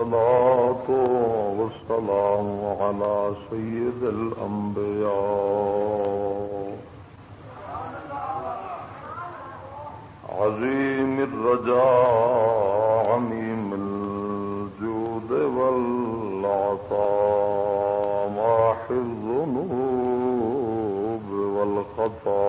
والصلاة والسلام على سيد الأنبياء. عظيم الرجاء عميم الجود والعطاء ماحي الذنوب والخطاء.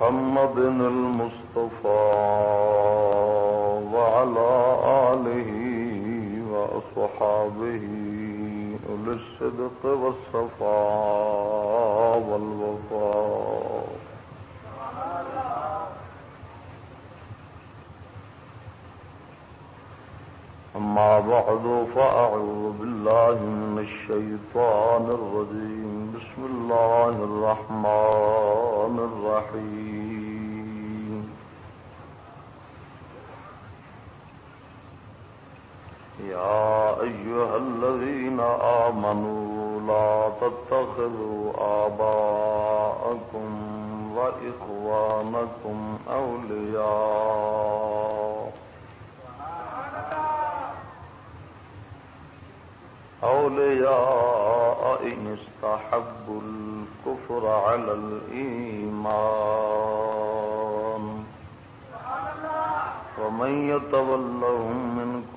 محمد المصطفى وعلى آله وأصحابه أولي الصدق والصفاء والوفاء. أما بعد، فأعوذ بالله من الشيطان الرجيم. بسم الله الرحمن الرحيم. يا أيها الذين آمنوا لا تتخذوا آباءكم وإخوانكم أولياء أولياء إن استحبوا الكفر على الإيمان ومن يتولهم من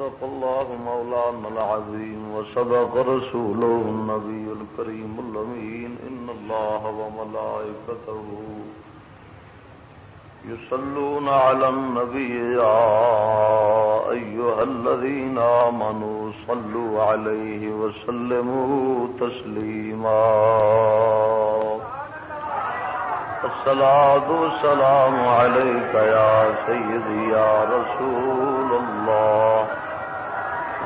صدق الله مولانا العظيم وصدق رسوله النبي الكريم الأمين إن الله وملائكته يصلون على النبي يا أيها الذين آمنوا صلوا عليه وسلموا تسليما الصلاة والسلام عليك يا سيدي يا رسول الله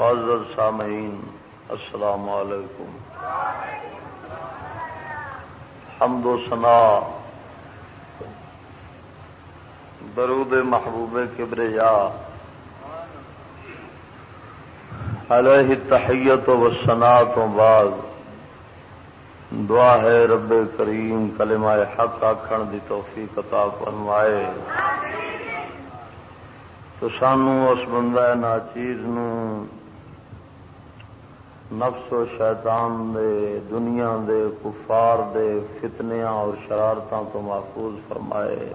معزز سامعين السلام عليكم حمد و ثناء درود محبوب کبریا۔ علیہ تحیت و سنا تو بعد۔ دعا ہے رب کریم، کلمہ حق آخر دی توفیق عطا فرمائے۔ تو سانو اس بندہ ناچیز نفس و شیطان دے، دنیا دے، کفار دے، فتنیاں اور شرارتوں تو محفوظ فرمائے۔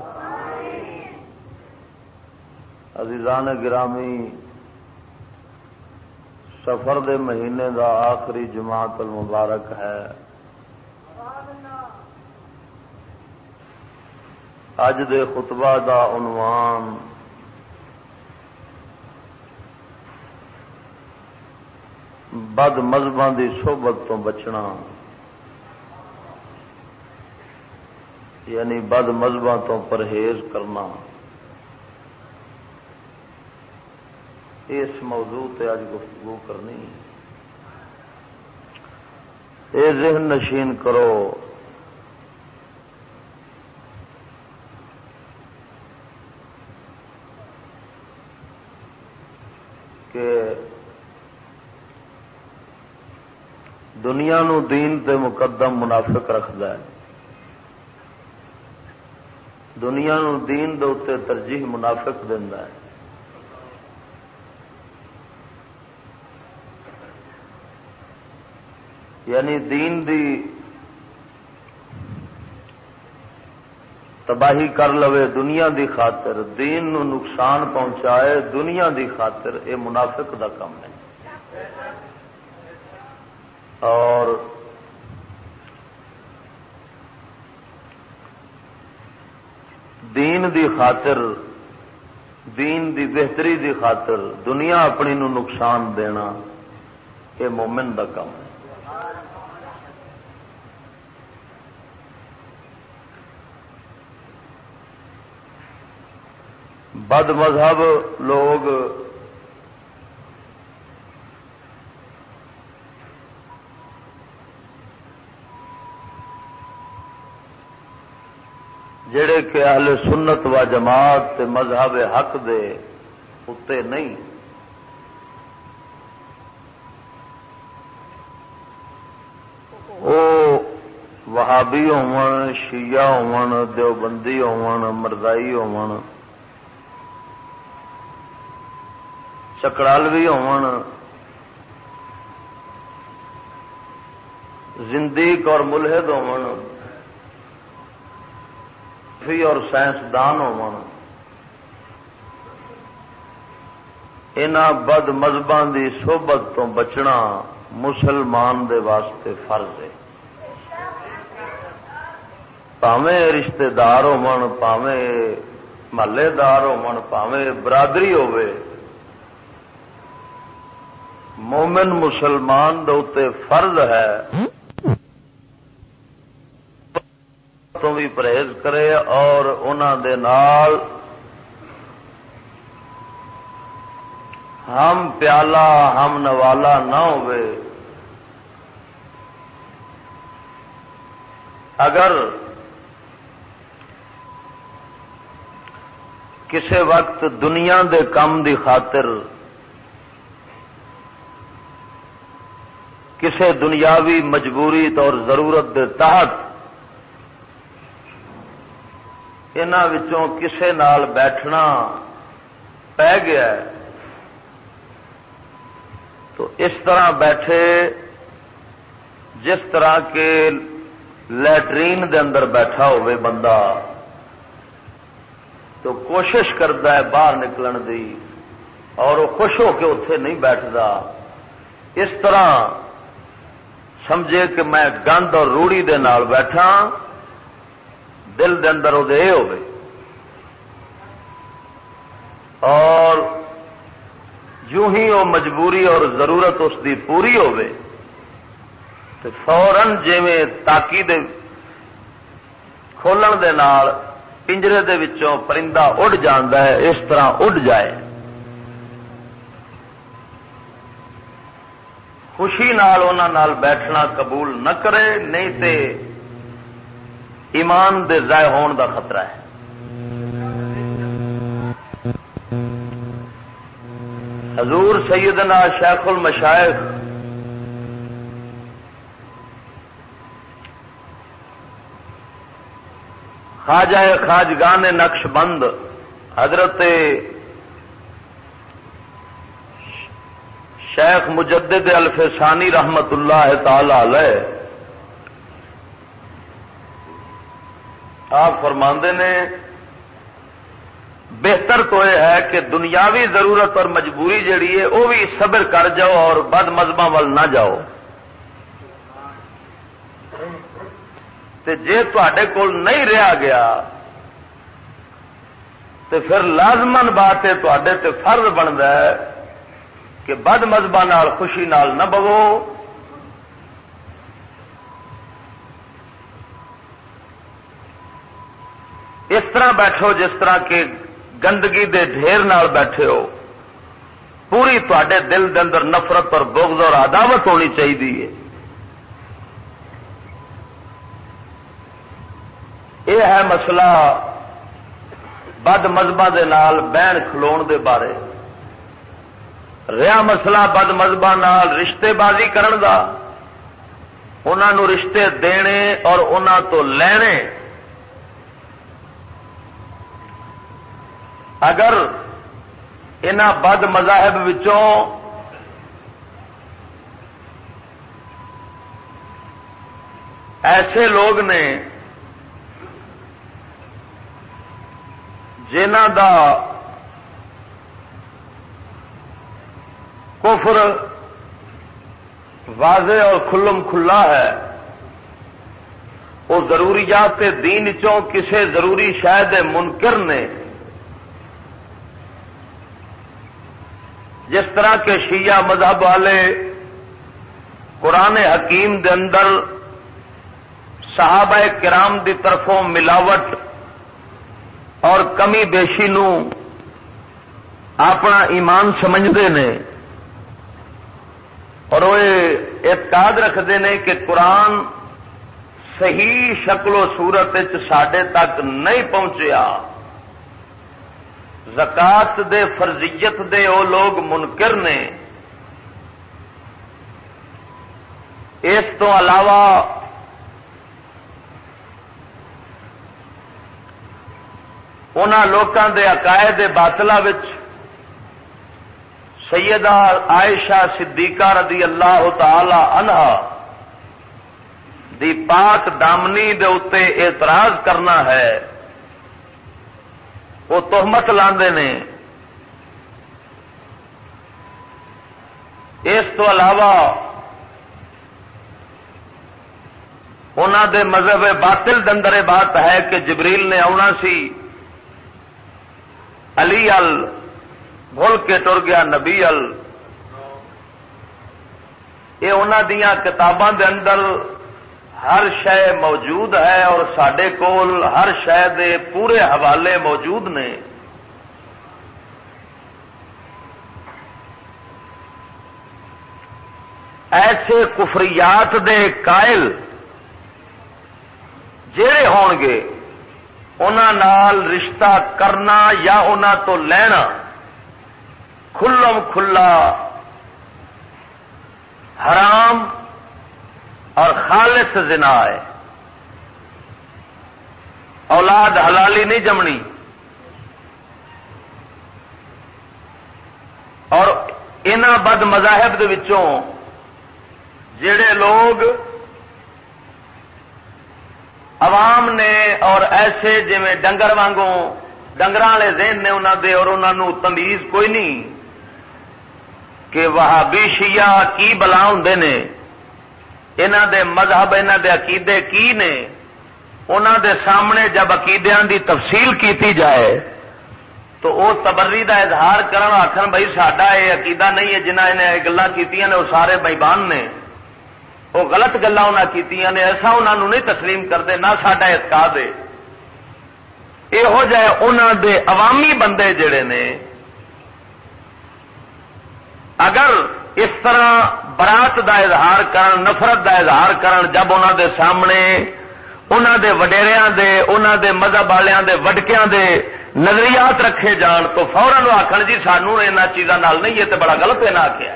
عزیزان گرامی، سفر دے مہینے دا آخری جماعت المبارک ہے۔ اج دے خطبہ دا عنوان بد مذہبوں کی صحبت تو بچنا۔ یعنی بد مذہبوں تو پرہیز کرنا۔ اس موضوع تے اج گفتگو کرنی۔ اے ذہن نشین کرو کہ دنیا نو دین تے مقدم منافق رکھد دنیا نو دین دے اتنے ترجیح منافق دینا ہے۔ یعنی دین دی تباہی کر لوے دنیا دی خاطر، دین نو نقصان پہنچائے دنیا دی خاطر، اے منافق دا کام ہے۔ اور دین دی خاطر، دین دی بہتری دی خاطر دنیا اپنی نو نقصان دینا یہ مومن دا کام ہے۔ بد مذہب لوگ جڑے کہ اہل سنت و جماعت تے مذہب حق دے اتے نہیں۔ وہ وہابی ہون، شیعہ ہون، دیوبندی ہون، مردائی ہون چکڑال بھی زندیق اور ملحد ہون۔ اور سائنسدان بد مذہبوں کی سوبت تو بچنا مسلمان دے واسطے فرض ہے۔ پاوے رشتے دار پاوے محلے دار پاوے برادری ہوئے مومن مسلمان دے فرض ہے۔ تو بھی پرہیز کرے اور انہوں دے نال ہم پیالہ، ہم نوالا نہ ہوئے۔ اگر کسی وقت دنیا دے کام دی خاطر کسی دنیاوی مجبوری اور ضرورت دے تحت کسے نال بیٹھنا پی گیا تو اس طرح بیٹھے جس طرح کے لیٹرین دے اندر بیٹھا ہوئے بندہ تو کوشش کرتا ہے باہر نکلن دی اور وہ خوش ہو کے اتے نہیں بیٹھتا اس طرح سمجھے کہ میں گند اور روڑی دے نال بیٹھا دل دے اندر وہ ہو اور جو ہی وہ مجبوری اور ضرورت اس دی پوری تو فورن جی تاکی دے کھولن دے نال پنجرے دے وچوں پرندہ اڈ جانا ہے، اس طرح اڈ جائے۔ خوشی نال نال بیٹھنا قبول نہ کرے، نہیں تے ایمان دے ضائع ہون دا خطرہ ہے۔ حضور سیدنا شیخ المشائخ خواجہ خاجگان نقش بند حضرت شیخ مجدد الفسانی رحمت اللہ تعالی علیہ آپ فرماندے نے، بہتر تو یہ ہے کہ دنیاوی ضرورت اور مجبوری جڑی ہے، وہ بھی صبر کر جاؤ اور بد مذہب وال نہ جاؤ۔ جی تے کول نہیں رہا گیا تو پھر لازمن بات ہے تے فرض بنتا ہے کہ بد مذہب خوشی نال نہ بو اس طرح بیٹھو جس طرح کے گندگی دے ڈھیر نال بیٹھے ہو۔ پوری تے دل دے اندر نفرت اور بغض اور عداوت ہونی چاہیے یہ ہے مسئلہ بد مذہبہ دے نال بہن کھلو دے بارے۔ رہا مسئلہ بد مذہب رشتے بازی کرن دا۔ انہوں رشتے دینے اور انہوں تو لینے اگر ان بد مذاہب وچوں ایسے لوگ نے جنہ دا کفر واضح اور کھلم کھلا ہے، وہ ضروریات دین چوں کسے ضروری شاید منکر نے جس طرح کے شیعہ مذہب والے قرآن حکیم دے اندر صحابہ کرام دی طرفوں ملاوٹ اور کمی بیشی نو اپنا ایمان سمجھتے ہیں اور وہ اعتقاد رکھتے ہیں کہ قرآن صحیح شکل و صورت سڈے تک نہیں پہنچیا۔ زکات دے فرضیت دے وہ لوگ منکر نے۔ اس تو علاوہ ان لوگوں کے عقائد باطلا سیدہ عائشہ صدیقہ رضی اللہ تعالی عنہ دی پاک دامنی دے اتے اعتراض کرنا ہے۔ وہ تحمت لاندے نے۔ اس تو علاوہ انہوں دے مذہب باطل دندر بات ہے کہ جبریل نے آنا سی۔ علی ال بھول کے ٹر گیا، نبی ال۔ یہ انہوں کتاباں دے اندر ہر شہ موجود ہے اور سڈے کول ہر شہ دے پورے حوالے موجود نے۔ ایسے کفریات دے قائل جڑے ہون گے نال رشتہ کرنا یا ان تو لینا، کھلم کھلا حرام اور خالص زنا ہے۔ اولاد حلالی نہیں جمنی۔ اور ان بد مذاہب جڑے لوگ عوام نے اور ایسے جی ڈنگر وانگوں ڈنگر والے ذہن نے انہوں دے اور انہوں تمیز کوئی نہیں کہ وہ شیعہ کی بلا ہوں نے۔ انہ دے مذہب انہ دے عقیدے کی نے؟ انہ دے سامنے جب عقیدیاں دی تفصیل کیتی جائے، تو وہ تبری دا اظہار کرن آخر بھائی ساڈا یہ عقیدہ نہیں ہے جنہ نے گلا کی وہ سارے بئیبان نے۔ وہ غلط گلا کی ایسا انہوں نہیں تسلیم کرتے نہ سڈا اعتقاد ہے۔ یہو جہ انہوں دے عوامی بندے جڑے نے، اگر اس طرح برات دا اظہار کرن، نفرت دا اظہار کرن، جب انہوں دے سامنے انہوں دے وڈیریاں دے انہوں دے مذہب والوں دے وڈکیاں دے نظریات رکھے جان تو فورن آخر جی سانو ان چیزوں نہیں ہے تو بڑا غلط ہے نہ آخیا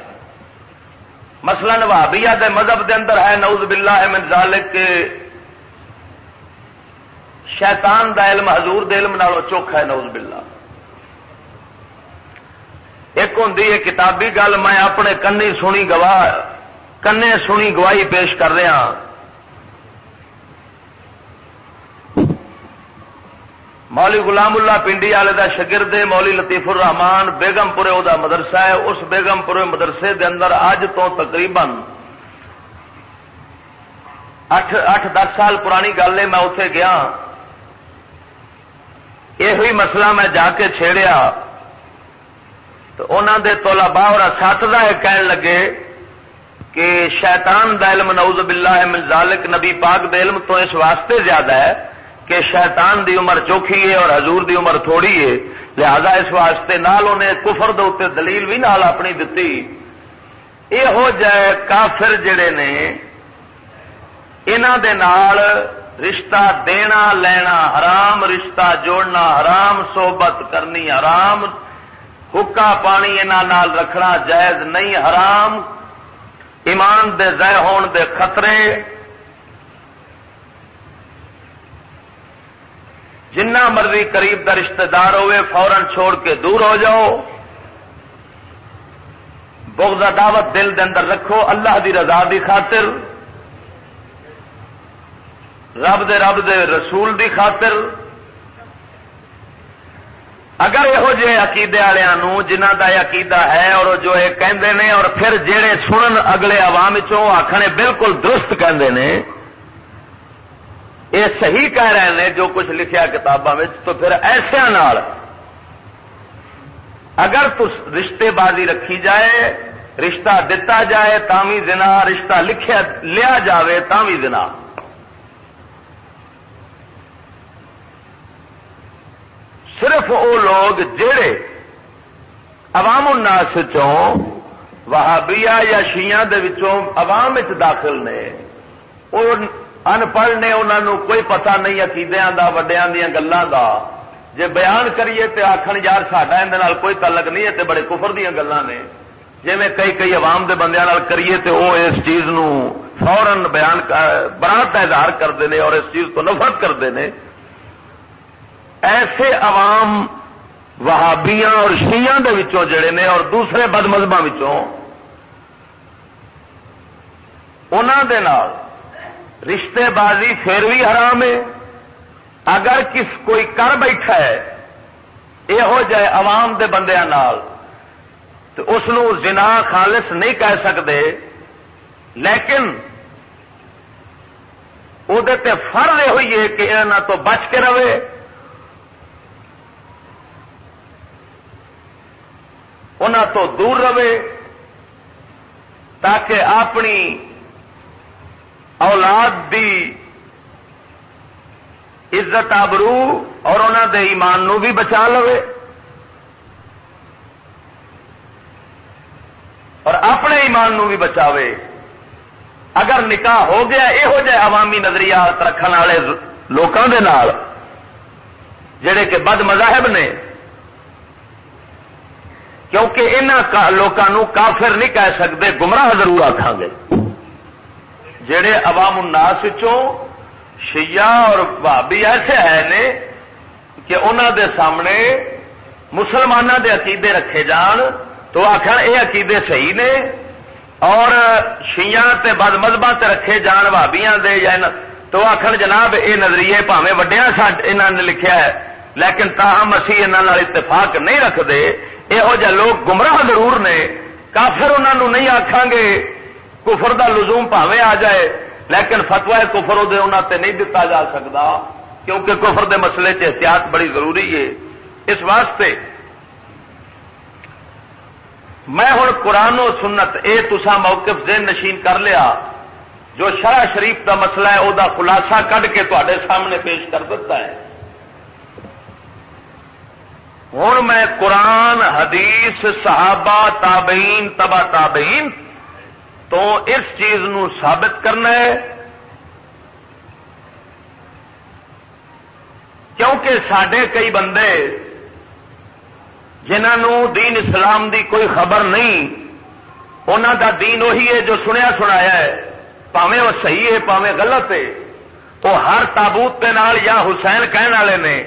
مسئلہ نوابیا دے مذہب دے اندر ہے، نعوذ باللہ من ذالک، شیطان دا علم، حضور دے علم نالوں چوکھا ہے، نعوذ باللہ۔ ایک ہوں کتابی گل، میں اپنے کنے سنی گواہ کنے سنی گواہی پیش کر رہا ہاں۔ مولی غلام اللہ پنڈی والے کا شگرد مولی لطیف الرحمان بیگم پورے وہ مدرسہ ہے۔ اس بیگم پورے مدرسے دے اندر اج تو تقریباً اٹھ دس سال پرانی گل ہے، میں اتے گیا۔ یہ مسئلہ میں جا کے چھیڑیا۔ تو انہوں دے تولا باہر سات کا کہن لگے کہ شیطان دا علم، نعوذ باللہ من ذالک، نبی پاک دے علم تو اس واسطے زیادہ ہے کہ شیطان دی عمر چوکھی ہے اور حضور دی عمر تھوڑی ہے۔ لہذا اس واسطے نال انہیں کفر دے دلیل بھی نال اپنی دتی۔ یہ ہو جائے کافر جڑے نے دے نال رشتہ دینا، لینا حرام، رشتہ جوڑنا حرام، صحبت کرنی حرام حکا پانی انہوں رکھنا جائز نہیں، حرام، ایمان دے ضائع ہون دے خطرے۔ جنہ مرضی قریب کا رشتہ دار ہوئے فورن چھوڑ کے دور ہو جاؤ۔ بغض دعوت دل دے اندر رکھو، اللہ دی رضا دی خاطر۔ رب دے رب دے رسول دی خاطر۔ اگر یہو جہ عقیدے والوں جنہ کا عقیدہ ہے اور جو یہ کہندے نے اور پھر جڑے سنن اگلے عوام آخنے بالکل درست کہندے نے، یہ صحیح کہہ رہے ہیں جو کچھ لکھیا کتابوں تو پھر ایسے اگر رشتے بازی رکھی جائے، رشتہ دتا جائے تاوی دنا رشتہ لکھیا، لیا جائے تاوی دنا صرف وہ لوگ جڑے عوام الناس چوں وہابیا یا شیاں دے وچوں عوام داخل نے، وہ ان پڑھ نے انہوں کوئی پتا نہیں عقیدیاں دا وڈیا دیا گلوں دا۔ جے بیان کریے تے آخر یار ساڈا اندر کوئی تعلق نہیں ہے تے بڑے کفر دیا گلان نے۔ جی میں کئی کئی عوام دے بندیاں نال کریے تے وہ اس چیز نو فورن بیان برات کا اظہار کرتے ہیں اور اس چیز کو نفرت کرتے ہیں ایسے عوام وہابیاں اور شیعہ دے وچوں جڑے نے اور دوسرے بد مذہبوں دے نال رشتے بازی پھر بھی حرام ہے۔ اگر کس کوئی کر بیٹھا ہے، یہو جائے عوام دے بندیاں نال، تو اس زنا خالص نہیں کہہ سکتے لیکن وہ فرض یہ ہوئی ہے کہ یہاں تو بچ کے رہے۔ ان تو دور رہے تاکہ اپنی اولاد دی عزت آبرو اور انہوں دے ایمان نو بھی بچا لو اور اپنے ایمان نو بھی بچاوے۔ اگر نکاح ہو گیا یہو جہ عوامی نظریات رکھنے والے لوگوں کے جڑے کہ بد مذاہب نے کیونکہ ان لوگوں کافر نہیں کہہ سکتے، گمراہ ضرور آخان گے۔ جڑے عوام الناس چوں شیعہ اور بھابی ایسے ہے نے کہ انہوں دے سامنے مسلمانوں دے عقیدے رکھے جان، تو آخر یہ عقیدے صحیح نے اور شیعہ تے بد مذہبہ تے رکھے جان بھابیاں دے یا تو آخر جناب یہ نظریے پاوے وڈیا انہوں نے لکھیا ہے، لیکن تاہم اسی انہوں اتفاق نہیں رکھتے یہو جہ لوگ گمراہ ضرور نے کافر انہوں نہیں آخان گے کفر دا لزوم پاوے آ جائے لیکن فتوا کفر تے نہیں دتا جا سکتا کیونکہ کفر دے مسئلے سے احتیاط بڑی ضروری ہے اس واسطے میں ہوں قرآن و سنت اے تسا موقف دین نشین کر لیا جو شرح شریف دا مسئلہ ہے وہ خلاصہ کھ کے تے سامنے پیش کر دیتا ہے ہوں میں قرآن، حدیث، صحابہ، تابعین، تبا تابعین تو اس چیز نو ثابت کرنا ہے۔ کیونکہ سڈے کئی بندے جنہوں دین اسلام دی کوئی خبر نہیں انہوں دا دین وہی ہے جو سنیا سنایا ہے۔ پاوے وہ صحیح ہے پاوے غلط ہے۔ وہ ہر تابوت کے نال یا حسین کہنے والے نے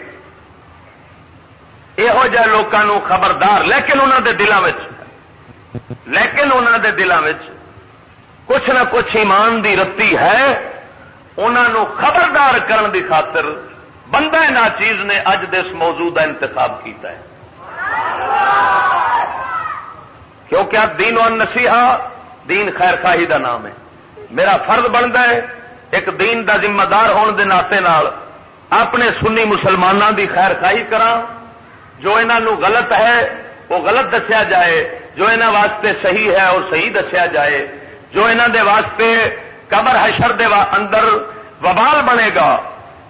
یہو جہ لوگوں خبردار لیکن انہوں دے دلوں لیکن انہوں دے دلوں کچھ نہ کچھ ایمان دی رتی ہے انہوں خبردار کرن دی خاطر بندہ نہ چیز نے اج دس موضوع کا انتخاب کیتا ہے کیونکہ دین و نسیحا دین خیر خاہی دا نام ہے میرا فرض بنتا ہے ایک دین دا ذمہ دار ہون دے ناطے نال اپنے سنی مسلمانوں دی خیر خاہی کرا جو انہوں غلط ہے، وہ غلط دسیا جائے۔ جو انہوں واسطے صحیح ہے وہ صحیح دسیا جائے۔ جو انہوں دے واسطے قبر حشر دے اندر وبال بنے گا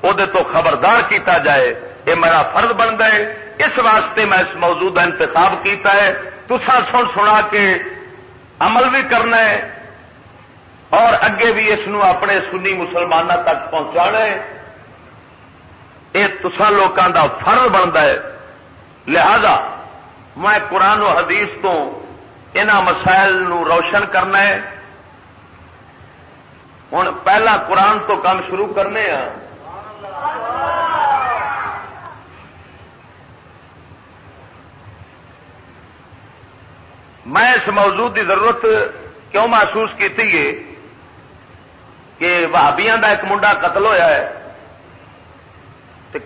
وہ تو خبردار کیتا جائے۔ یہ میرا فرض بنتا ہے، اس واسطے میں اس موضوع کا انتخاب کیتا ہے۔ تسا سن سنا کے عمل بھی کرنا ہے اور اگے بھی اس اپنے سنی مسلمانوں تک پہنچا ہے۔ یہ تسا لوگوں کا فرض بنتا ہے۔ لہذا میں قرآن و حدیث تو ان مسائل نو روشن کرنا ہے۔ ہوں پہلا قرآن تو کام شروع کرنے ہاں۔ میں اس موضوع کی ضرورت کیوں محسوس کی کہ بھابیاں کا ایک منڈا قتل ہویا ہے۔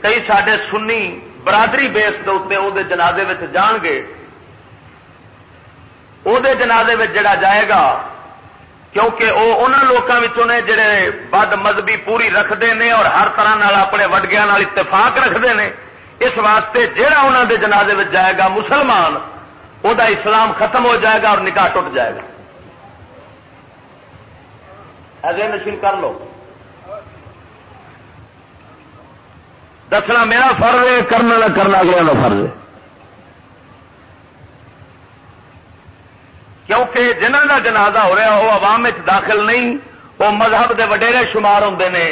کئی سڈے سنی برادری بیس کے اتنے وہ جنازے جان گے۔ وہ جنازے جڑا جائے گا، کیونکہ وہ ان لوگوں نے جڑے بد مذہبی پوری رکھتے ہیں اور ہر طرح نال اپنے وڈگیا اتفاق رکھتے ہیں اس واسطے جہا انہوں دے جنازے میں جائے گا مسلمان وہ اسلام ختم ہو جائے گا اور نکاح ٹوٹ جائے گا۔ ایسے نشین کر لو۔ دسنا میرا فرض ہے، کرنا نہ کرنا اگلے کا فرض ہے۔ کیونکہ جنہ کا جنازہ ہو رہا وہ عوام داخل نہیں وہ مذہب دے وڈیرے شمار ہوں نے،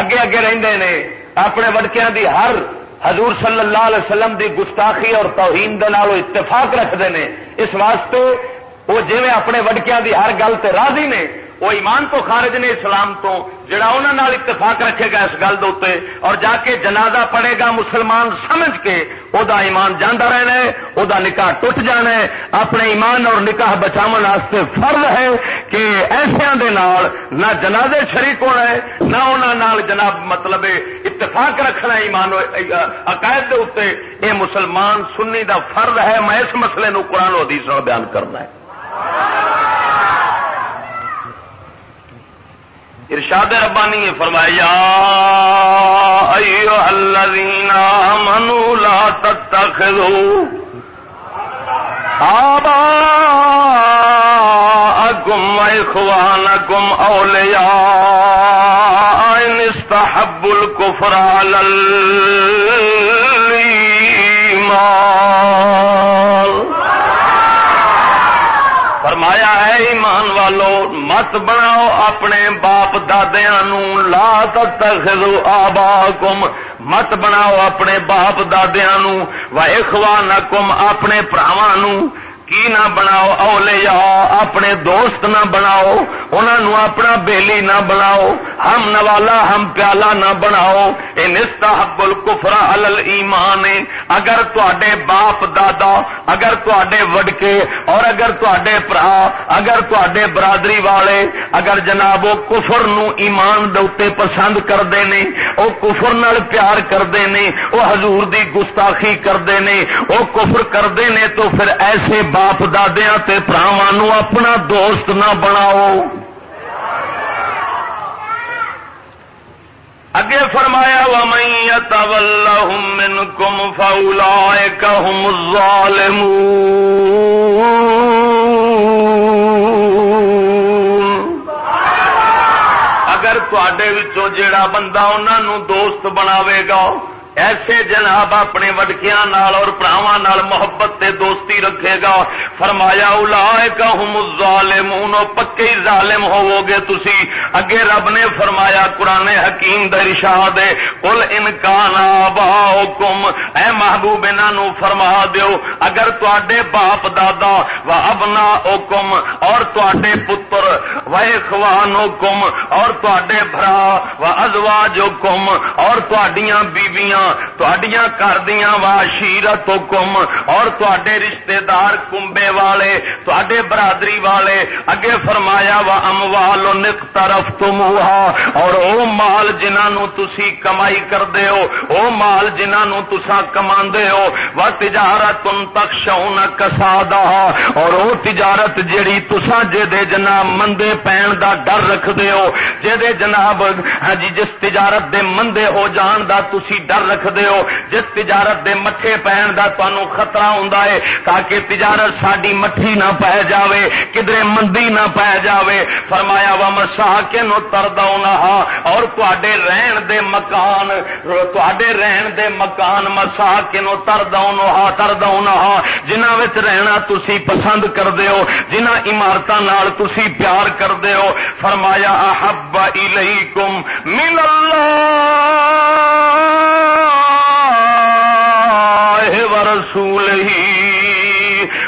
اگے اگے رہتے ہیں اپنے وڈکیا دی ہر حضور صلی اللہ علیہ وسلم دی گستاخی اور توہین دے نال اتفاق رکھتے ہیں اس واسطے وہ جی اپنے وڈکیا دی ہر گل تے راضی نے وہ ایمان تو خارج نے اسلام تو جڑا انہوں اتفاق رکھے گا اس گل دے اور جا کے جنازہ پڑے گا مسلمان سمجھ کے وہ ایمان جانا رہنا ہے وہ نکاح ٹوٹ جانا ہے۔ اپنے ایمان اور نکاح بچاؤ واسطے فرض ہے کہ ایسا نہ جنازے شریک ہونا ہے، نہ انہوں جناب مطلب اتفاق رکھنا ایمان عقائد کے یہ مسلمان سنی دا فرض ہے، میں اس مسئلے نو قرآن حدیث بیان کرنا ہے۔ ارشاد ربانی فرمایا ایو الذین آمنوا لا تتخذوا آباءکم و اخوانکم اولیاء، ان استحبوا الكفر علی الایمان. فرمایا ہے ایمان والو، مت بناؤ اپنے باپ دادیا لا تتخذوا آباکم، مت بناؤ اپنے باپ دادیا و اخوانکم اپنے پراواں کی نہ بناؤ، اولیاء، اپنے دوست نہ بناؤ انہوں اپنا بیلی نہ بناؤ، ہم نوالا، ہم پیالہ نہ بناؤ یہ نستا حبل کفرا اگر تے باپ، دادا، اگر تے وڈکے، اور اگر تے برا اگر تے برادری والے، اگر جناب وہ کفر نو ایمان دے پسند کرتے ہیں وہ کفر نال پیار کرتے ہیں وہ حضور دی گستاخی کرتے ہیں وہ کفر کرتے ہیں تو پھر ایسے باپ دادیا پراواں اپنا دوست نہ بناؤ۔ اگے فرمایا وا مئی تول من کم فولا کم ظالم اگر تے جڑا بندہ انہوں دوست بناوے گا ایسے جناب اپنے وڈکیا اور نال محبت تے دوستی رکھے گا۔ فرمایا الا ہم ظالمون پکے ظالم ہوو گے تسی۔ اگے رب نے فرمایا، قرآن حکیم درشاد کل انکان آباؤکم۔ اے محبوب انہوں فرما دیو، اگر تے باپ دادا و ابنا اور تے پتر و اخوان کم اور تے برا و ازواج کم اور بیبیاں کر دیا وا شیرت کم اور تے رشتے دار کمبے والے تے برادری والے اگے فرمایا وا اموال طرف تم اور او مال جنہوں تسی کمائی کرتے ہو او مال جنہوں تسا کما ہو و تجارت تم تک شون کسا اور او تجارت جیڑی تسا جے جناب مندے پین دا ڈر رکھتے ہو جے جناب جس تجارت دے مندے ہو جان دا تسی ڈر رکھتے ہو۔ جس تجارت دے مٹھے پہن کا تمہوں خطرہ ہوں تاکہ تجارت ساری مٹھی نہ پی جائے کدھر مندی نہ پی جائے فرمایا وا مسا کے نو تردا اور تے رہن دے مکان تے رہن دے مکان مسا کے نو تردا تردا جنہ رہنا تسی پسند کرتے ہو جنہ عمارت تسی پیار کرتے ہو۔ فرمایا احب الیکم من اللہ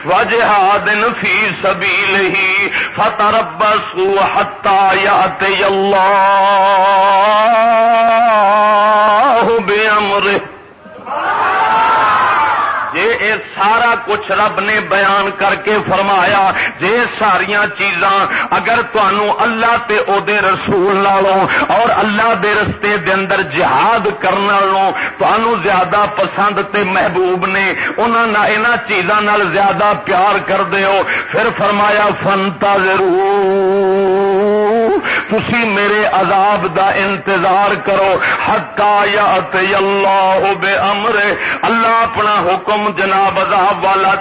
وجہاد فی سبیلہ فتربصوا حتا یاتی اللہ بامرہ۔ جے اے سارا کچھ رب نے بیان کر کے فرمایا، جے ساریا چیزاں اگر تنوع اللہ تے او دے رسول لالوں اور اللہ دے رستے دے اندر جہاد کرنا لوں تنوع زیادہ پسند تے محبوب نے انہوں چیزاں نال زیادہ پیار کر دے ہو۔ پھر فرمایا فنتا ضرور تسی میرے عذاب دا انتظار کرو۔ حقا یا اللہ بے امر اللہ اپنا حکم جناب عذاب والا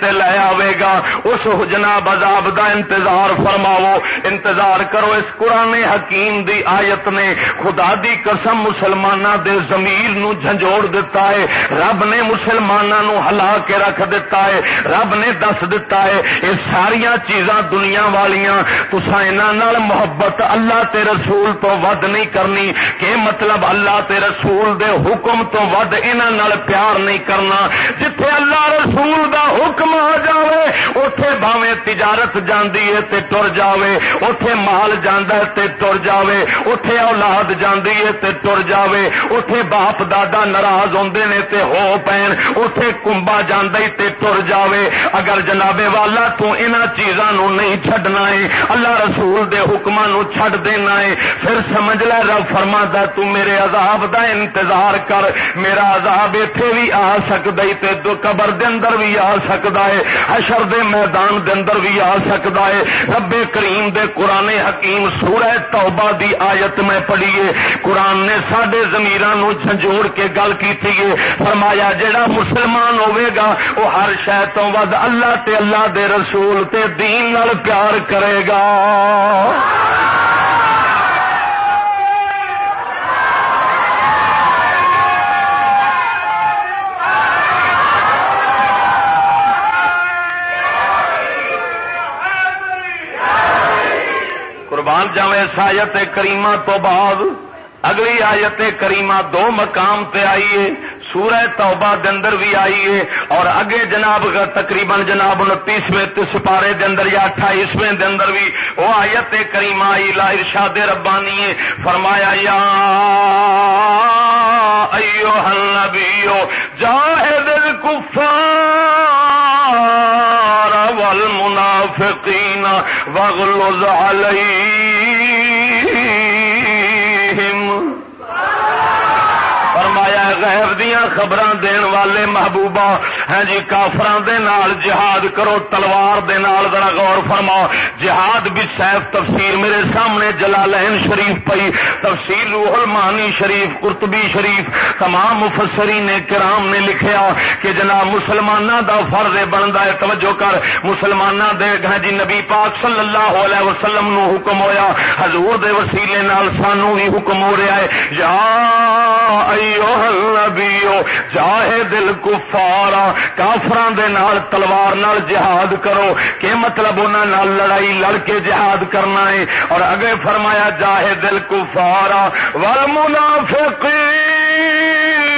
تے لے آئے گا۔ اس جناب عذاب دا انتظار فرماو انتظار کرو اس قرآن حکیم دی آیت نے۔ خدا دی قسم مسلمانوں دے زمیر نو جھنجوڑ دیتا ہے۔ رب نے مسلمانوں نو ہلا کے رکھ دیتا ہے۔ رب نے دس دیتا ہے۔ یہ ساریا چیزاں دنیا والیاں۔ تسا انہوں محبت اللہ تے رسول تو ود نہیں کرنی۔ کہ مطلب اللہ تے رسول دے حکم تو ود انہوں پیار نہیں کرنا۔ جتھے اللہ رسول دا حکم آ جائے اتے باوے تجارت جاندی ہے تے تر جاوے اتے مال جانا تے تر جاوے اتے اولاد جاندی ہے تے تر جاوے اتے باپ دادا ناراض ہوندے نے تے ہو پین اتے کمبا جانا تے تر جاوے۔ اگر جنابے والا تو انہاں چیزاں نو نہیں چھڈنا ہے، اللہ رسول دے حکماں نو چھڈ دینا ہے۔ پھر سمجھ لے، رب فرما دا تو میرے عذاب دا انتظار کر، میرا عذاب ایتھے بھی آ سکدا تے قبر دے اندر بھی آ سکدا ہے، حشر دے میدان دے اندر بھی آ سکدا ہے۔ رب کریم دے قران حکیم سورہ توبہ دی آیت میں پڑھیے۔ قرآن نے ساڈے ضمیراں جھنجوڑ کے گل کیتی ہے۔ فرمایا جڑا مسلمان ہوے گا وہ ہر شے تو ود اللہ تے اللہ دے رسول تے دین نال پیار کرے گا۔ قربان جاوے سایت کریمہ تو بعد، اگلی آیت کریمہ دو مقام پہ آئیے، سورہ توبہ اندر بھی آئیے، اور اگے جناب تقریباً جناب انتیسویں سپارے اندر یا اٹھائیسویں اندر بھی وہ آیت کریمہ آئی، لا ارشاد ربانی فرمایا، یا ایو النبیو، جاہد الکفار والمنافقین واغلظ علیہم غیب دیا خبر دین والے محبوبہ۔ ہیں جی کافران دے نال جہاد کرو، تلوار دے نال ذرا غور فرما جہاد بھی سیف تفسیر میرے سامنے جلالین شریف پئی۔ تفسیر روح المانی شریف، قرطبی شریف، تمام مفسرین نے کرام نے لکھیا کہ جناب مسلمانہ دا فرض بنتا ہے۔ توجہ کر مسلمانہ دے ہیں جی نبی پاک صلی اللہ علیہ وسلم نو حکم ہویا۔ حضور دے وسیلے نال سانو بھی حکم ہو رہا ہے۔ یا ایوہ النبیو جاہے دل کفارا، کافران دے نال تلوار نال جہاد کرو۔ کہ مطلب انہاں نال لڑائی لڑ کے جہاد کرنا ہے؟ اور اگے فرمایا، جاہے دل کفارا والمنافقین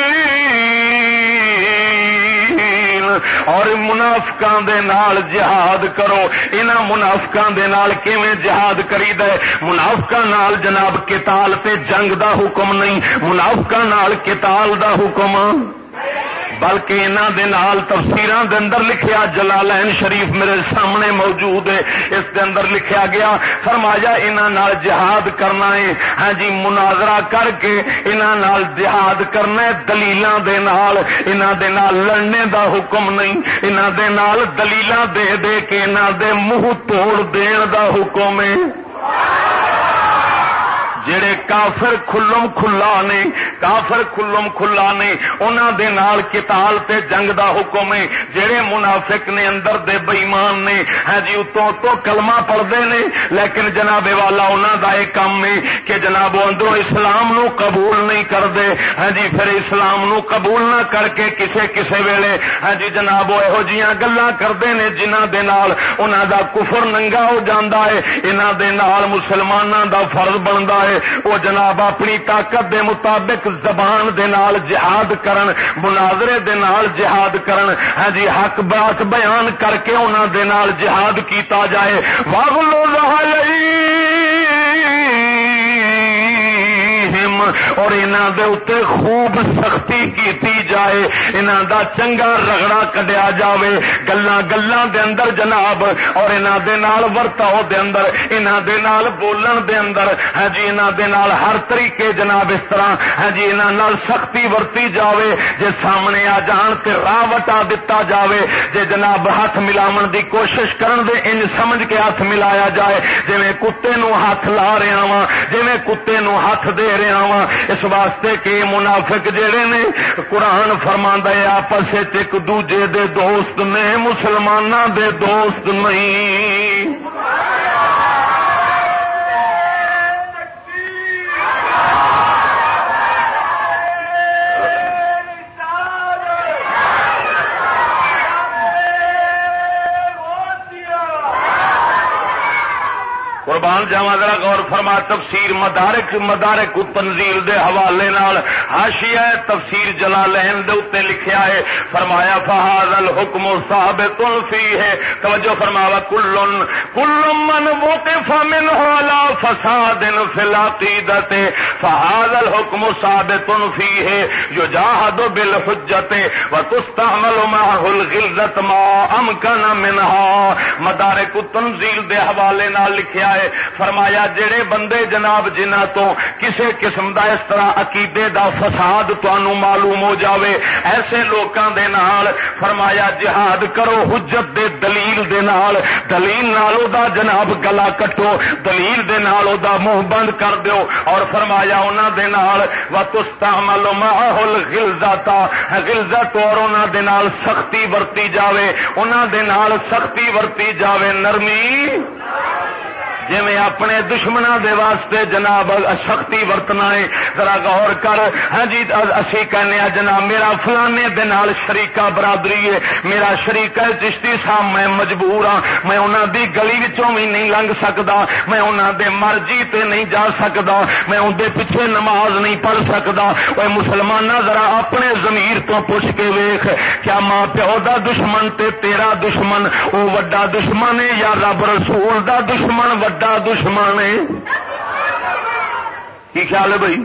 اور منافقاں دے نال جہاد کرو۔ انہاں منافقاں دے نال کیویں جہاد کری دے منافقاں نال جناب قتال تے جنگ دا حکم نہیں۔ منافقاں نال قتال دا حکم۔ بلکہ انہوں دے نال تفسیران دے اندر لکھیا جلالین شریف میرے سامنے موجود ہے۔ اس دے اندر لکھیا گیا، فرمایا انہوں نال جہاد کرنا ہے۔ ہاں جی مناظرہ کر کے انہوں نال جہاد کرنا ہے۔ دلیلاں دے نال انہوں دے نال لڑنے دا حکم نہیں۔ انہوں دے نال دلیلاں دے دے کے انہوں دے منہ توڑ دین دا حکم ہے۔ جڑے کافر کھلم کھلا نے، کافر کھلم کھلا نے انہوں دے نال کتال تے جنگ دا حکم ہے۔ جڑے منافق نے اندر دے بئیمان نے ہاں جی اتوں تو کلمہ پڑھتے نے، لیکن جناب والا انہوں دا ایک کام ہے کہ جناب اندروں اسلام نو قبول نہیں کرتے۔ ہاں جی پھر اسلام نو قبول نہ کر کے کسے کسے ویلے ہاں جی جناب یہو جیاں گلا کرتے نے جنہ دے نال انہوں دا کفر ننگا ہو جاندہ ہے انہوں دے نال مسلمانوں دا فرض بنتا ہے۔ جائے وہ جناب اپنی طاقت دے مطابق زبان دے نال جہاد کرن مناظرے دے نال جہاد کرن ہاں جی حق بات بیان کر کے انہوں دے نال جہاد کیتا جائے واہ لو لئی اور انہوں دے اتنے خوب سختی کیتی جائے انہوں دا چنگا رگڑا کڈیا جاوے گلا گلا دے اندر جناب، اور انہوں دے نال ورتاؤ دے اندر انہوں دے نال بولن دے اندر۔ ہے ہاں جی انہوں دے نال ہر طریقے جناب اس طرح ہے ہاں جی انہوں نال سختی ورتی جاوے، جے سامنے آ جان تے راہ وٹا دتا جاوے، جے جناب ہاتھ ملاون دی کوشش کرن دے ان سمجھ کے ہاتھ ملایا جائے جی کتے نو ہاتھ لا رہا وا جی کتے نو ہاتھ دے رہا وا اس واسطے کہ منافق جڑے نے قرآن فرما ہے آپس ایک دوجے دے دوست نے مسلمانوں دے دوست نہیں قربان جاوا ذرا غور فرما، تفسیر مدارک مدارک تنزیل دے حوالے نال حاشیہ تفسیر جلالین دے اوتے لکھیا ہے، فرمایا فہذا الحکم ثابت فیہ توجہ فرماوا، کل کل من وقف منه على فساد فی العقیدۃ فهذا الحکم ثابت فیہ یجاہد بالحجت وتستعمل معه الغلظۃ ما امکن منها۔ مدارک تنزیل دے حوالے نال لکھیا ہے۔ فرمایا، جڑے بندے جناب جنہ تو کسے قسم دا اس طرح عقیدے دا فساد تنوع معلوم ہو جاوے، ایسے لوکاں دے نال فرمایا، جہاد کرو، حجت دے دلیل دے نال۔ دلیل نال دا جناب گلا کٹو، دلیل دے نال دا منہ بند کر دیو۔ اور فرمایا، انہاں دے نال، وتستعمل معه الغلظتا غلظت اور انہاں دے نال سختی ورتی جاوے۔ انہاں دے نال سختی ورتی جاوے نرمی۔ جی اپنے دشمنوں دے واسطے جناب شکتی ورتنا ہے، ذرا غور کر۔ ہاں جی اسی کہنے جناب، میرا فلانے دے نال شریقہ برادری ہے۔ میرا شریقہ چشتی صاحب، میں مجبور ہاں۔ میں انہوں دی گلی وچوں بھی نہیں لنگ سکتا میں انہوں دے مرضی تے نہیں جا سکتا میں اندر پیچھے نماز نہیں پڑھ سکتا وہ مسلمان ذرا اپنے زمیر تو پوچھ کے ویخ کیا ماں پیو دا دشمن تے تیرا دشمن؟ وہ وڈا دشمن ہے یا رب رسول دا دشمن؟ وڈا دشمن ہے۔ کی خیال ہے بھائی؟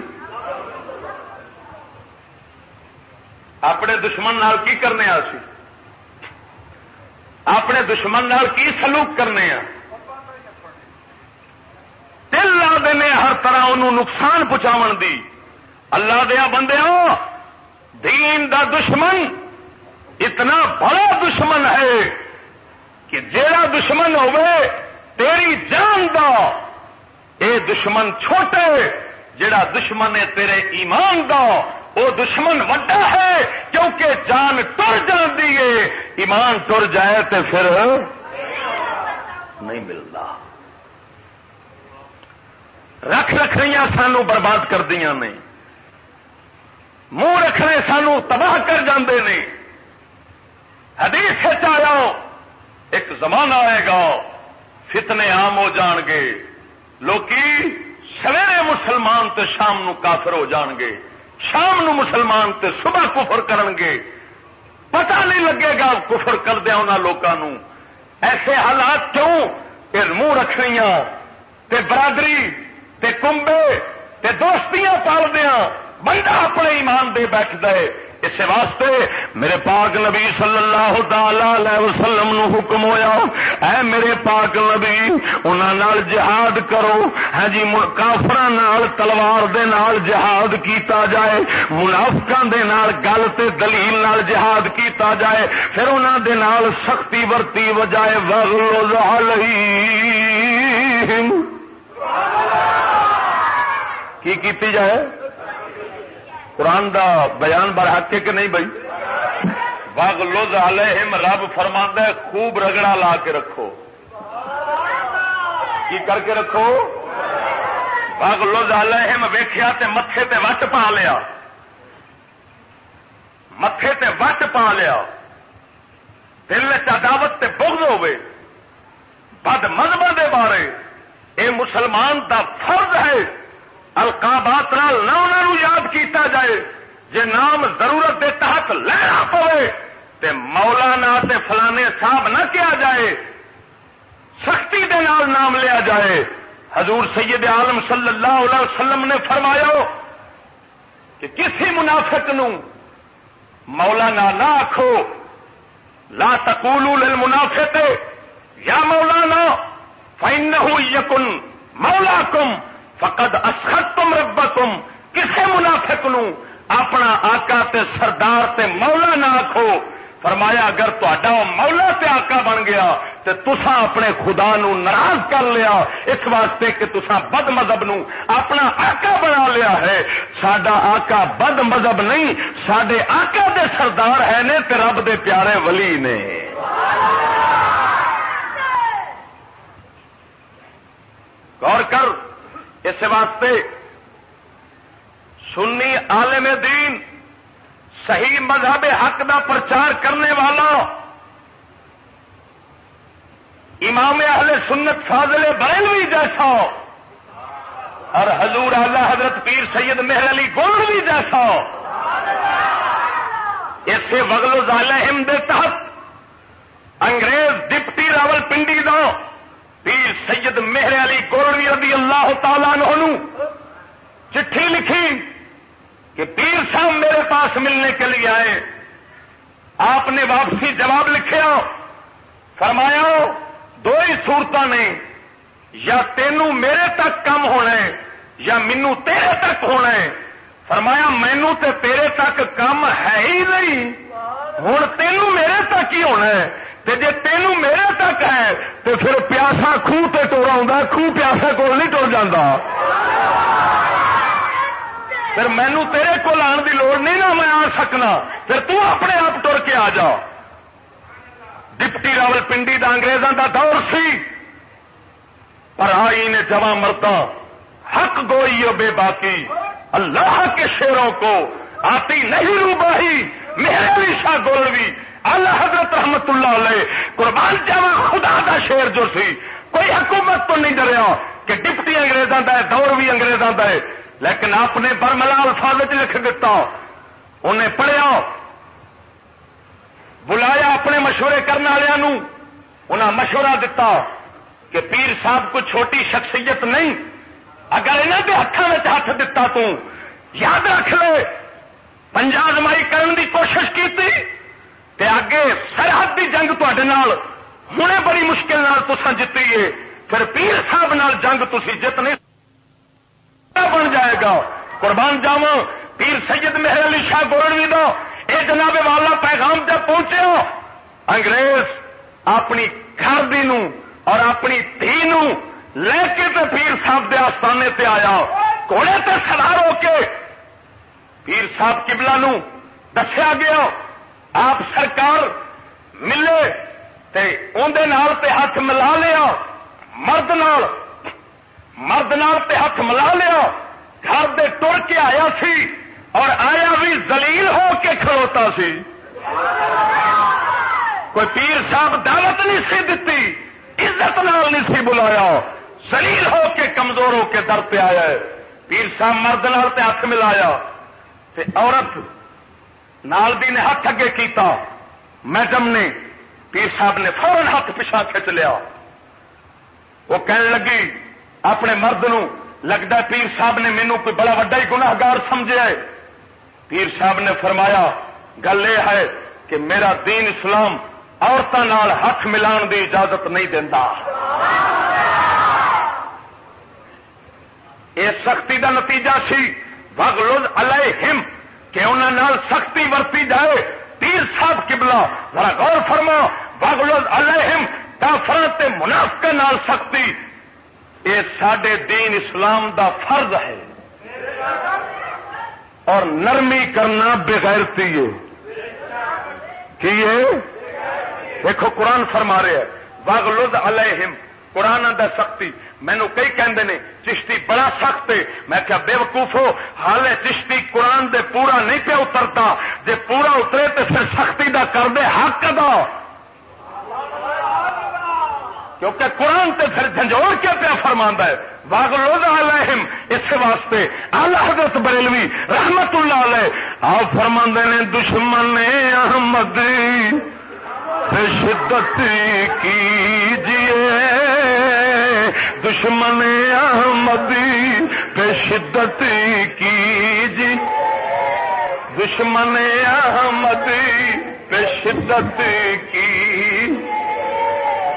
اپنے دشمن نال کی کرنے سی اپنے دشمن نال کی سلوک کرنے دل لا دینے ہر طرح انہوں نقصان پہنچاو دی۔ اللہ دیا بندے دین دا دشمن اتنا بڑا دشمن ہے کہ جیڑا دشمن ہوئے تیری جان دا اے دشمن چھوٹے، جڑا دشمن ہے تیرے ایمان دا وہ دشمن وڈا ہے، کیونکہ جان تر جاتی ہے، ایمان تر جائے تو پھر نہیں ملتا۔ رکھ رکھنی سانو برباد کر دیا نے۔ منہ رکھنے سانو تباہ کر جاندے نے۔ حدیث چایا ایک زمانہ آئے گا۔ فتنے عام ہو جان گے۔ لوکی سویرے مسلمان تے شام نو کافر ہو جان گے۔ شام نو مسلمان تے صبح کفر کرن گے۔ پتہ نہیں لگے گا کفر کر دیا انہوں لوگوں ایسے حالات کیوں؟ کہ منہ رکھنیاں، تے برادری، تے کمبے تے دوستیاں پال دیا بندہ اپنے ایمان دے بیٹھ دے اس واسطے میرے پاک نبی صلی اللہ تعالی علیہ وسلم نو حکم ہویا، اے میرے پاک نبی، انہاں نال جہاد کرو۔ ہاں جی کافراں نال، تلوار دے نال جہاد کیتا جائے، منافقاں دے نال گل تے دلیل نال جہاد کیتا جائے، پھر انہاں دے نال سختی ورتی وجائے، وغلظ علیہم کی کیتی جائے؟ قرآن دا بیان بر حق کہ نہیں بھائی؟ باغ لوز علیہم، رب فرما خوب رگڑا لا کے رکھو۔ کی کر کے رکھو؟ باغ لوز علیہم ویخیا تے متے تے وٹ پا لیا۔ متے تے وٹ پا لیا۔ دل چاوت تے بغض ہوئے بد مذہب دے بارے۔ اے مسلمان دا فرض ہے۔ القابات نہ انہوں یاد کیتا جائے، جے نام ضرورت کے تحت لینا پوے، تے مولانا تے فلانے صاحب نہ کیا جائے، سختی دے نال نام لیا جائے۔ حضور سید عالم صلی اللہ علیہ وسلم نے فرمایا کہ کسی منافق نو مولانا نہ آخو لا تقولوا للمنافق، یا مولانا، فإنه يكن مولاكم فقد اسخطتم ربكم کسے منافق نو اپنا آقا تے سردار تے مولا نہ آخو فرمایا، اگر تا مولا تے آقا بن گیا تو تسا اپنے خدا نو ناراض کر لیا، اس واسطے کہ تسا بد مذہب نو اپنا آقا بنا لیا ہے۔ سڈا آقا بد مذہب نہیں سڈے آقا دے سردار ہے نے تے رب دے پیارے ولی نے۔ غور کر۔ اس واسطے سنی عالم دین، صحیح مذہب حق دا پرچار کرنے والا، امام اہل سنت فاضل بریلوی جیسا، اور حضور اعلی حضرت پیر سید مہر علی گولوی جیسا۔ اسے وغل ظالم دے تحت انگریز ڈپٹی راول پنڈی دا پیر سید مہر علی گولوی رضی اللہ تعالیٰ نے چٹھی لکھی کہ پیر صاحب میرے پاس ملنے کے لیے آئے۔ آپ نے واپسی جواب لکھا فرمایا دو ہی صورت نے یا تینوں میرے تک کم ہونا ہے یا مینو تیرے تک ہونا ہے۔ فرمایا مینو تے تیرے تک کم ہے ہی نہیں۔ ہوں تینوں میرے تک ہی ہونا ہے۔ تے جے تینوں میرے تک ہے تو پھر پیاسا خوہ تے ٹورا خوہ پیاسا کول نہیں ٹر جاتا پھر مینو تیرے کو آن کی لوڑ نہیں نا میں آ سکنا۔ پھر تو اپنے آپ ٹر کے آ جا۔ ڈپٹی راول پنڈی دا انگریزوں دا دور سی۔ پر آئی نے جمع مرتا حق گوئی بے باقی اللہ کے شیروں کو آتی نہیں روباہی، میرے علی شاہ گولوی۔ اللہ حضرت رحمت اللہ علیہ قربان جاوا خدا دا شیر جو سی، کوئی حکومت تو نہیں ڈریا کہ ڈپٹی انگریزوں کا ہے، دور بھی انگریزوں کا ہے، لیکن آپ نے برملا الفاظ لکھ دیتا انہیں پڑھیا، بلایا اپنے مشورے کرنے والوں انہیں مشورہ دیتا کہ پیر صاحب کو چھوٹی شخصیت نہیں، اگر انہوں کے ہاتھوں میں ہاتھ دتا تو، یاد رکھ لے پنجابمائی کرنے کی کوشش کی تے اگے سرحد کی جنگ تے ہوں بڑی مشکل تسان جیتی ہے پھر پیر صاحب نال جنگ تھی جت نہیں بن جائے گا۔ قربان جاوا پیر سید مہر علی شاہ گولڈوی دو یہ جناب والا پیغام جب پہنچے انگریز اپنی گھر نو اور اپنی دھی نو لے کے تے پیر صاحب دے آستانے تے آیا۔ گھوڑے تے سوار ہو کے پیر صاحب کبلا نو دسیا گیا۔ آپ سرکار ملے تے اندر نال تے ہاتھ ملا لیا، مرد نال مرد نال تے ہاتھ ملا لیا، گھر دے ٹر کے آیا سی اور آیا بھی زلیل ہو کے کھلوتا سی۔ کوئی پیر صاحب دعوت نہیں سی دتی، عزت نال نہیں سی بلایا زلیل ہو کے کمزور ہو کے در پہ آیا۔ ہے پیر صاحب مرد نال تے ہاتھ ملایا، تے عورت نال نے ہاتھ اگے کیتا۔ میڈم نے پیر صاحب نے فوراً ہاتھ پچھا کھچ لیا۔ وہ کہنے لگی، اپنے مرد نو لگتا پیر صاحب نے مینو کوئی بڑا وڈا ہی گناگار سمجھا ہے۔ پیر صاحب نے فرمایا، گل یہ ہے کہ میرا دین اسلام عورتوں ہاتھ ملان دی اجازت نہیں دینا یہ سختی دا نتیجہ سی۔ بگلوز الم کہ انہوں سختی ورتی جائے، پیر صاحب کبلا ذرا غور فرما بگلوز الم کافرت منافق نال سختی یہ سڈے دین اسلام دا فرض ہے۔ اور نرمی کرنا بغیرتی ہے۔ دیکھو قرآن فرما رہے ہیں باغ علیہم قرآن دا سختی۔ مینو کئی کہندے نے، چشتی بڑا سخت ہے میں کیا بے وقوف ہو حال چشتی قرآن دے پورا نہیں پیا اترتا۔ جے پورا اترے تو پھر سختی دا کر دے، حق دا کیونکہ قرآن تے پھر جھنجھوڑ کے پیا فرما ہے۔ باغ لوہم اس واسطے آلہ حضرت بریلوی رحمت اللہ علیہ۔ آپ فرما نے، دشمن احمد۔ شدت کیجیے۔ دشمن احمد پہ شدت کیجیے۔ دشمن احمد پہ شدت کی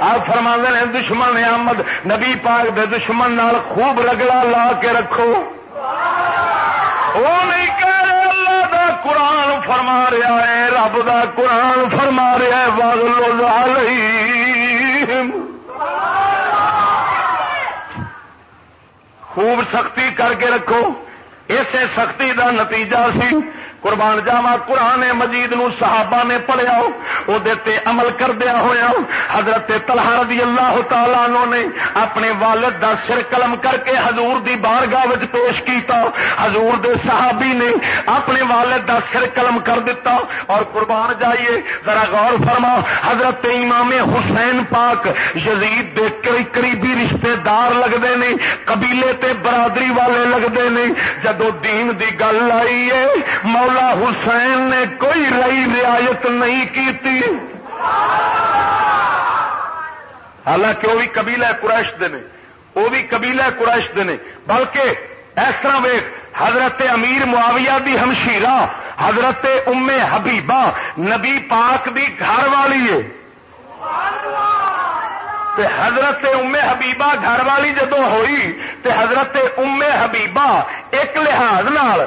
آپ فرما نے دشمن احمد، نبی پاک دے دشمن نال خوب رگڑا لا کے رکھو۔ وہ نہیں کہہ رہے اللہ دا قرآن فرما رہا ہے، رب دا قرآن فرما رہا ہے واضح خوب سختی کر کے رکھو۔ اسے سختی دا نتیجہ سی۔ قربان جاوا قرآن مجید نو صحابہ نے پڑھیا وہ عمل کردیا ہوا حضرت طلحہ رضی اللہ تعالی نو نے اپنے والد دا سر قلم کر کے حضور دی بارگاہ وچ پیش کیتا۔ حضور دے صحابی نے اپنے والد دا سر قلم کر دیتا اور قربان جائیے، ذرا غور فرما حضرت امام حسین پاک یزید دے کئی قریبی رشتے دار لگتے ہیں قبیلے تے برادری والے لگتے ہیں جدو دین دی گل آئی ہے مولا حسین نے کوئی رئی رعایت نہیں کی تھی حالانکہ وہ بھی قبیلہ قریش دے وہ بھی قبیلہ قریش دے بلکہ اس طرح ویک حضرت امیر معاویہ دی ہمشیرہ، حضرت ام حبیبہ، نبی پاک دی گھر والی ہے۔ تے حضرت ام حبیبہ گھر والی جدو ہوئی، تے حضرت ام حبیبہ ایک لحاظ نال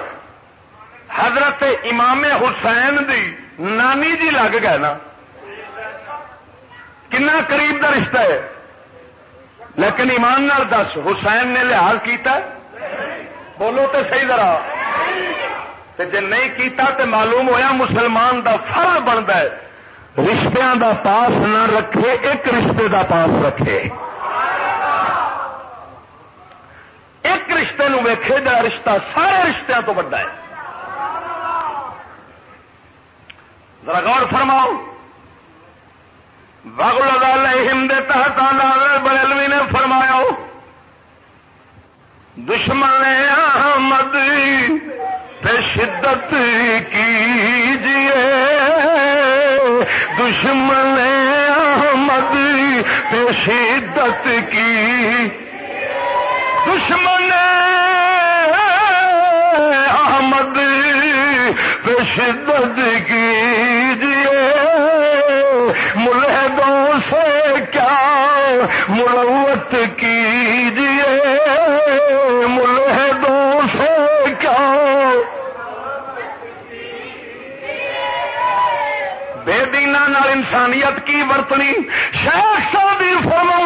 حضرت امام حسین دی نانی جی لگ گئے نا۔ کنا قریب کا رشتہ ہے۔ لیکن ایمان نال دس، حسین نے لحاظ کیتا بولو تو صحیح ذرا۔ جی نہیں کیتا تے معلوم ہویا مسلمان دا فرض بنتا ہے۔ رشتہ دا پاس نہ رکھے، ایک رشتے دا پاس رکھے۔ ایک رشتے نو ویکھے جا رشتہ سارے رشتہ تو بڑا ہے۔ ذرا غور فرماؤ۔ بغل ہند تحت بریلوی نے فرمایا، دشمن احمد پہ شدت کیجیے۔ دشمن احمد پہ شدت کی دشمن احمد پہ شدت کیجیے۔ انسانیت کی ورتنی شیخ سادی فرما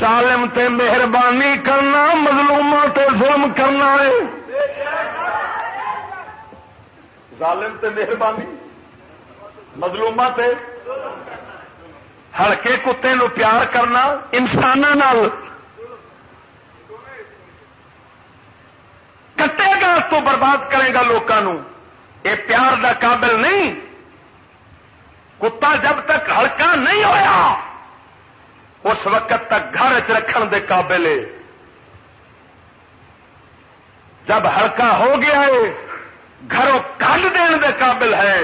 ظالم تے مہربانی کرنا مظلوموں تے ظلم کرنا ہے۔ ظالم تے مہربانی تے ہلکے کتے نو پیار کرنا انسان کٹے گا تو برباد کرے گا لوگوں یہ پیار دا قابل نہیں۔ کتا جب تک ہلکا نہیں ہویا، اس وقت تک گھر چ رکھن دے قابل ہے۔ جب ہلکا ہو گیا ہے، گھروں کل دین دے قابل ہے۔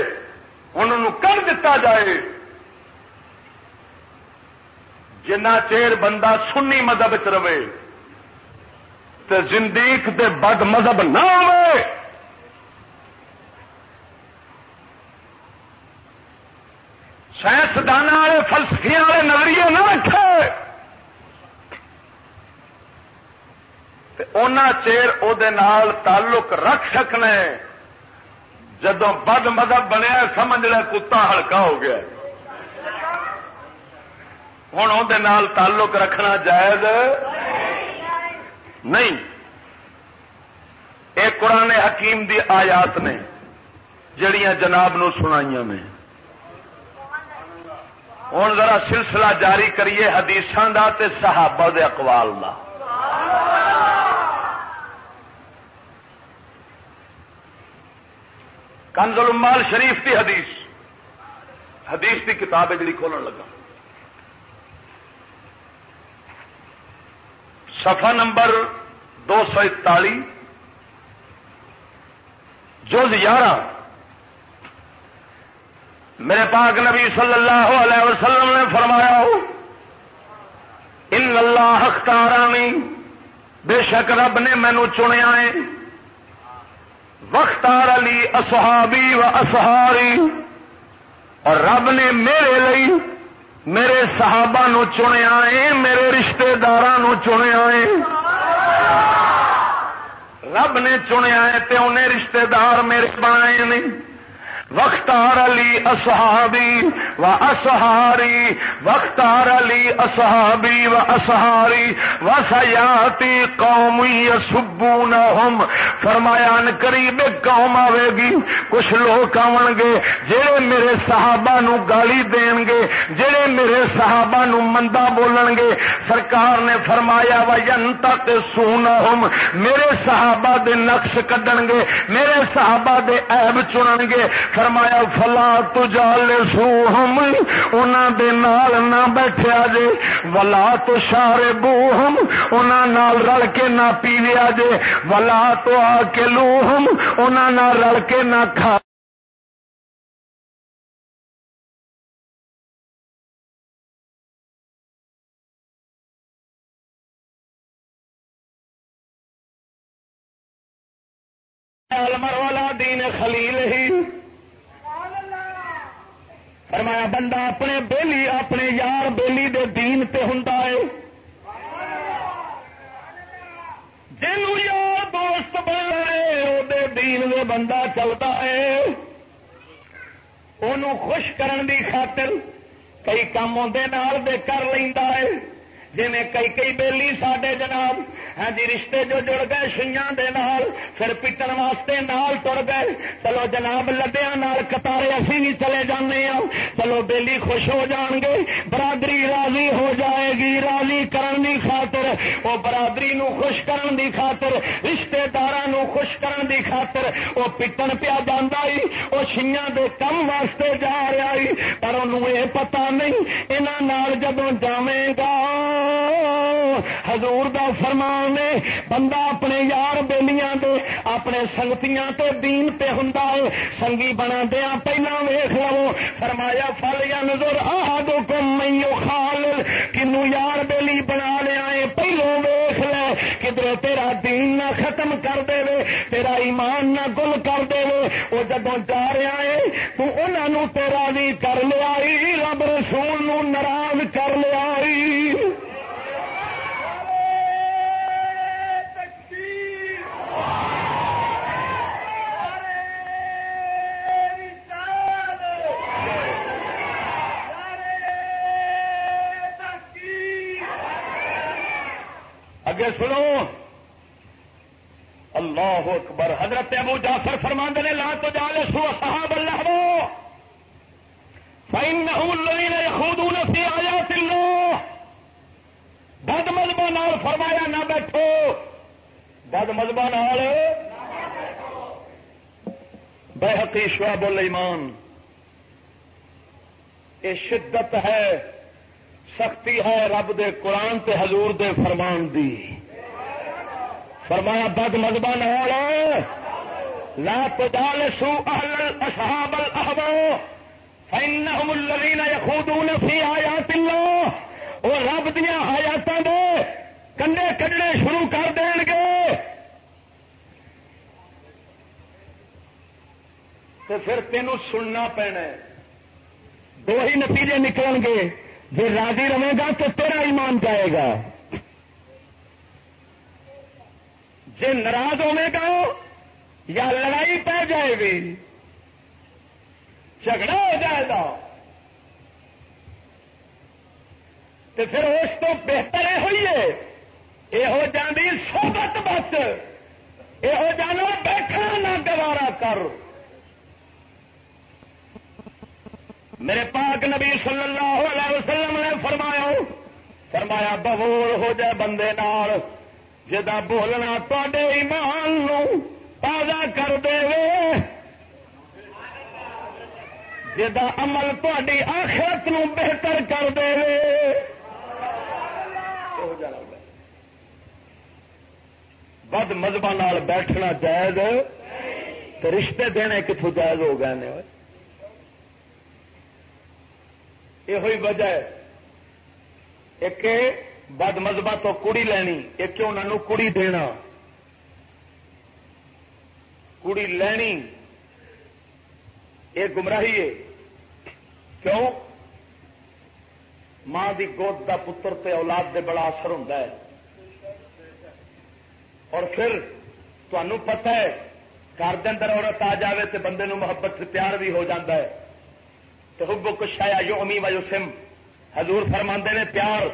انہوں کر دتا جائے۔ جنا چیر بندہ سنی مذہب چ رہے تو زندیق دے بد مذہب نہ ہوئے۔ سائنسدان والے فلسفے والے نظریے نہ رکھے۔ چیر وہ تعلق رکھ سکنا جدو بد مذہب بنیا سمجھ لیا کتا ہلکا ہو گیا۔ ہوں وہ تعلق رکھنا جائز؟ نہیں۔ یہ قرآن حکیم دی آیات نے، جڑیاں جناب نو سنائی میں ہوں ذرا سلسلہ جاری کریے حدیثاں دا تے صحابہ دے اقوال دا۔ کنزل المال شریف کی حدیث۔ حدیث کی کتاب جڑی کھولن لگا۔ صفحہ نمبر دو سو اکتالی، جز یارہ۔ میرے پاک نبی صلی اللہ علیہ وسلم نے فرمایا ہو، ان اللہ اختارانی، بے شک رب نے مینو چنیا ہے۔ وختار علی اصحابی و اصہاری اور رب نے میرے لئی میرے صحابہ نو چنیا ہے، میرے رشتے دار چنیا ہے۔ رب نے چنیا ہے تے انہیں رشتے دار میرے بنائے نہیں وختار علی اصحابی و اصہاری وختار علی اصحابی و اصہاری و سیاتی قومی سبو نہ فرمایا قریب قوم آئے گی، کچھ لوگ آن گے جہے میرے صحابہ نو گالی دین گے جہے میرے صحابہ نو مندا بولن گے۔ سرکار نے فرمایا و ین تک سونا میرے صحابہ دے نقش کڈن گے، میرے صحابہ دے عیب چنن گے۔ فرمایا، فلا تجال سو ہم دے نال نہ بیٹھیا جے، ولا تو شارے بو ہم نال رل کے نہ پیویا جے، ولا تو آ کے لو ہم نال رل کے نہ کھا۔ والا دین خلیل ہی۔ فرمایا، بندہ اپنے بیلی، اپنے یار بیلی دے دین تے ہوں جن یار دوست بن رہے دین دے بندہ چلتا ہے۔ ان خوش کرن دی خاطر کئی کام آدھے دے کر لینا ہے۔ جی کئی کئی بیلی سڈے جناب ہاں جی رشتے جو جڑ گئے شیاں دے نال، پھر پٹن واسطے نال تر گئے۔ چلو جناب لدیا نال کتارے اسی بھی چلے جانے ہاں چلو بیلی خوش ہو جان گے، برادری راضی ہو جائے گی، راضی کرن دی خاطر۔ وہ برادری نو خوش کرن دی خاطر، رشتے دار خوش کرن دی خاطر۔ وہ پٹن پیا جانا ہی وہ شیاں دے کم واسطے جا رہا ہی۔ پر انہوں یہ پتا نہیں یہاں جدو جائے گا، حضور دا فرمان نے بندہ اپنے یار بیلیاں دے، اپنے سنگتیاں تے دین پہ ہوں سنگی بنا دیا پہلا ویخ لو۔ فرمایا، فل یا نظر آ دو کم خال کنو یار بیلی بنا لیا ہے، پہلو ویخ لے۔ کدھر تیرا دین نہ ختم کر دے وے تیرا ایمان نہ گل کر دے۔ وے وہ جدو جا رہا ہے، تو انہوں تیرا بھی کر لیا رب رسول ناراض کر لیا اگے سنو۔ اللہ اکبر، حضرت ابو جعفر فرماند نے، لا تو جال سو صحاب اللہ وہ فائن نہ خود سی آیا سلو بد مذہب نال فرمایا نہ بیٹھو۔ بد مذہب نال۔ بے حقی شعب الایمان۔ یہ شدت ہے سختی ہے رب دے قرآن تے حضور دے فرمان دی۔ فرمایا، بد مذہب لا تجال سو اہل اصحاب الاحبا فانهم الذين يخوضون في آيات الله۔ وہ رب دیا آیاتاں دے کنڈے کڈنے شروع کر دین گے۔ تو پھر تینوں سننا پینا دو ہی نتیجے نکل گے۔ جی راضی رہے گا تو تیرا ایمان جائے گا۔ جی ناراض ہونے گا یا لڑائی پہ جائے گی، جھگڑا ہو جائے گا۔ تو پھر اس کو بہتر یہ ہوئی ہے۔ یہ جانی سوبت بس یہ جانا بیٹھنا نہ گوارا کر۔ میرے پاک نبی صلی اللہ علیہ وسلم نے فرمایا فرمایا ببول ہو جائے بندے نال جا بولنا تے ایمان نو تازہ کر دے۔ جا عمل تاری آخرت نو بہتر کر دے۔ بد مذہب بیٹھنا جائز تو رشتے دینے کتوں جائز ہو گئے یہ وجہ ہے۔ ایک بد مذہبہ تو کڑی لینی، ایک انہوں کڑی دینا۔ کڑی لینی، یہ گمراہی ہے۔ کیوں؟ ماں دی گود دا پتر تے اولاد دے بڑا اثر ہوتا ہے۔ اور پھر تمہوں پتا ہے، گھر کے اندر عورت آ جائے تو بندے نو محبت سے پیار بھی ہو جاتا ہے۔ تو حب کشایا یو امی و سم حضور فرماندے نے پیار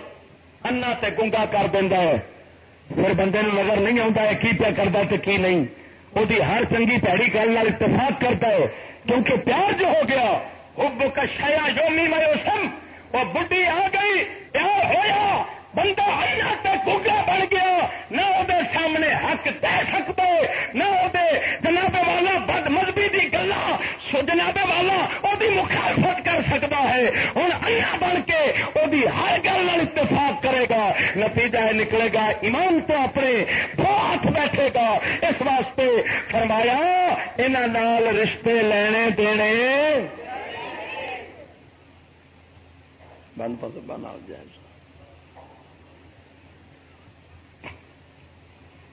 انا تے گنگا کر دینا ہے۔ پھر بندے نظر نہیں آتا ہے کی پیا کرتا تو کی نہیں۔ وہ ہر چنگی پیڑی گل اتفاق کرتا ہے۔ کیونکہ پیار جو ہو گیا حب کشایا یومی و سم وہ بڈی آ گئی، پیار ہویا۔ بندہ انا تے گنگا بن گیا، نہ وہ سامنے حق دے سکتا نہ وہ جناب والا بد مذہبی کی گلا جناب والا وہ مخالفت کر سکتا ہے۔ ہوں انا بن کے وہ ہر گل اتفاق کرے گا، نتیجہ نکلے گا، ایمان تو اپنے دو ہاتھ بیٹھے گا۔ اس واسطے فرمایا انہوں رشتے لینے دینے۔ بند بنا جائے۔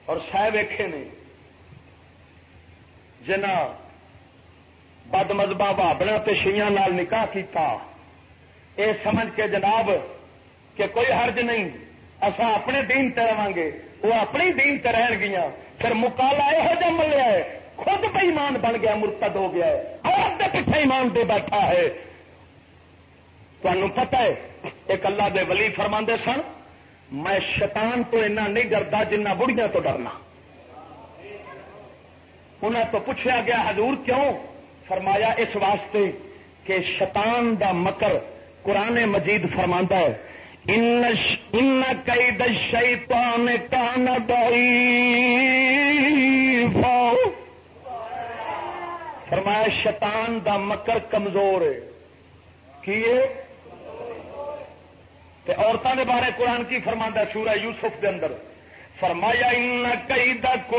اور سہ ویکھے نے۔ جنا بد مذہبہ بابنا شیاں نال نکاح کیتا۔ اے سمجھ کے جناب کہ کوئی حرج نہیں۔ اصا اپنے دین تے رہا گے، وہ اپنی دین تے رہن گیا پھر مکالا یہو جہ ملیا ہے، خود بے ایمان بن گیا، مرتد ہو گیا ہے۔ اور پیچھے ایمان دے بیٹھا ہے۔ تمہوں پتہ ہے، ایک اللہ دے ولی فرما سن میں شیطان تو اینا نہیں ڈرتا جنہ بڑھیا تو ڈرنا۔ انہیں تو پوچھا گیا، حضور کیوں؟ فرمایا، اس واسطے کہ شیطان دا مکر قرآن مجید فرما ہے، ان کئی دشئی کان فرمایا، شیطان دا مکر کمزور ہے۔ کیے عورتوں کے بارے قرآن کی فرما سورہ یوسف کے اندر فرمایا، ان کئی دن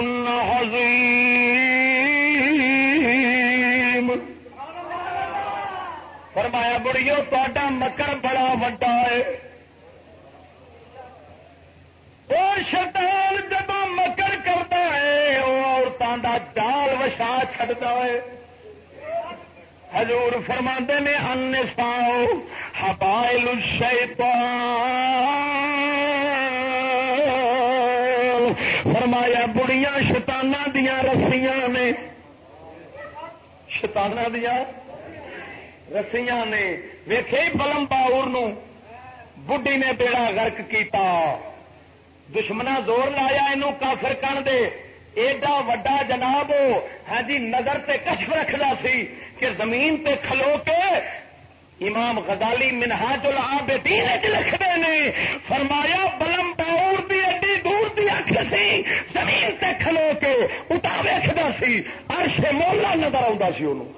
فرمایا، بڑیو تا مکر بڑا وڈا ہے. اور شیطان جب مکر کرتا ہے وہ عورتوں کا جال وشا چڑتا ہے۔ حضور فرما نے ان پاؤ ہبائل فرمایا، بڑیاں شتانہ دیا رسیاں نے۔ شتانہ دیا رسیاں نے۔ ویخے پلم باور بڈی نے بیڑا گرک کیتا۔ دشمنا زور لایا یہ کافر کن دے ایڈا وڈا جناب ہاں جی نظر تے کشف رکھدا سی۔ کہ زمین تے کھلو کے امام غزالی منہاج العابدین لکھتے ہیں فرمایا بلم باور دی ایڈی دور دی اکھ سی، زمین تے کھلو کے اتا ویکھدا سی، عرش مولا نظر آتا سی انہوں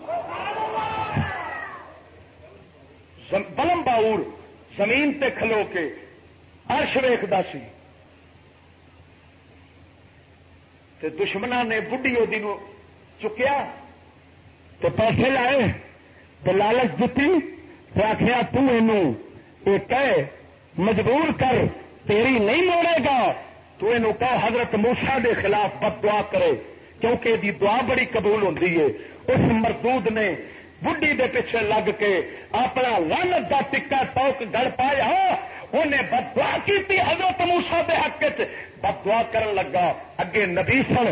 بلم باور، زمین تے کھلو کے عرش ویکھدا سی۔ تے دشمنا نے بڈی وہ چکیا۔ تو پیسے لائے تو لالچ دیتی تو آخیا کہ مجبور کر، تیری نہیں موڑے گا۔ تو یہ کہ حضرت موسا دے خلاف بد دعا کرے، کیونکہ دی دعا بڑی قبول ہوتی ہے۔ اس مردود نے بڈی دے پیچھے لگ کے اپنا لانت کا ٹکا ٹوک گڑ پایا۔ انہیں بد دعا کی حضرت موسا دے حق بد دعا کرن لگا۔ اگے نبی سن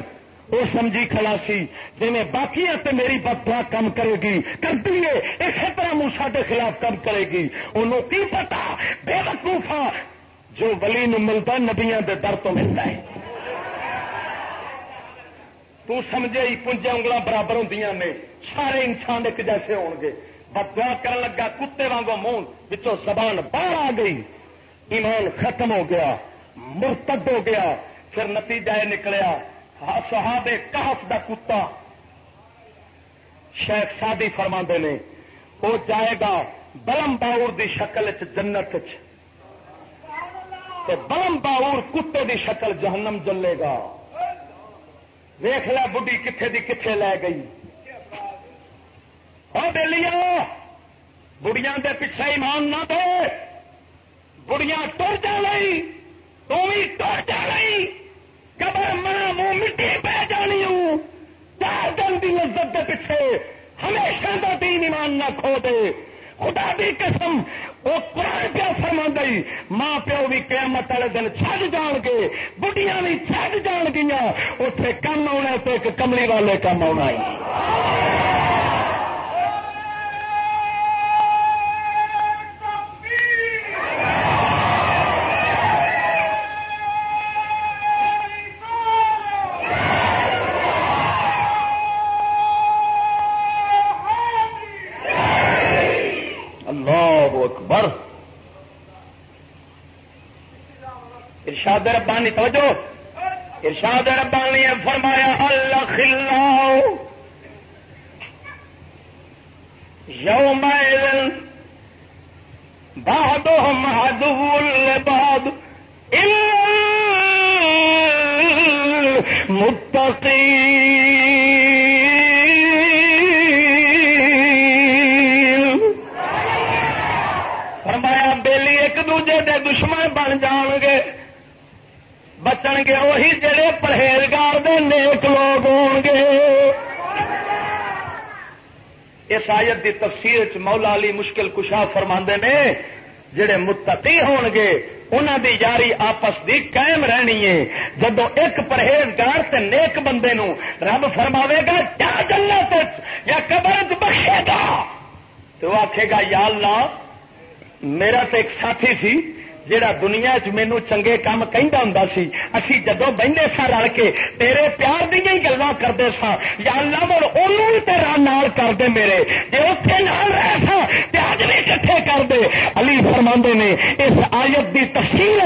وہ سمجھی کھڑا سی جی باقی میری بدوا کم کرے گی کر دیے اسی طرح موسا کے خلاف کم کرے گی۔ انہوں کی پتا؟ بے وقوفا جو ولی نو ملتا نبیا کے در تو ملتا ہے۔ تو سمجھے ہی پنجے انگل برابر ہوں نے، سارے انسان ایک جیسے ہو گے۔ بدوا کر لگا، کتے وانگو منہ بچوں زبان باہر آ گئی۔ ایمان ختم ہو گیا، مرتد ہو گیا۔ پھر نتیجہ یہ نکلیا ہاں صحابے کہف دا کتا۔ شیخ سادی فرما نے، وہ جائے گا بلم باور دی شکل جنت بلم باور کتے دی شکل جہنم جلے گا۔ ویخ ل بڑھی کتنے دی کتنے لے گئی۔ اور لیا بڑیاں دے پیچھے ایمان نہ دے۔ بڑیاں ٹر جا رہی تھی ٹر جا رہی قبر ماں منہ مٹی پہ جانی ہوں۔ چار دن کی عزت کے پیچھے ہمیشہ کا دین ایمان نہ کھو دے۔ خدا دی قسم وہ قرآن پیا فرما گئی، ماں پیو بھی قیامت والے دن چڑ جان گے بڑھیا بھی چڑ جان گیا اتے کم آنا تو ایک کملی والے کم آنا ہے۔ ارشاد ربانی توجہ! ارشاد ربانی نے فرمایا اللہ خلا یوم بہاد مہاد باد گے وہی جڑے پرہیزگار دے نیک لوگ ہون گے۔ اس آیت دی تفسیر چ مولا علی مشکل کشا فرما نے، جڑے متقی ہون گے انہوں دی یاری آپس دی قائم رہنی ہے۔ جدو ایک پرہیزگار تے نیک بندے نو رب فرماوے گا کیا جنت یا قبر بخشے گا۔ تو آخے گا، یا اللہ، میرا تو ایک ساتھی سی جہاں دنیا چ مینو چنگے کام کہہ ہوں سی، اسی جدو بہنے سا رل کے تیرے پیار دیا ہی گلا کرتے سا یا اللہ مڑ ان تیرا نال کر دے میرے جی اتنے نال رہ سا اج بھی کٹھے کر دے علی فرما نے، اس آیت کی تفصیل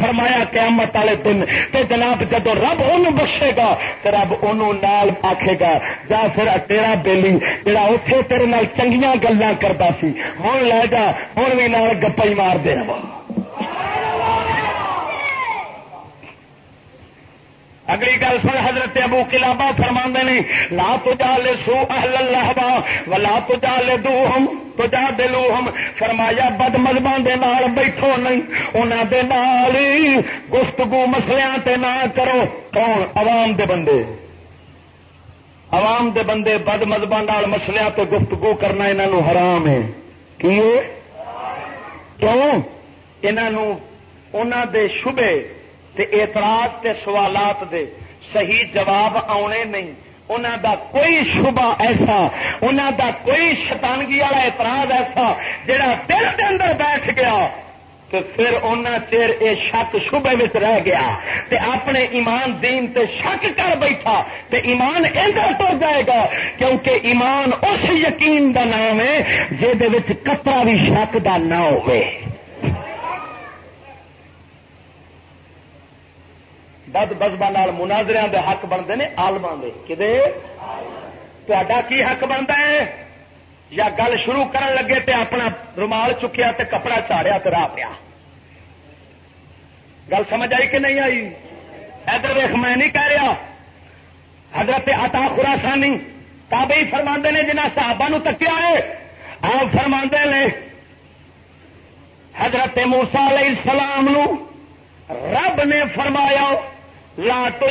فرمایا قیامت والے دن تے جناب جدو رب ان بخشے گا تو رب ان نال آکھے گا، جا پھر تیرا بیلی جڑا اتے تیرے نال چنگیاں گلا کرتا سی ہوں لے جا ہوں بھی نال گپائی مار دے۔ رہا اگلی گل سن حضرت ابو کلابا فرما نے، لا تو جا سو اہل اللہ با، ولا تو جا لے دو ہم تو جا دلو ہم فرمایا، بد مذہبوں کے نال بیٹھو نہیں انہوں دے نال گفتگو مسلیاں تے نہ کرو۔ کون؟ عوام دے بندے۔ عوام دے بندے بد مذہبوں نال مسلیاں تو گفتگو کرنا انہوں حرام ہے۔ کی کیوں؟ انہوں دے شبے تے اعتراض تے سوالات دے صحیح جواب آنے نہیں۔ انہوں دا کوئی شبہ ایسا انہوں دا کوئی شتانگی والا اعتراض ایسا جڑا دل کے اندر بیٹھ گیا تو پھر ان چیر یہ شک شبے میں رہ گیا۔ تے اپنے ایمان دین تے شک کر بیٹھا۔ تے ایمان ادھر تو جائے گا کیونکہ ایمان اس یقین دا نام ہے جہد کترا بھی شک دا نہ ہوئے۔ بد بزبا مناظر دے حق بنتے ہیں آلما کدے؟ تا کی حق بنتا ہے؟ یا گل شروع کرن لگے تے اپنا رومال چکیا تے کپڑا چاڑیا تو راہ پیا؟ گل سمجھ آئی کہ نہیں آئی؟ ادھر ویخ میں نہیں کہہ رہا۔ حضرت عطا خراسانی تابعی فرما نے جنہ صحابہ نو تکیا ہے۔ آپ فرما نے، حضرت موسا علیہ السلام نو رب نے فرمایا لا تو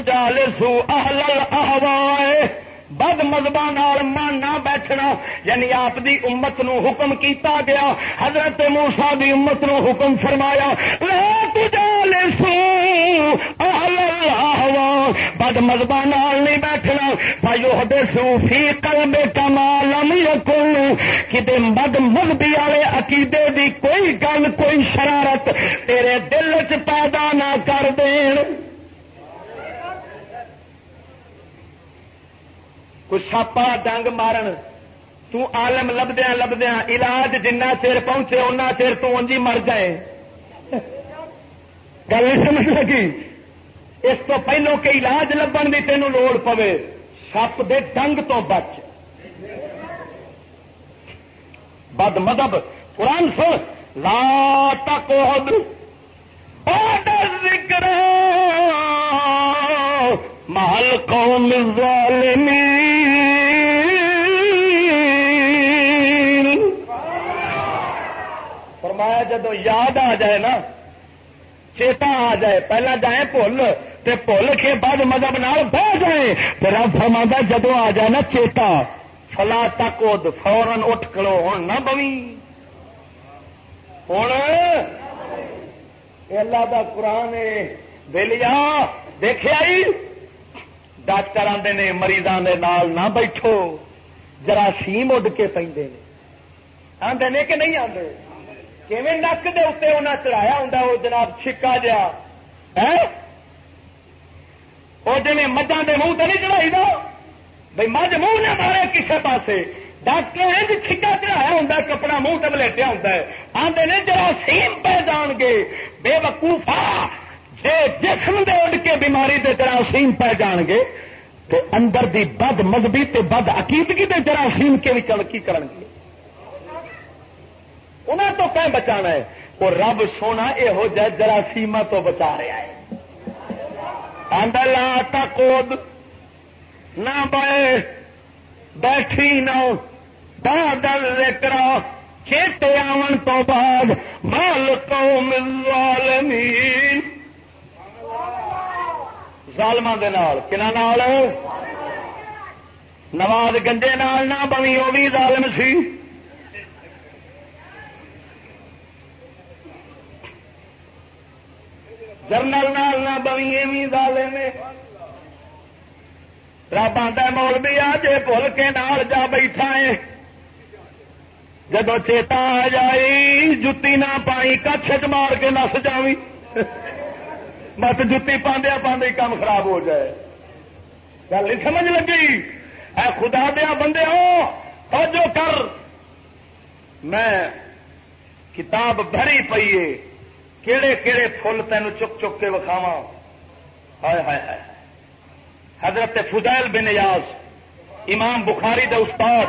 سو اہل احوائے بد مذہب من نہ بیٹھنا. یعنی آپ دی امت نو حکم کیتا گیا. حضرت موسا دی امت نو حکم فرمایا لا تو سو اہل احوا بد مذہب نہیں بیٹھنا. بھائی دے سو فی قلب کمالم یکن. کتے بد مذہبی والے عقیدے دی کوئی گل، کوئی شرارت تیرے دل چ پیدا نہ کر دین. کوئی ساپا ڈنگ مارن۔ تالم لبدیا لبدیا علاج جنہ چیر پہنچے ان چیر تنجی مر جائے۔ گل سمجھ لگی؟ اس تو پہلو کہ علاج لبن کی تینوں لوڑ پوے۔ سپ دے ڈنگ تو بچ۔ بد مدب قرآن سو لا تک ذکر محل القوم الظالمين فرمایا جدو یاد آ جائے نا، چیتا آ جائے، پہلا جائے بھول بھول کے بعد مذہب نال بہ جائے۔ رب فرما جدو آ جائے نا چیتا، فلا تک فورن اٹھ کرو ہوں نہ بوی۔ ہوں اللہ دا قرآن بلیا دیکھا ڈاکٹر آتے نے مریضوں کے نال نہ بیٹھو۔ جراثیم اڈ کے پہ آدھے نے کہ نہیں آتے کیون نک دے اتنے انہیں چڑھایا ہوں وہ جناب چھکا جا وہ جی مجھا کے منہ تو نہیں چڑھائی دا؟ بھائی مجھ منہ نہ مارے کسی پاسے۔ ڈاکٹر چھکا چڑھایا ہوں کپڑا منہ تبلیٹیا ہوں آدھے نے جراثیم پہ جان گے۔ بے وقوفا جسم دے اڈ کے بیماری دے جراثیم پہ جان گے تو اندر دی بد مذہبی تے بد عقیدگی دے جراثیم کے بھی چڑکی کرن گے؟ انہیں تو کہیں بچانا ہے؟ وہ رب سونا یہو جہ جراثیم تو بچا رہا ہے۔ لا تقود نہ بے بیٹھی نہ بادل ذکر چیتے آن تو بعد مال قوم الظالمین ظالماں نال نواز گنجے نال نہ بنی وہ بھی ظالم سی جرنل نال نہ بوی ایویں ظالم رب آتا مول بھی آ جے بھول کے نال جا بیٹھا ہے جب چیتا آ جائی جتی نہ پائی کچھ مار کے نس جاوی مت جتی پاندیا پاندے کام خراب ہو جائے۔ گل نہیں سمجھ لگی؟ اے خدا دیا بندے ہو جو کر۔ میں کتاب بھری پیے کہڑے کہڑے فل تین چک چک کے وکھاوا ہائے ہائے ہائے۔ حضرت فضائل بن نیاز امام بخاری دے استاد۔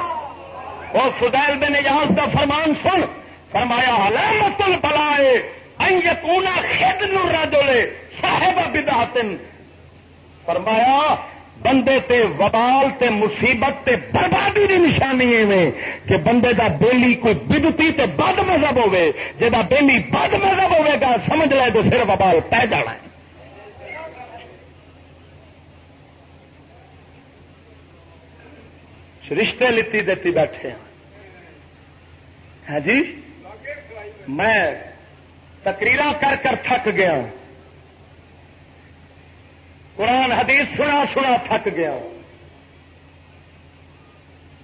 اور فضائل بن نیاز کا فرمان سن۔ فرمایا علامت البلائے یقونا خد نورا صاحب بدعتن۔ فرمایا، بندے تے وبال تے مصیبت تے بربادی کی نشانی ایویں کہ بندے دا بیلی کوئی بدتی تے بد مذہب ہوے جا بیلی بد مذہب ہوے گا، سمجھ لے تو پھر وبال پہ جانا ہے۔ رشتے لیتی دیتی بیٹھے ہیں۔ ہاں جی؟ میں تقریر کر کر تھک گیا قرآن حدیث سنا سنا تھک گیا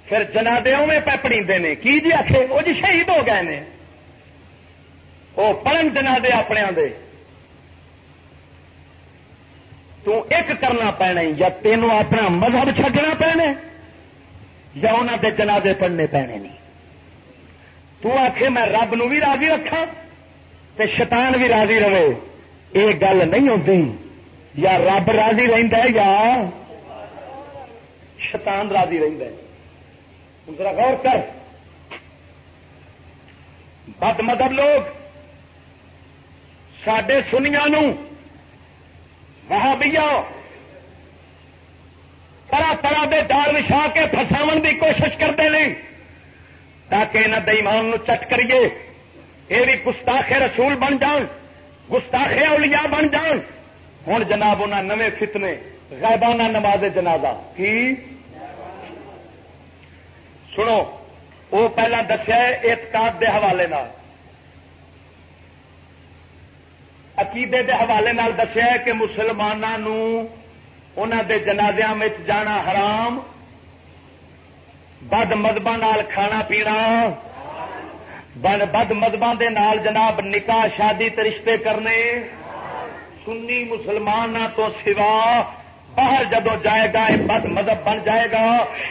پھر جنادے میں پیپڑی نے۔ کی جی آخ وہ جی شہید ہو گئے نے۔ وہ پڑھن جنادے اپنے دے۔ تو ایک کرنا پینا یا تینوں اپنا مذہب چڈنا پینے یا انہوں دے جنادے پڑھنے پینے نہیں تو آخ میں رب نو بھی راضی رکھا تے شیطان بھی راضی رہے۔ یہ گل نہیں ہوتی یا رب راضی رہتا ہے یا شیطان راضی رہتا ہے۔ ذرا غور کر۔ بد مدب لوگ سڈے سنیا وہاں طرح طرح کے ڈال وچھا کے فساو کی کوشش کرتے ہیں تاکہ یہاں دئیمان چٹ کریے۔ یہ بھی گستاخ رسول بن جان، گستاخ اولیاء بن جان۔ ہوں جناب انہیں نویں فتنے غائبانہ نماز جنازہ۔ کی؟ سنو وہ پہلا دسیا اعتقاد دے حوالے عقیدے دے حوالے دسیا کہ مسلمانوں انہوں دے جنازیاں میں جانا حرام، بد مذہب کھانا پینا بن بد مذہب جناب نکاح شادی رشتے کرنے۔ سنی مسلمان تو سوا باہر جدو جائے گا یہ بد مذہب بن جائے گا۔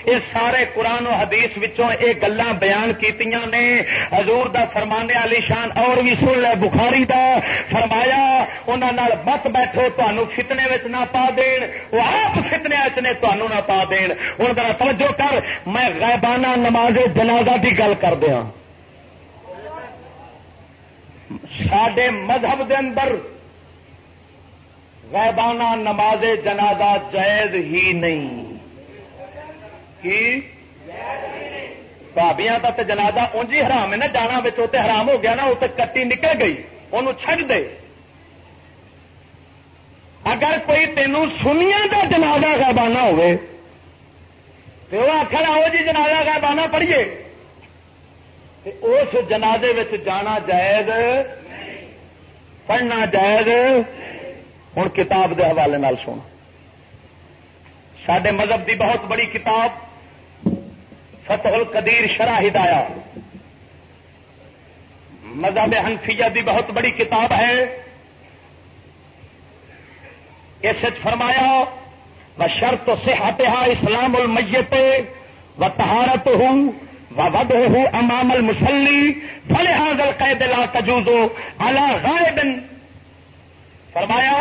یہ سارے قرآن و حدیث وچوں یہ گلا بیان کیتیاں نے۔ حضور دا فرمانے علی شان اور بھی سن لے، بخاری دا فرمایا انہوں مت بیٹھو تمہوں فتنے نہ پا دین۔ وہ آپ فتنے نے تمہوں نہ پا دین۔ ہوں ذرا توجہ کر، میں غیبانہ نماز جنازہ کی گل کر دیا سڈے مذہب دے اندر غیبانہ نماز جنازہ جائز ہی نہیں۔ کی؟ بھابیاں کا تو جنازہ اونجی حرام ہے نا، جانا بچوں حرام ہو گیا نا وہ کٹی نکل گئی انہوں چھڈ دے۔ اگر کوئی تینوں سنیا کا جنازہ غیبانہ ہوئے تو وہ آخر آؤ جی جنازہ غیبانہ پڑھیے۔ اس جنازے جانا جائز، پڑھنا جائز ہوں کتاب کے حوالے سن سڈے مذہب دی بہت بڑی کتاب فتح القدیر شرح ہدایا مذہب حنفیہ دی بہت بڑی کتاب ہے۔ اس فرمایا و شرط سے اسلام المیت و تہارت ہوں ود ہو امام المسلی فلے حاضل قید لا تجوزو الا غائب فرمایا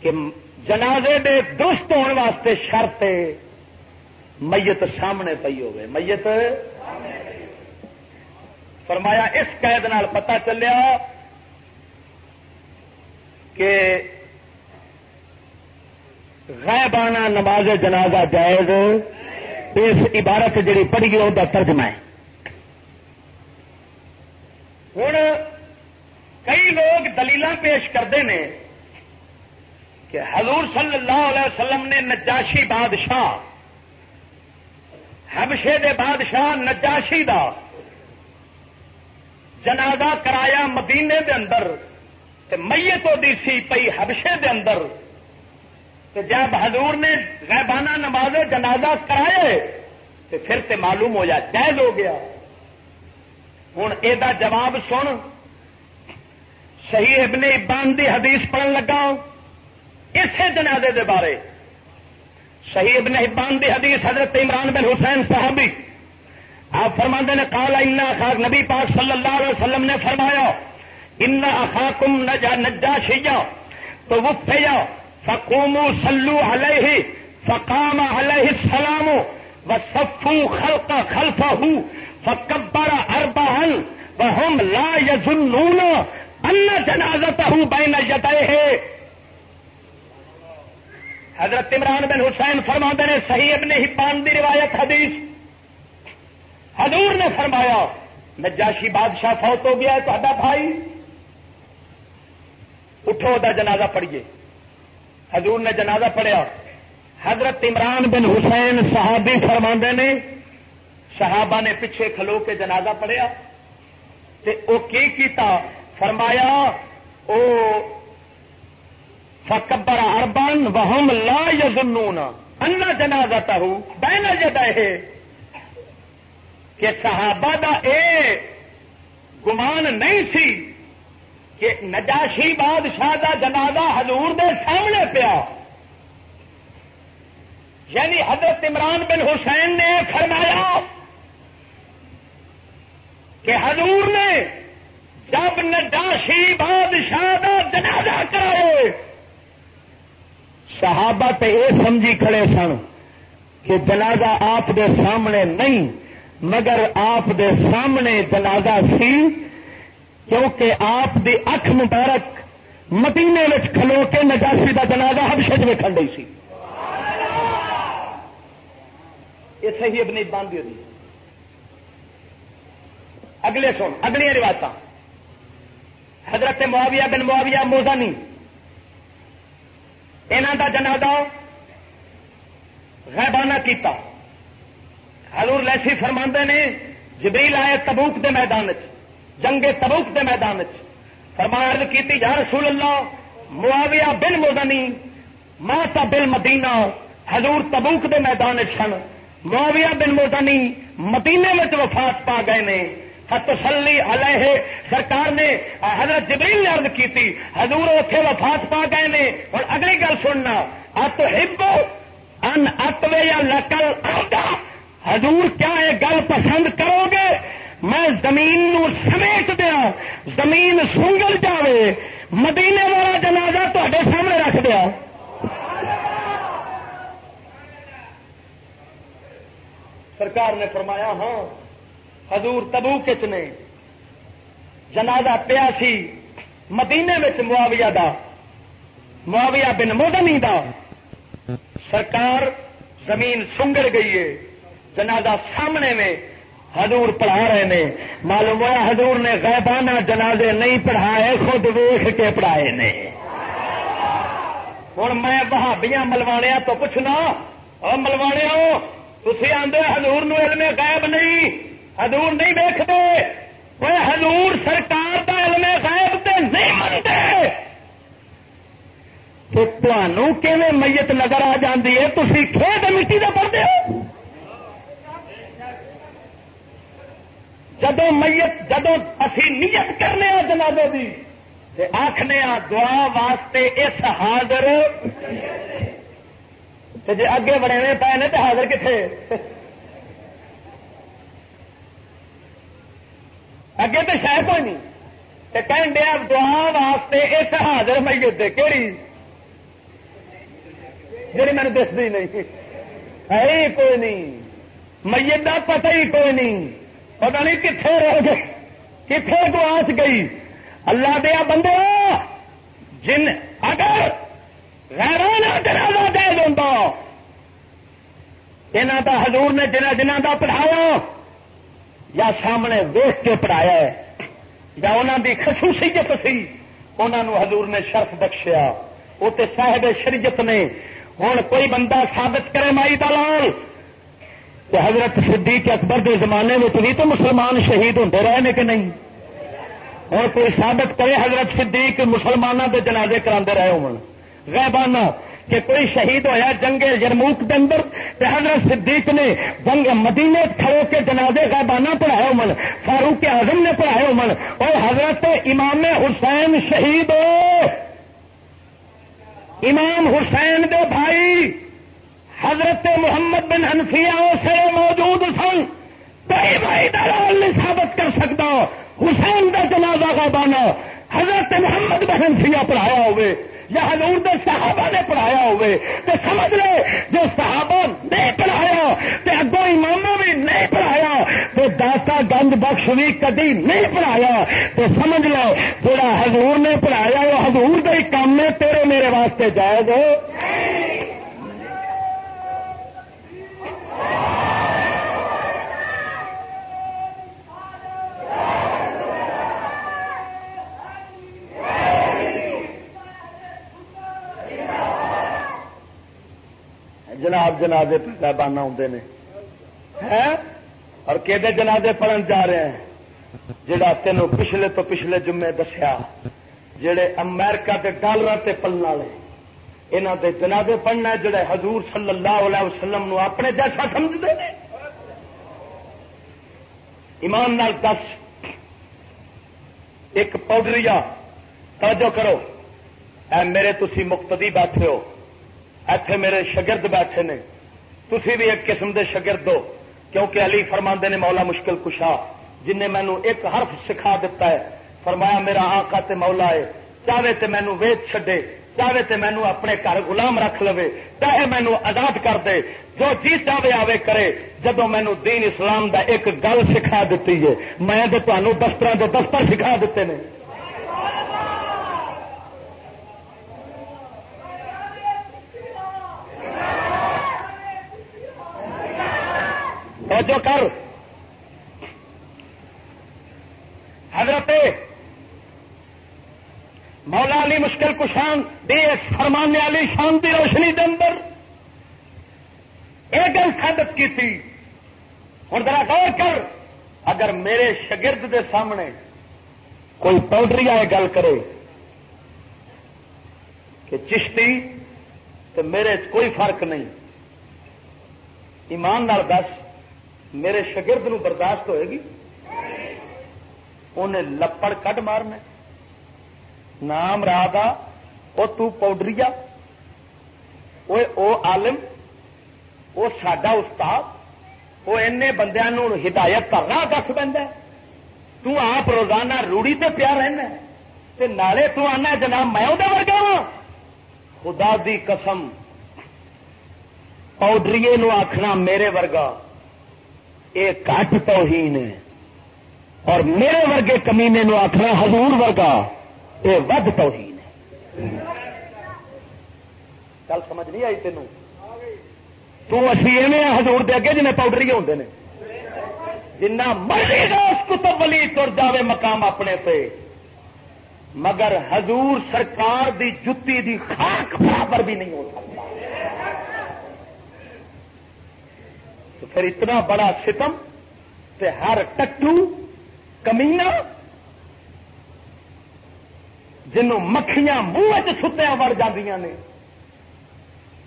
کہ جنازے دے دوست ہونے واسطے شرط میت سامنے پی ہوے میت؟ فرمایا اس قید نال پتا چلیا کہ غیبانہ نماز جنازہ جائز اس عبارت جڑی پڑھی گئی وہ ترجمہ ہے۔ ہوں کئی لوگ دلیل پیش کرتے ہیں کہ حضور صلی اللہ علیہ وسلم نے نجاشی بادشاہ، حبشے دے بادشاہ نجاشی دا جنازہ کرایا مدینے دے اندر میت دی سی پئی حبشے دے اندر۔ جب حضور نے غیبانہ نماز جنازہ کرائے تو پھر سے معلوم ہو جا جائز ہو گیا۔ ہوں یہ جواب سن۔ صحیح ابن ابان دی حدیث پڑھن لگا۔ اسی جنازے دے بارے۔ صحیح ابن ابان دی حدیث حضرت عمران بن حسین صاحبی آپ فرما نے کالا خاک نبی پاک صلی اللہ علیہ وسلم نے فرمایا ان اخاکم نجا نجا شیا تو وہ فقومو سلو علیہ، فقام علیہ السلام و سفو خلق خلفہ، فکبر اربعن وهم لا يظنون ان جنازته بین یدیہ۔ حضرت عمران بن حسین فرما نے، صحیح ابن حبان دی روایت حدیث۔ حضور نے فرمایا، نجاشی بادشاہ فوت ہو گیا ہے تو بھائی، اٹھو دا جنازہ پڑھیے۔ حضور نے جنازہ پڑھیا۔ حضرت عمران بن حسین صحابی فرما نے، صحابہ نے پیچھے کھلو کے جنازہ پڑھیا او کی کیتا؟ فرمایا، او فکبر اربن وہم لا یزنون انا جنازہ تہو بین جدہ کہ صحابہ دا اے گمان نہیں سی۔ کہ نجاشی بادشاہ کا جنازہ حضور دے سامنے پیا۔ یعنی حضرت عمران بن حسین نے فرمایا کہ حضور نے جب نجاشی بادشاہ کا جنازہ کرائے صحابہ تے یہ سمجھی کھڑے سن کہ جنازہ آپ دے سامنے نہیں، مگر آپ دے سامنے جنازہ سی۔ کیونکہ آپ دی اکھ مبارک مدینے میں کھلو کے نجاسی کا جنازہ ہبشج میں کھڑ سی۔ یہ صحیح اپنی باندھی ہوئی اگلے سن، اگلے روایت حضرت معاویہ بن معاویہ موزانی۔ انہوں کا جنازہ غیبانہ کیتا۔ حضور لیسی فرماندے نے، جبریل آئے تبوک دے میدان چ جنگ تبوک کے میدان فرمار کی یا رسول اللہ، معاویہ بن مدنی ماتا بل مدینہ، حضور تبوک کے میدان سن۔ معاویہ بن مدنی مدینے میں وفات پا گئے نے۔ تسلی علیہ، سرکار نے حضرت جبریل نے عرض کی تھی حضور اتے وفات پا گئے نے۔ اور اگلی گل سننا ات ہبو ان اتوے یا لکل حضور کیا یہ گل پسند کرو گے؟ میں زمین نو سمیٹ دیا، زمین سنگل جائے مدینے والا جنازہ تے سامنے رکھ دیا۔ سرکار نے فرمایا ہاں حضور تبو کچ نے جنازہ پیا سی، مدینے میں معاویہ دا، معاویہ بن مودنی دا۔ سرکار زمین سنگڑ گئی ہے، جنازہ سامنے میں حضور پڑھا رہے نے۔ معلوم ہوا حضور نے غیبانہ جنازے نہیں پڑھائے، خود ویخ کے پڑھائے نے۔ ہوں میں بہابیاں ملوانیا تو پوچھنا اور ملوانے ہو تھی آدھے ہزور علم غائب نہیں، حضور نہیں دیکھتے وہ حضور سرکار کا علم غائب تے نہیں منتے تو تمہوں میت نظر آ جاتی ہے؟ تھی کھیت مٹی کا پڑھتے ہو؟ جدو میت جدو اسی نیت کرنے جنازے کی آخنے دعا واسطے اس حاضر۔ جی اگے بڑے ہوئے پے نے تو حاضر کتنے اگے تو شاید کوئی نہیں۔ کہن دیا دعا واسطے اس حاضر میت کہڑی جی مجھے دستی نہیں۔ ہے کوئی نہیں۔ میت کا پتہ ہی کوئی نہیں۔ پتا نہیں کتنے رہ گئے کتنے گواس گئی۔ اللہ دیا بندے، جن اگر غیرانہ جنازہ دے دوں یہاں کا حضور نے جنہ جنہ کا پڑھایا یا سامنے ویخ کے پڑھایا ہے، یا انہوں کی خصوصیت سی انہوں حضور نے شرف بخشیا۔ وہ تو صاحب شریعت نے ہوں کوئی بندہ ثابت کرے مائی دلال کہ حضرت صدیق اکبر کے زمانے میں بھی تو مسلمان شہید ہوتے رہے کہ نہیں؟ اور کوئی ثابت کرے حضرت صدیق مسلمانوں کے جنازے کرا رہے ہو غیبانہ کہ کوئی شہید ہویا جنگ یرموک کے اندر حضرت صدیق نے جنگ مدینے کھڑے کے جنازے غیبانہ پڑھائے من فاروق اعظم نے پڑھائے من اور حضرت امام حسین شہید ہو۔ امام حسین دے بھائی حضرت محمد بن حنفیہ سے موجود سن۔ کوئی بھائی دلال نہیں ثابت کر سکتا۔ حسین کا جنازہ کا بانا حضرت محمد بہن سیا پڑھایا ہوئے۔ یا حضور دے صحابہ نے پڑھایا ہوئے۔ تو سمجھ لے، جو صحابہ نہیں پڑھایا تو اگوں امام بھی نہیں پڑھایا تو داتا گنج بخش بھی کدی نہیں پڑھایا۔ تو سمجھ لو تھوڑا حضور نے پڑھایا، وہ حضور کا ہی کام ہے، تیرے میرے واسطے جائے گا جناب جنازے پیبانہ آتے ہیں۔ اور کہ جنازے پڑھن جا رہے ہیں۔ جڑا تینوں پچھلے تو پچھلے جمعے دسیا جڑے امریکہ کے ڈالر سے پلن والے۔ یہاں کے جنازے پڑھنا جڑے حضور صلی اللہ علیہ وسلم نو اپنے جیسا سمجھتے ہیں۔ ایمان نال دس۔ ایک پاؤڈری توجہ کرو۔ اے میرے تسی مقتدی بیٹھے ہو۔ ایتھے میرے شگرد بیٹھے نے۔ تھی بھی ایک قسم دے شگرد ہو، کیونکہ علی فرما نے مولا مشکل کشا، جن نے مینو ایک حرف سکھا دیتا ہے۔ فرمایا، میرا آقا تے مولا ہے چاہے تے مینو ویچ چھڈے چاہے تے مینو اپنے گھر غلام رکھ لو چاہے مینو آزاد کر دے۔ جو جی چاہے آوے کرے جدو مینو دین اسلام دا ایک گل سکھا دیتی ہے، میں تو دفتر کے دفتر سکھا دیتے ہیں توجہ کر۔ حضرت مولا علی مشکل کشان دیش فرمانے والی شانتی روشنی کے اندر یہ گل ثابت کی تھی۔ ہوں ذرا غور کر، اگر میرے شگرد دے سامنے کوئی پاؤڈری آئے گل کرے کہ چشتی تو میرے کوئی فرق نہیں۔ ایمان دس۔ میرے شگرد نو برداشت ہوئے گی؟ انہیں لپڑ کٹ مارنا نام راہ وہ پاؤڈری وہ عالم وہ سڈا استاد وہ این بندیا ہدایت کرنا دس بہت آپ روزانہ روڑی تے پیا رہنا تے نالے تو آنا جناب، میں وہ ورگا وا خدا دی قسم پاؤڈری آخنا میرے ورگا۔ یہ کٹ تو ہی نے اور میرے ورگے کمینے نو آخنا حضور ورگا یہ ود تو ہی گل سمجھ نہیں آئی تینوں؟ تسی ایویں ہزور دے اگے جنہیں پاؤڈر ہوتے ہیں جنا مرضی اس کتب ولی تر جاوے مقام اپنے پہ مگر حضور سرکار دی جتی دی خاک برابر بھی نہیں ہو سکتا تو پھر اتنا بڑا ستم تے ہر ٹٹو کمینا جنوں مکھیاں منہ ستیا وڑ جاندیاں نے۔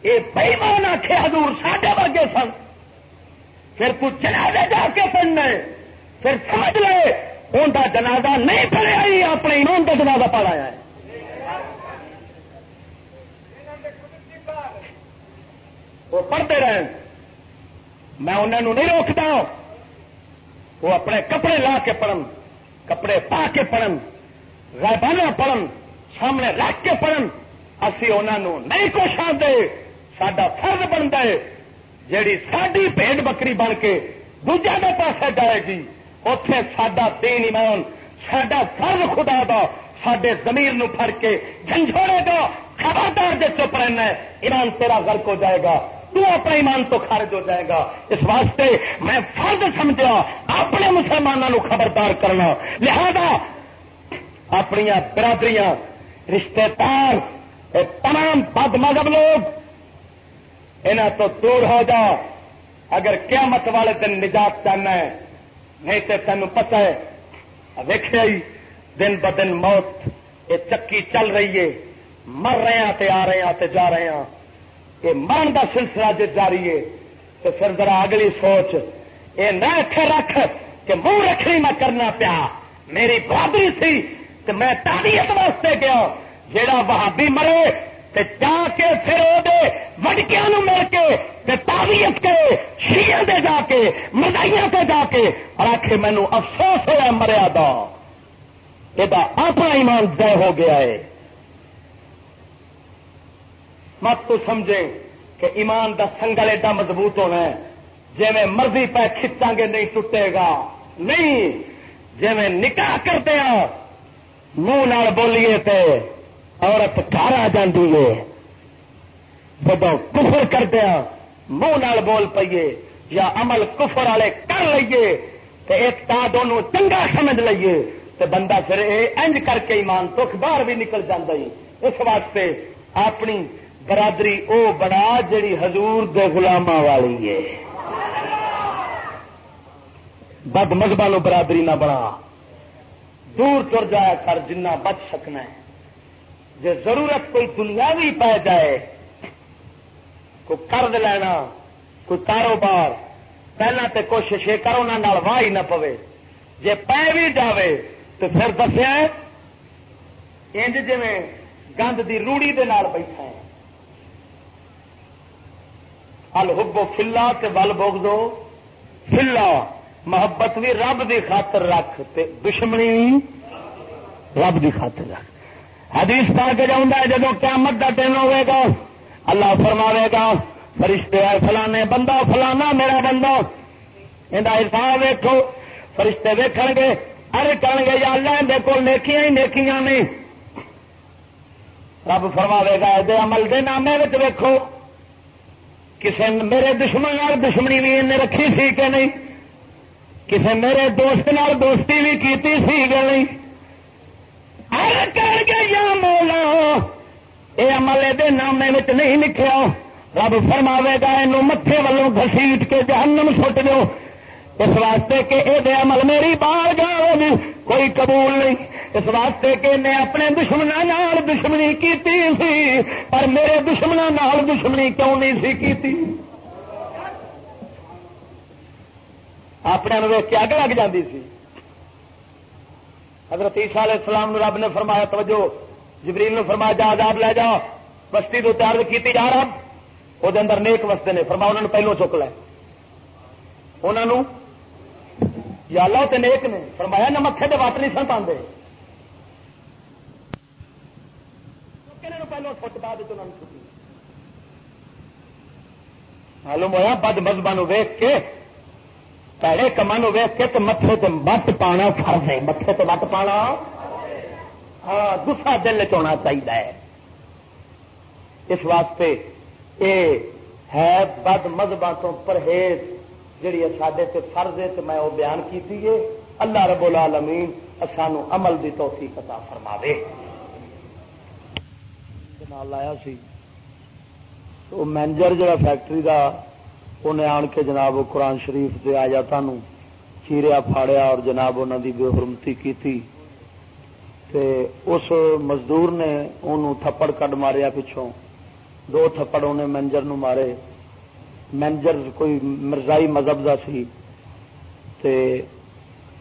یہ بےمان آخے حضور ساڈے ورگے سن۔ پھر تو جنازے جا کے پڑھنا پھر سمجھ لے ان کا جنازہ نہیں پڑیا ہی اپنے ایمان کا جنازہ پڑھایا ہے۔ وہ پڑھتے رہے میں انہوں نہیں روکتا وہ اپنے کپڑے لا کے پڑھن، کپڑے پا کے پڑھن غیبانہ پڑھن، سامنے رکھ کے پڑھن۔ اسی انہوں نہیں کچھ آتے سڈا فرض بنتا ہے، جیڑی ساری بھیڑ بکری بن کے دوجا کے پاس جائے گی اتے سڈا تین ایمان سڈا فرض خدا دا سڈے زمیر پھڑ کے جھنجھوڑے گا۔ خبردار جو چپ رہنا ہے، ایمان تیرا غرق ہو جائے گا۔ تو اپنا ایمان تو خارج ہو جائے گا۔ اس واسطے میں فرض سمجھا، اپنے مسلمانوں خبردار کرنا۔ لہذا اپنی برادریاں رشتے دار تمام بد مذہب لوگ انہیں تو دور ہو جا۔ اگر قیامت والے دن نجات چاہنا ہے، نہیں تو تین پتا ہے۔ ویخیا ہی، دن ب دن موت یہ چکی چل رہی ہے۔ مر رہے ہیں تے آ رہے ہیں تے جا رہے ہیں۔ یہ مرن کا سلسلہ جی جاری ہے، تو پھر ذرا اگلی سوچ، یہ نہ رکھ کہ منہ رکھنی میں کرنا پیا۔ میری بہادری تھی، تو میں تعلیت واسطے گیا۔ جہاں بہادی مرے جا کے پھر وہ وڈکیا مل کے تعویت کے شیئر دے جا کے مدائیاں تے جا کے۔ اور آخ مینو افسوس ہوا مریا دا۔ یہ اپنا ایمان طے ہو گیا ہے۔ مت تو سمجھے کہ ایمان دا سنگل ایڈا مضبوط ہونا ہے۔ جی میں مرضی پہ کھچا گے نہیں ٹوٹے گا۔ نہیں جی میں نکاح کرتے ہیں، منہ بولیے تے عورت گھر آ جاتی ہے۔ جب کفر کردیا منہ بول پیے یا عمل کفر والے کر لیے تو ایک تا دونوں چنگا سمجھ لیے تو بندہ پھر انج کر کے ایمان دکھ باہر بھی نکل جاتا ہی اس واسطے اپنی برادری، او بڑا جڑی حضور دے گلاما والی ہے۔ بد مذہبہ برادری نہ بنا۔ دور تر جایا کر جنہ بچ سکنا ہے۔ جی ضرورت کوئی دنیاوی پی جائے، کوئی قرض لینا، کوئی کاروبار پہلے تو کوشش یہ کرو نہ واہ ہی نہ پوے۔ جی پی بھی جائے تو پھر دسیا انج جی گند کی روڑی دے نال بیٹھا ہے۔ ال ہوبو فلا ول بوگ دو فلا محبت بھی رب دی خاطر رکھ تے دشمنی رب دی خاطر رکھ. حدیث پا کے جاؤں گا جب قیامت کا دن ہوئے گا، اللہ فرماوے گا، فرشتے فلانے بندہ، فلانا میرا بندہ. یہ حساب ویکو فرشتے ویکھ گے، ارے کر گے، یا اللہ دیکھو نیکیاں ہی نیکیاں نہیں رب فرماوے گا یہ عمل دے نامے ویکو کسی میرے دشمن دشمنی بھی انہیں رکھی سی کہ نہیں؟ کسی میرے دوست نال دوستی بھی کیتی سی کہ نہیں؟ کر گے یا مولا یہ عمل یہ نامے نہیں لکھا رب فرماوے گا یہ متے والوں گسیٹ کے جہنم سٹ دو اس واسطے کہ یہ عمل میری بار گا کوئی قبول نہیں۔ اس واسطے کہ انہیں اپنے دشمنوں دشمنی کی سی، پر میرے دشمنوں دشمنی کیوں نہیں سی کی اپنے ویک کے اگ لگ جاتی سی۔ حضرت عیسیٰ علیہ السلام رب نے فرمایا، توجہ، جبریل نے فرمایا، جا آزاد لے جا، بستی تو تیار کی جا رہا۔ وہ اندر نیک وستے نے۔ فرمایا انہوں نے پہلو چک لے۔ انہوں یا اللہ تے نیک نے فرمایا نہ متے تو وٹ نہیں سن پاندے۔ پہلو سٹ بعد معلوم ہوا بد مذہبہ ویک کے، پیڑے کما ویس کے تو متے تو وٹ پانا فرض ہے متے تو وٹ پانا۔ ہاں گسا دل چنا چاہیے اس واسطے یہ ہے بد مذہبوں تو پرہیز۔ جہی سڈے سے فرض ہے تو میں وہ بیان کی اللہ رب العالمین سانو عمل دی توفیق عطا فرما دے لایا سی۔ تو مینجر جڑا فیکٹری دا انہیں آن کے جناب قرآن شریف سے آیا تھانوں چیریا پھاڑیا اور جناب انہوں کی بے حرمتی کی تھی تے اس مزدور نے انہوں تھپڑ کڈ ماریا پچھوں۔ دو تھپڑ انہیں مینجر نو مارے۔ مینجر کوئی مرزائی مذہب کا سی تے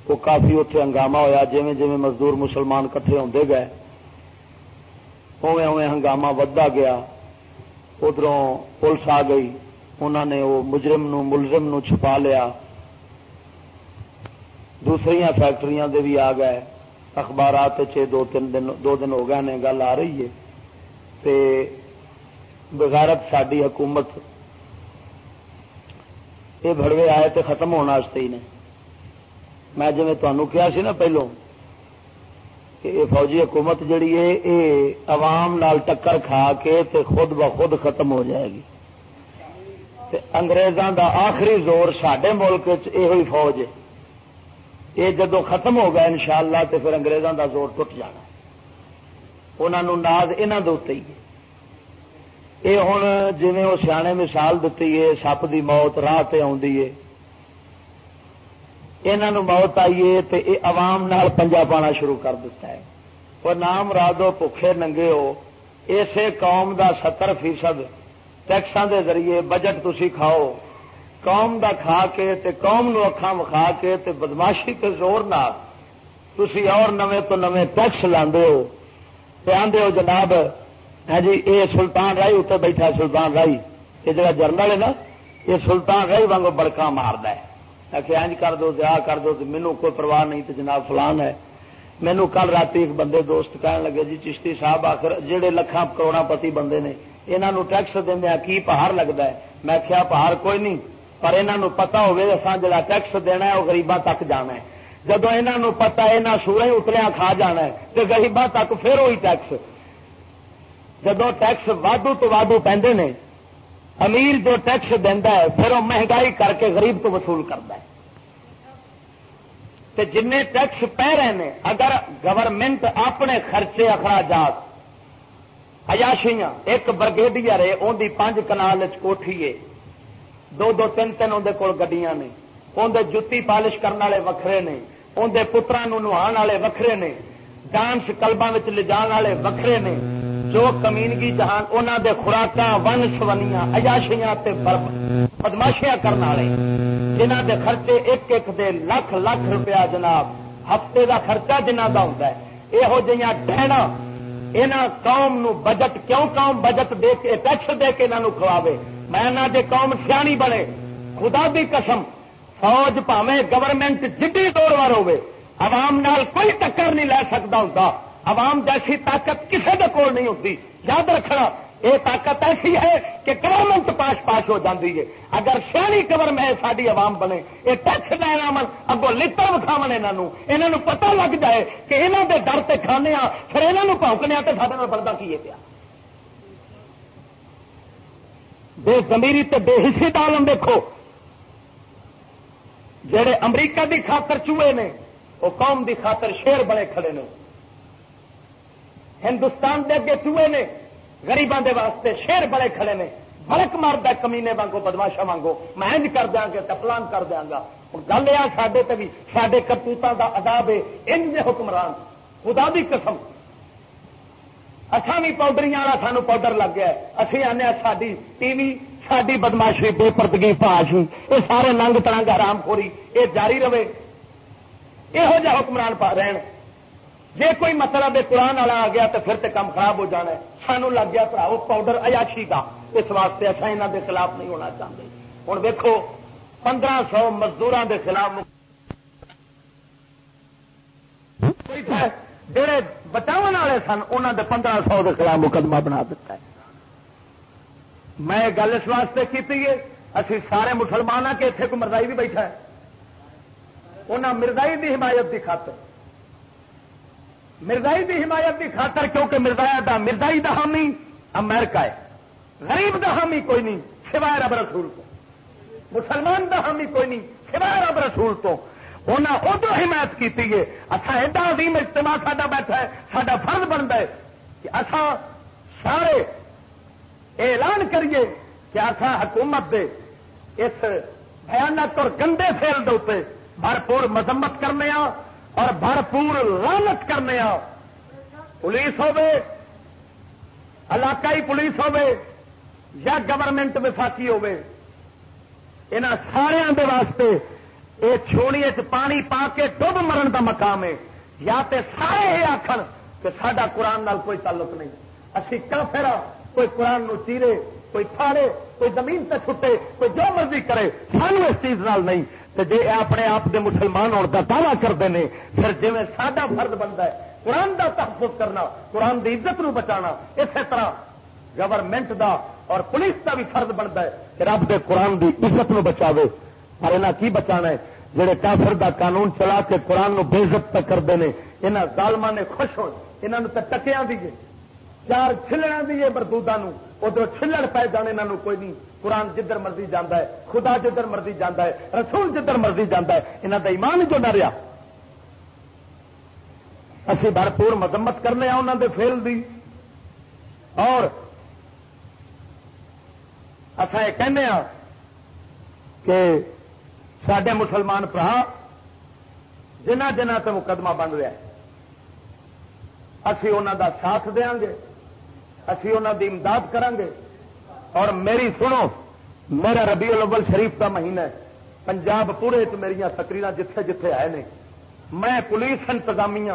وہ کافی اتنے ہنگامہ ہوا جی جی مزدور مسلمان کٹھے ہوتے گئے اوے اوے ہنگامہ ودا گیا ادھر پولیس آ گئی انہوں نے وہ مجرم نو ملزم نو چھپا لیا دوسری فیکٹری دے بھی آ گئے اخبارات دو تین دن دو دن ہو گئے نے گل آ رہی ہے تے بغیرت ساری حکومت یہ بڑوے آئے تے ختم ہونے ہی نے۔ میں جی تمہوں کیا سی نا پہلو کہ یہ فوجی حکومت جڑی ہے، یہ عوام نال ٹکر کھا کے تے خود بخود ختم ہو جائے گی۔ تے انگریزاں دا آخری زور سڈے ملک یہ فوج ہے۔ یہ جدو ختم ہو گیا ان شاء اللہ تو پھر انگریزوں دا زور ٹوٹ جانا۔ انہوں ناز یہاں دے ہی یہ ہوں جی وہ سیانے مثال دیتی ہے سپ کی موت راہ تے آئی موت آئی ہے تو یہ عوام نال پنجا پانا شروع کر دیتا ہے وہ نام رادو بھوکھے ننگے ہو اسے قوم دا ستر فیصد ٹیکساں دے ذریعے بجٹ تھی کھاؤ قوم دا کھا کے تے قوم نو اکھاں وکھا کے تے بدماشی تے زور نہ تھی اور نویں تو نویں ٹیکس لاندے ہو تے آندے ہو جناب ہاں جی اے سلطان رائی اتنے بیٹھا سلطان رائی یہ جگہ جرنل ہے نا، یہ سلطان رائی وانگو بڑکا مارد ہے۔ کہ انج کر دو آ کر دو مینو کوئی پرواہ نہیں تو جناب فلان ہے۔ مینو کل رات ایک بندے دوست کہنے لگے جی چشتی صاحب آخر جہے لکھان کروڑا پتی بندے نے یہاں ٹیکس دیا کی پہاڑ لگتا ہے؟ میں کیا پہاڑ کوئی نہیں، پر انہوں پتا ہوسان جا ٹیکس دینا ہے وہ گریباں تک جانا ہے۔ جب یہ پتا یہاں سورج اتریا کھا جانا ہے تو گریباں تک پھر وہی ٹیکس۔ جب ٹیکس وادو تو وادو پہ نے، امیر جو ٹیکس دینا ہے، پھر وہ مہنگائی کر کے غریب تو وصول کرتا ہے۔ جن ٹیکس پہ رہے ہیں اگر گورنمنٹ اپنے خرچے اخراجات ایاشیاں ایک برگیڈیئر ہے ان کی پانچ کنال کوٹھی ہے۔ دو دو تین تین اندر کول گڈیاں نے۔ اندر جتی پالش کرنے والے وکھرے نے۔ اندر پترا نہا والے وکھرے نے۔ ڈانس کلبا لے جان والے وکھرے نے۔ جو کمینگی جہان انہوں دے خوراک ون سونیاں اجاشیاں بدماشیاں کرنے والے جنہ دے خرچے ایک ایک دے لکھ لاکھ روپیہ جناب، ہفتے دا خرچہ جنہ دا ہوتا ہے یہو جہاں ڈہنا یہاں قوم نو بجٹ، کیوں قوم بجٹ دے کے ٹیکس دے کے انہوں کھواوے؟ میں نہ جے قوم سیانی بنے، خدا دی قسم، فوج پاوے گورنمنٹ جدی دور وار ہوے عوام نال کوئی ٹکر نہیں لے سکتا ہوتا عوام جیسی طاقت کسی کے کول نہیں ہوتی. یاد رکھنا، یہ طاقت ایسی ہے کہ گورنمنٹ پاس پاس ہو جاتی ہے. اگر سیانی گورنمنٹ ساری عوام بنے، یہ ٹیکس دینا من اگوں لڑ وکھاو یہاں پتا لگ جائے کہ یہاں کے ڈر سے کھانے پھر یہاں پونکنے تو سارے بنتا کی ہے پیا؟ بے زمیری تے بے حصی عالم دیکھو. جڑے امریکہ دی خاطر چوہے نے، وہ قوم دی خاطر شیر بڑے کھڑے نے. ہندوستان دے اگے چوہے نے گریباں دے واسطے شیر بڑے کھڑے نے بڑک مارد کمینے وانگو بدماشا وانگو۔ میں انج کر دیا گا تفلان کر دیا گا۔ گل یہ سڈے بھی سڈے کرتوتوں کا اداب ہے ان حکمران۔ خدا بھی قسم۔ اچھا بھی پاؤڈری والا سانو پاؤڈر لگ گیا اسی آنے ساری ٹی وی ساری بدماشی، بے پردگی، پاش۔ یہ سارے ننگ ترنگ آرام خوری، یہ جاری رہے۔ یہو جہ حکمران پا رہن جی کوئی مطلب قرآن والا آ گیا تو پھر تو کام خراب ہو جانا ہے۔ سانو لگ گیا پا وہ پاؤڈر ایاشی کا اس واسطے اچھا یہاں کے خلاف نہیں ہونا چاہتے۔ ہوں دیکھو پندرہ سو مزدوروں کے خلاف جہے بچاؤ والے سن انہوں نے پندرہ سو کے خلاف مقدمہ بنا دیتا ہے۔ میں گل اس واسطے کی اسی سارے مسلمان ہاں کہ اتنے کو مردائی بھی بیٹھا ہے۔ انہیں مردائی کی حمایت کی خاطر۔ مرزائی دی حمایت کی خاطر کیونکہ مرزایا دا مرزائی دا حامی امریکہ ہے۔ غریب دا حامی کوئی نہیں، سوائے رب رسول کو۔ مسلمان دا حامی کوئی نہیں، سوائے رب رسول تو انہیں ادو حمایت کی اچھا ایڈا عظیم اجتماع ساڈا بیٹھا ہے، ساڈا فرض بنتا ہے کہ اصا سارے اعلان کریے کہ اصا حکومت دے اس بھیانک اور گندے فیل دے بھرپور مذمت کرنے اور بھرپور لانت کرنے پولیس ہوے علاقائی پولیس ہوے یا گورنمنٹ وفاقی ہوے ان سارے واسطے یہ چھوڑی پانی پا کے ڈب مرن کا مقام ہے۔ یا تے سارے یہ آخر کہ سڈا قرآن نال کوئی تعلق نہیں۔ اسی کافر کوئی قرآن نو چیرے، کوئی پھاڑے کوئی زمین سے چھٹے، کوئی جو مرضی کرے سانو اس چیز نال نہیں۔ جی اپنے آپ کے مسلمان ہونے کا دعوی کرتے ہیں پھر جی سڈا فرد بنتا ہے، قرآن کا تحفظ کرنا، قرآن کی عزت نو بچانا، اسی طرح گورنمنٹ دا اور پولیس کا بھی فرد بنتا ہے کہ رب دے قرآن کی عزت نو بچاوے۔ پر یہاں کی بچانا ہے؟ جہے کافر دا قانون چلا کے قرآن نو بے عزت پہ کرتے ہیں یہاں ظالمان نے خوش ہو یہاں تو ٹکیا دیے چار چلڑا دیے بردودا ادھر چلڑ پی جانے یہاں کوئی نہیں۔ قرآن جدھر مرضی جانا ہے، خدا جدھر مرضی جانا ہے، رسول جدھر مرضی جانا ہے یہاں کا ایمان جو نہ رہا اسی بھرپور مذمت کرنے انہوں دے فیل دی۔ اور اصا یہ کہنے ہاں کہ سڈے مسلمان برا جنہ جنہ تے مقدمہ بن رہا ہے۔ اسی انہوں دا ساتھ دیا گے، اسی انہوں دی امداد کریں گے۔ اور میری سنو، میرا ربیع الاول شریف کا مہینہ ہے۔ پنجاب پورے میری تقریر جتھے جتھے آئے نے۔ میں پولیس انتظامیہ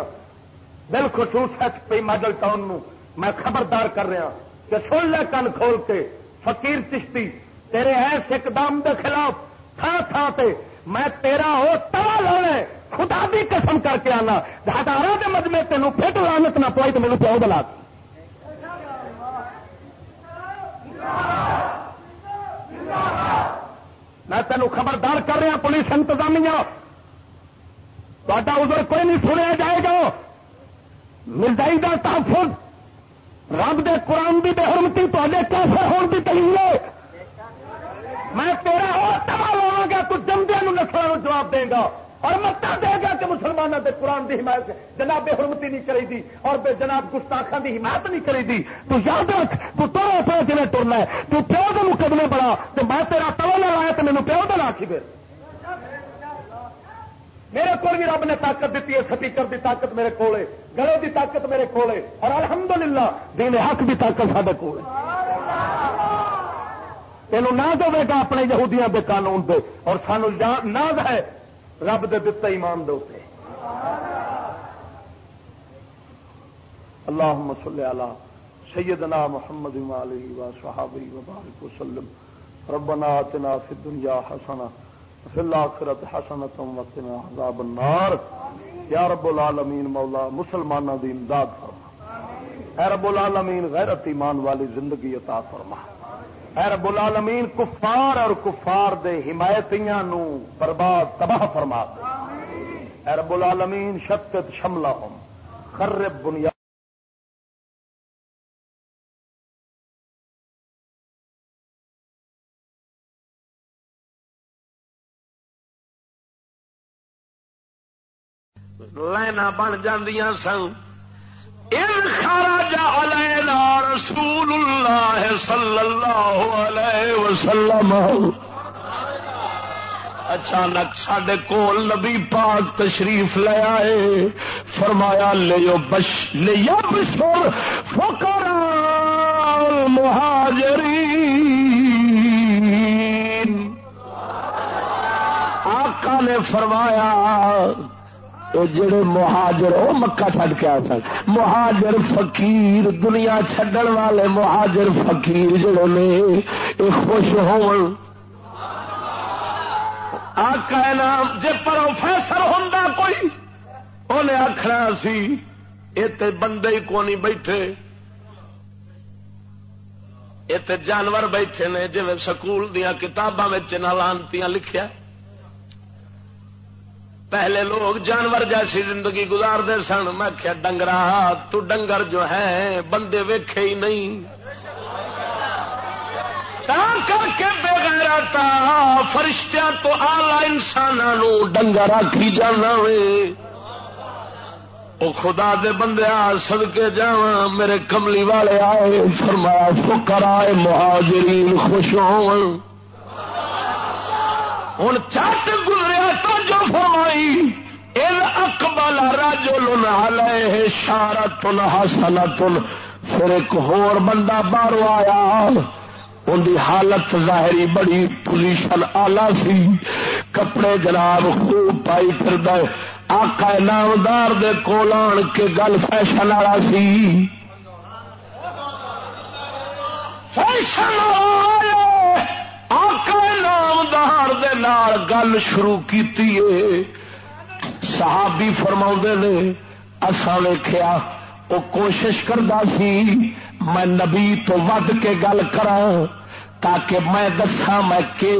بالخصوص ایس پی ماڈل ٹاؤن نو میں خبردار کر رہا کہ سن لے کن کھول کے فقیر چشتی، تیرے ایس اقدام کے خلاف، تھا تھا تے میں تیرا ہو توا لانا خدا بھی قسم کر کے آنا۔ ہزاروں کے مجمے تینوں پھٹ لانت نہ پوائی تو میرے پیو بلا میں تینوں خبردار کر رہا پولیس انتظامیہ۔ تا ادھر کوئی نہیں سنیا جائے گا۔ ملدائی کا تحفظ۔ رب دے قرآن کی بے حرمتی تے کیسے ہون کی دلیل ہے۔ میں تیرا اور تباہ لوا گا، تو جمدے نسلوں جواب دے گا۔ اور متا دے گا کہ مسلمانوں کے قرآن کی حمایت جناب بے حرمتی نہیں کری دی اور بے جناب گستاخان کی حمایت نہیں کری دی۔ تو یاد رکھ، تو تو پہ جنہیں ٹرنا ہے، تو پیو کے مقدمے بڑا، تو میں تیرا تو نہ لایا تو مینو پیو دن آخی پھر میرے کو بھی رب نے طاقت دیتی ہے، سپیکر کی طاقت میرے کو گلے کی طاقت میرے کو اور الحمدللہ دین حق کی طاقت سارے کو یہ نہ دے گا اپنے یہودیاں کے قانون دے، اور سانو ناز ہے رب دے دتا ایمان دے اللہ صلی علی سیدنا محمد علیہ و صحابی وبارک وسلم۔ ربنا آتنا فی الدنیا حسنہ فی الاخرت حسنۃ وقنا عذاب النار۔ یا رب العالمین مولا مسلمانوں دی امداد فرما۔ اے رب العالمین، غیرت ایمان والی زندگی عطا فرما۔ اے رب العالمین، کفار اور کفار دے حمایتیاں نو برباد تباہ فرما دے۔ اے رب العالمین، شتت شملہ ہم خرب بنیاد۔ لینا بن جاندیاں سن۔ رسول الله صلى الله عليه وسلم. اچانک سڈے کول نبی پاک تشریف لے آئے۔ فرمایا، لے بش لیا بشر فکر مہاجری آقا نے فرمایا جڑے مہاجر وہ مکہ چڈ کے آ سن۔ مہاجر فقیر، دنیا چڈن والے مہاجر فقیر جڑے نے یہ خوش ہو نام جی پروفیسر ہوں کوئی انہیں آخنا سی یہ بندے ہی کو نہیں بیٹھے۔ یہ جانور بیٹھے نے جی سکول دیا کتاباں لانتی لکھیا۔ پہلے لوگ جانور جیسی زندگی گزارتے سن۔ میں کیا ڈنگرا، تو ڈنگر جو ہے، بندے ویکھے ہی نہیں۔ کر کے بے تا فرشتیاں تو آلہ انسانوں ڈنگر آخی جانا وے۔ او خدا دے بندے سد کے جا میرے کملی والے آئے، فرمایا فکر آئے مہاجرین خوش ہوں ہوں چٹ گزریا تو جو فرمائی ال اکبل راجو ہے شارا تن ہسنا تن پھر ایک ہور بندہ باہر آیا، ان کی حالت ظاہری بڑی پوزیشن آلہ سی، کپڑے جناب خوب پائی پھر آقا نامدار دے کول آن کے گل فیشن والا سی۔ فیشن آقا نامدار دے نال گل شروع کی صحابی فرما نے اصا ویخیا وہ کوشش کرتا سی، میں نبی تو ود کے گل کرا تاکہ میں دسا میں کہ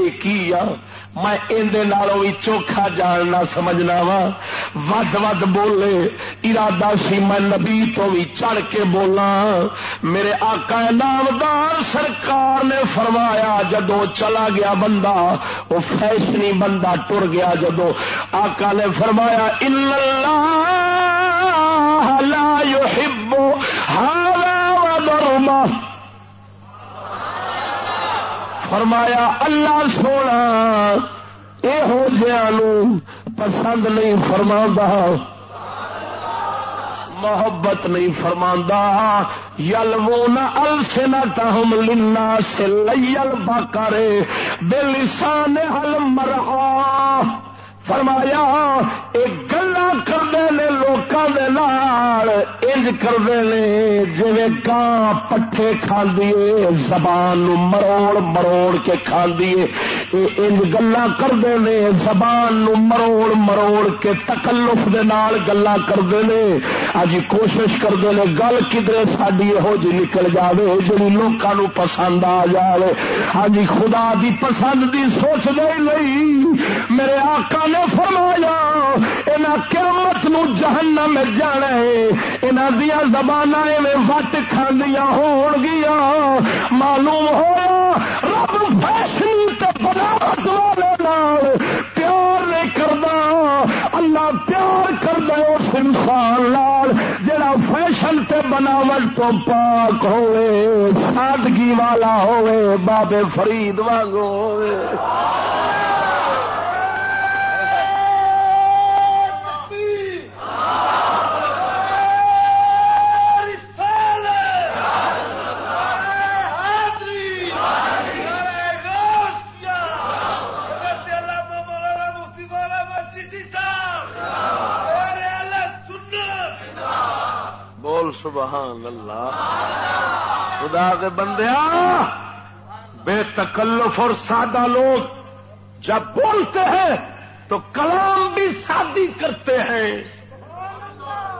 میں اندر بھی چوکھا جاننا سمجھنا وا۔ ود ود بولے، ارادہ سی میں نبی تو بھی چڑھ کے بولا میرے آقا نامدار سرکار نے فرمایا، جدو چلا گیا بندہ، وہ فیشنی بندہ ٹر گیا۔ جدو آقا نے فرمایا لا يحب هذا ودرما فرمایا، اللہ سونا یہ پسند نہیں فرما محبت نہیں فرما یل وہ نہ السنا تم لینا سے لل باکارے بے لسان ہل مرحا فرمایا، ایک گلا کرتے ہیں لوگوں کے انج کرتے ہیں جی کان پٹھے کھاندیے، زبان مروڑ مروڑ کے کھاندیے۔ انج گلا کرتے ہیں زبان مروڑ مروڑ کے تکلف دے نال گلا کرتے ہیں اج کوشش کرتے ہیں گل کدھر ساری یہو جی نکل جائے جی لوگوں پسند آ جائے ہاں خدا دی پسند دی سوچ دے نہیں، میرے آقا نے فرمایا یہاں قیامت نو جہنم جانا ہے۔ یہاں دیا زبان ایویں وٹ کھاندیا ہو گیا معلوم ہوا رب فیشنی بناوٹ والے پیار نہیں کرتا اللہ پیار کرتا اس انسان لال جڑا فیشن تے بناوٹ تو پاک ہوئے، سادگی والا ہوئے، بابے فرید واگو ہوئے۔ سبحان اللہ۔ خدا کے بندیا بے تکلف اور سادہ لوگ جب بولتے ہیں تو کلام بھی سادی کرتے ہیں۔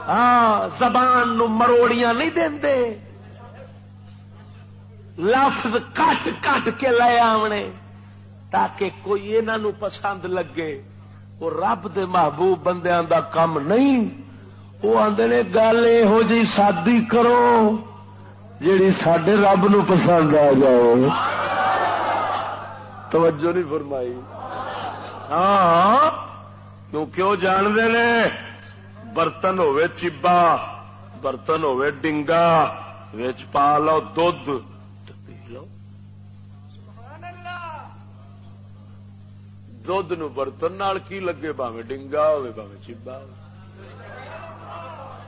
ہاں زبان نو مروڑیاں نہیں دے لفظ کٹ کٹ کے لے آنے تاکہ کوئی انہوں پسند لگے۔ وہ رب دے محبوب بندیاں دا کام نہیں۔ وہ آدھے نے، گل یہو جی سادی کرو، جیڑی سڈے رب نو پسند آ جاؤ. توجہ نہیں فرمائی۔ ہاں کیونکہ وہ جانتے نے، برتن ہوے چیبا برتن ہوے ڈنگا، وچ پا لو دھد پی لو۔ دھد برتن کی لگے؟ باوے ڈنگا ہوے باوے چیبا ہو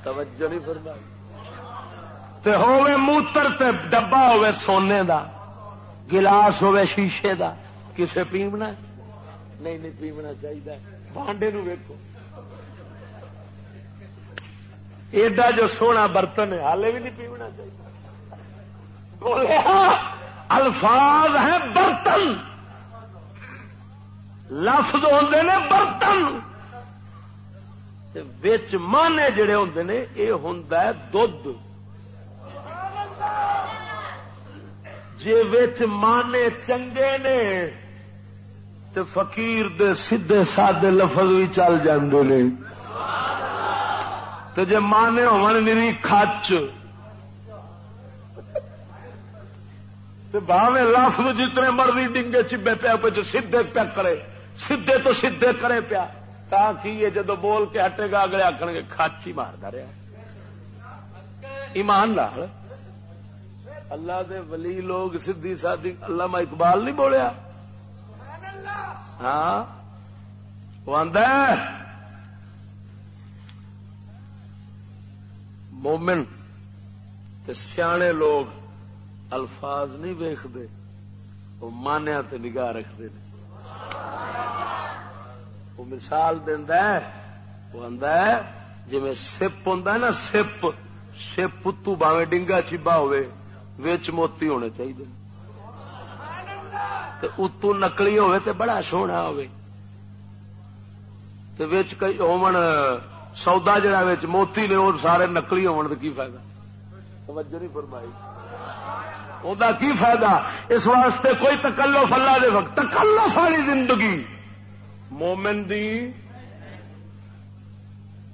توجہ نہیں فرمائی۔ تے ہوے موتر تے ڈبا ہوے سونے دا گلاس ہوے شیشے دا کسے پیمنا نہیں نہیں پیمنا چاہیے بانڈے نو ویکو ایڈا جو سونا برتن ہے ہالے بھی نہیں پیمنا چاہیے بولیا الفاظ ہیں برتن۔ لفظ ہوتے نے برتن۔ مانے جڑے ہوں نے یہ ہوں دھد جی مانے چنگے نے، تے فقیر دے سیدے سادے لفظ بھی چل جاندے نے۔ تے جے مانے ہون میری کھچ۔ تے باوے لفظ جتنے مرضی ڈنگے چبے پیا پہ سیدے پیا کرے سیدے تو سیدے کرے پیا۔ تا کی جدو بول کے ہٹے گا اگلے آخر گے کچ ہی مارتا رہا ایمان لال اللہ دے ولی لوگ سدھی سادی اللہ میں اقبال نہیں بولیا ہاں وہ مومن سیانے لوگ الفاظ نہیں ویختے وہ مانیا تے نگاہ رکھتے ہیں وہ مثال دینا جی سپ ہوں نا، سپ سپ اتو باوے ڈنگا چیبا ہوے وچ موتی ہونے چاہیے اتو نکلی ہوے تے بڑا سونا ہوے تے وچ کئی ہومن سودا جڑا وچ موتی نے اور سارے نکلی ہون تے کی فائدہ؟ توجہ نہیں فرمائی۔ کی فائدہ؟ اس واسطے کوئی تکلف اللہ دے وقت، تکلف والی زندگی۔ مومن دی،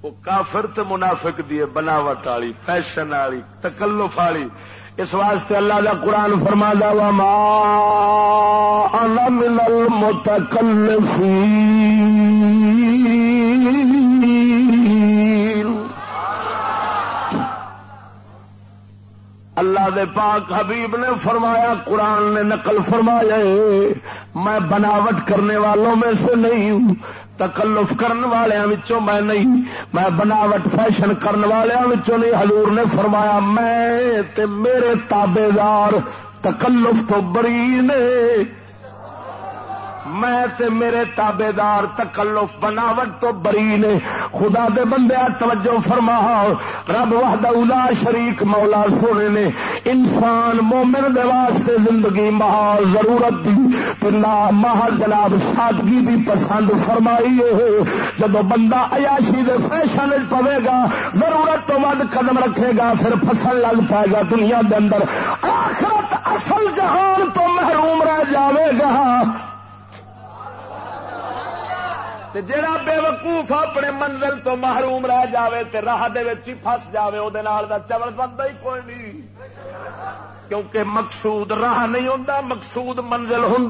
وہ کافر تے منافق دی بناوٹ والی، فیشن والی، تکلف والی۔ اس واسطے اللہ کا قرآن فرما دا وما انا من المتکلفین اللہ دے پاک حبیب نے فرمایا، قرآن نے نقل فرمایا میں بناوٹ کرنے والوں میں سے نہیں ہوں، تکلف کرنے والوں میں نہیں، میں بناوٹ فیشن کرنے والوں نہیں۔ حضور نے فرمایا، میں تے میرے تابے دار تکلف تو بری نے۔ میں تے میرے تابے دار تکلف بناوٹ تو بری نے۔ خدا دے بندے توجہ فرما رب وحدہ اولا شریک مولا سونے نے۔ انسان مومن دے واسطے زندگی مہا ضرورت دی۔ پلا مہا جناب سادگی دی پسند فرمائی ہے۔ جب بندہ عیاشی دے فیشن پوے گا، ضرورت تو ود قدم رکھے گا، پھر فصل لگ پائے گا۔ دنیا دے اندر آخرت اصل جہان تو محروم رہ جاوے گا۔ جڑا بے وقوف اپنے منزل تو محروم رہ جاوے تے راہ دے ہی فس جائے وہ چول بنتا ہی کوئی نہیں۔ کیونکہ مقصود راہ نہیں ہوتا مقصود منزل ہوں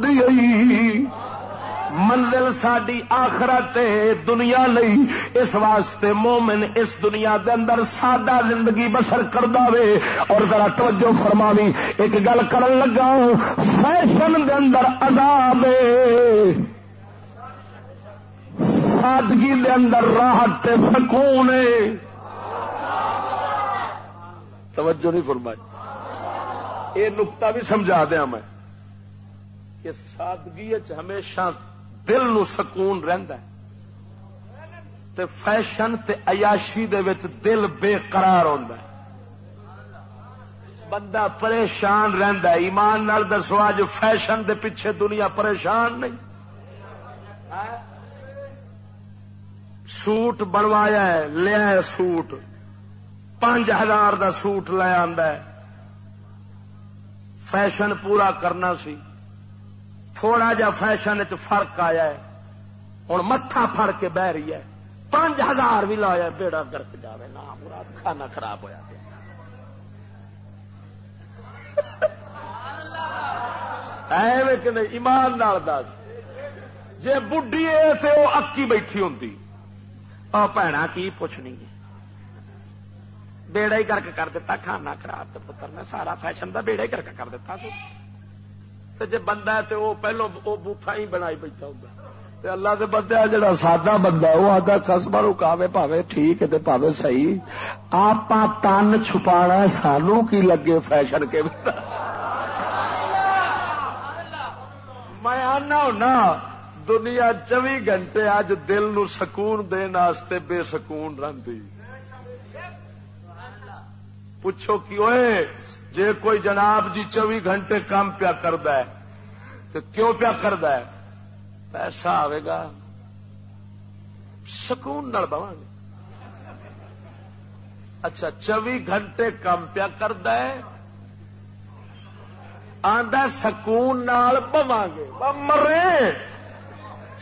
منزل ساری آخرت دنیا نہیں اس واسطے مومن اس دنیا دے اندر سادہ زندگی بسر کر دے اور ذرا توجہ فرمانی ایک گل کر لگا فیشن دے اندر عذاب سادگی دے اندر راحت تے سکون توجہ نہیں فرمائی۔ یہ نکتا بھی سمجھا دیا میں کہ سادگی ہمیشہ دل نو سکون رہندا ہے۔ تے فیشن تے عیاشی دے وچ دل بے قرار ہوندا ہے۔ بندہ پریشان رہندا ہے۔ ایمان نال دسو اج فیشن دے پیچھے دنیا پریشان نہیں۔ سوٹ بنوایا ہے، لیا سوٹ۔ پانچ ہزار دا سوٹ لے آ فیشن پورا کرنا سی۔ تھوڑا جا فیشن چ فرق آیا ہے۔ ہوں متھا پھڑ کے بہ رہی ہے۔ پانچ ہزار بھی لایا بیڑا گرک جائے نہ پورا کھانا خراب ہوا ایمان نال دس جی بڈی ہے تو وہ اکی بیٹھی ہوں بھنا کی پوچھنی ہے بیڑا ہی گرک کر دیتا کھانا خراب تو پتر نے سارا فیشن کا بیڑا ہی گرک کر دیتا تو جی بندہ ہے تو وہ پہلو وہ بوٹا ہی بنا بیٹھا ہوگا اللہ کے بندے جڑا سادہ بندہ وہ آتا قسم رکاوے پاوے ٹھیک ہے پاوے صحیح آپ تن چھپا سانو کی لگے فیشن کے میں آنا ہونا دنیا چوی گھنٹے اج دل نو سکون دن بے سکون رہی پوچھو کی ہوئے جے کوئی جناب جی چوبی گھنٹے کام پیا کرد تو کیوں پیا کرد پیسہ آئے گا۔ سکون نال بوا گے۔ اچھا چوبی گھنٹے کام پیا کرد آدھا سکون نال بوا گے۔ مرے۔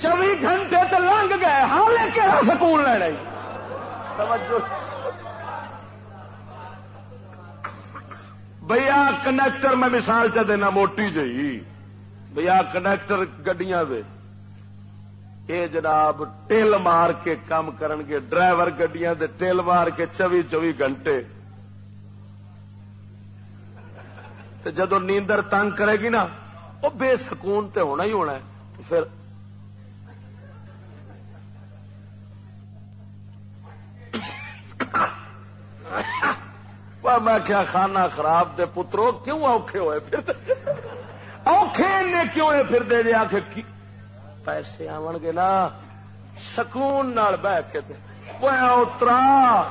چوبی گھنٹے تو لنگ گئے، حالے کہڑا سکون لینا بھیا کنڈکٹر میں مثال چ دینا، موٹی جی بھیا کنڈکٹر گڈیاں دے۔ یہ جناب ٹل مار کے کام کرن گے۔ ڈرائیور گڈیاں دے ٹل مار کے چوبی چوبی گھنٹے۔ جدو نیندر تنگ کرے گی نا وہ بے سکون تے ہونا ہی ہونا ہے۔ پھر میں کیا کھانا خراب دے پترو، کیوں اوکھے ہوئے پھر؟ اوکھے نے کیوں پھر دے دیا کہ پیسے آن گے نا، سکون نال بہ کے اترا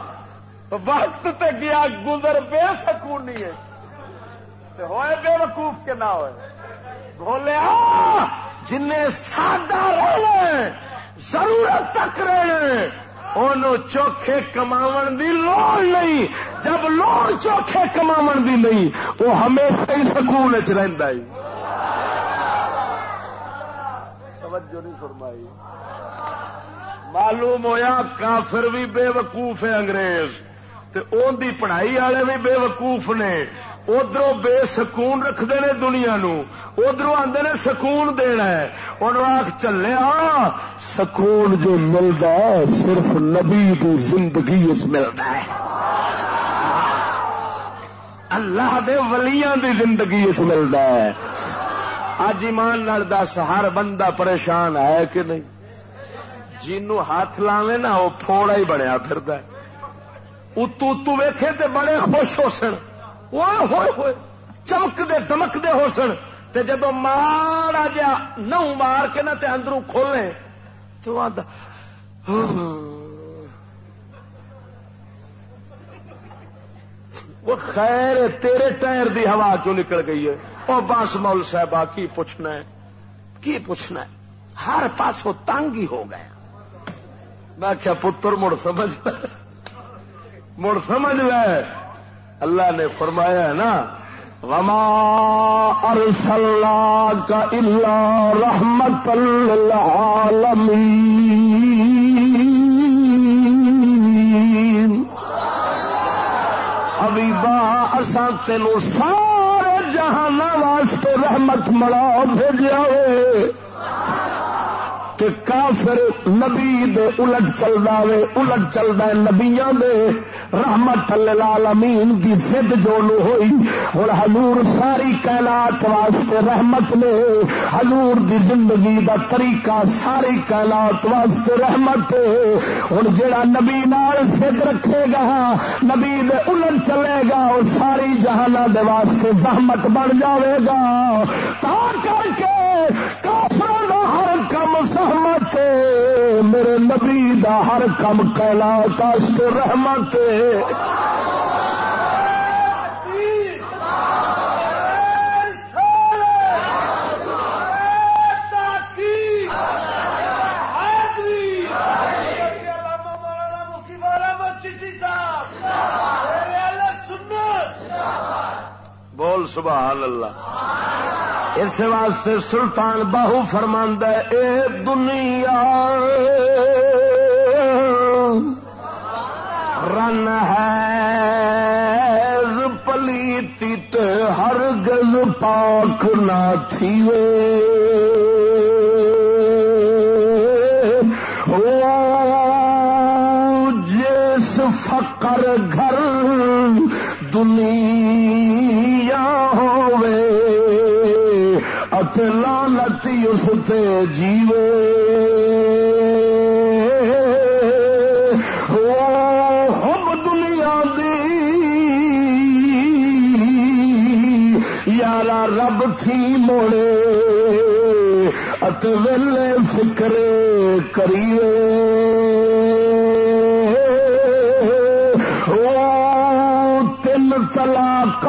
وقت تے گیا گزر بے سکون نہیں ہے ہوئے بے وقوف کے نہ ہوئے۔ بولیا جن سادہ رہے، ضرورت تک رہے۔ ان چوکھے کما دی لوڑ نہیں۔ جب لوڑ چوکھے کما دی نہیں، وہ ہمیشہ ہی سکون چ رہتا ہے۔ توجہ نہیں فرمائی۔ معلوم ہویا کافر بھی بے وقوف ہے انگریز ان دی پڑھائی والے بھی بے وقوف نے۔ ادھر بے سکون رکھتے ہیں دنیا نو۔ ادھر آدھے نے سکون دینا ہے۔ ان آخ چلیا سکون جو ملتا ہے، صرف نبی کی زندگی ملتا ہے۔ اللہ دے ولیاں دی زندگی ملتا ہے۔ اج ایمان لال دس، ہر بندہ پریشان ہے کہ نہیں؟ جنو ہاتھ لاوے نا، وہ تھوڑا ہی بنیا پھر اتو اتو ویخے تے بڑے خوش ہو سن۔ ہوئے ہوئے چمکتے دمکتے ہو سن۔ تے جب مارا جا نو مار کے نہ تے اندروں کھولے تو آدھا، وہ خیر تیرے ٹائر دی ہوا کیوں نکل گئی ہے؟ وہ بس مول صاحب کی پوچھنا ہے؟ کی پوچھنا ہے؟ ہر پاسوں تنگ ہی ہو گیا میں کیا پتر، مڑ سمجھ مڑ سمجھ لے۔ اللہ نے فرمایا ہے نا، وما ارسلنا کا اللہ رحمت العالمین ابھی با اصا تینوں سارے جہان واسطے رحمت ملا بھیجا ہوئے۔ کہ کافر نبی دے الٹ چل رہا الٹ چل رہا ہے نبیا دے۔ رحمت للعالمین کی ضد جو نو ہوئی۔ اور حضور ساری کائنات واسطے رحمت نے، حضور دی زندگی دا طریقہ ساری کائنات واسطے رحمت ہوں جڑا نبی نال ضد رکھے گا، نبی دے الٹ چلے گا، اور ساری جہانا دے واسطے زحمت بن جاوے گا۔ تا کر کے کافر ہر کم سہمت میرے نبی دا ہر کم کلا تاشت رحمت بول سبحان اللہ۔ اس واسطے سلطان باہو فرماند اے دنیا، رن ہے پلیتی ہر گز پاک نہ تھی جس فقر گھر لالتی اس تے جیوے۔ رب تھی موڑے ات ویلے فکر کریے۔ تین تلاک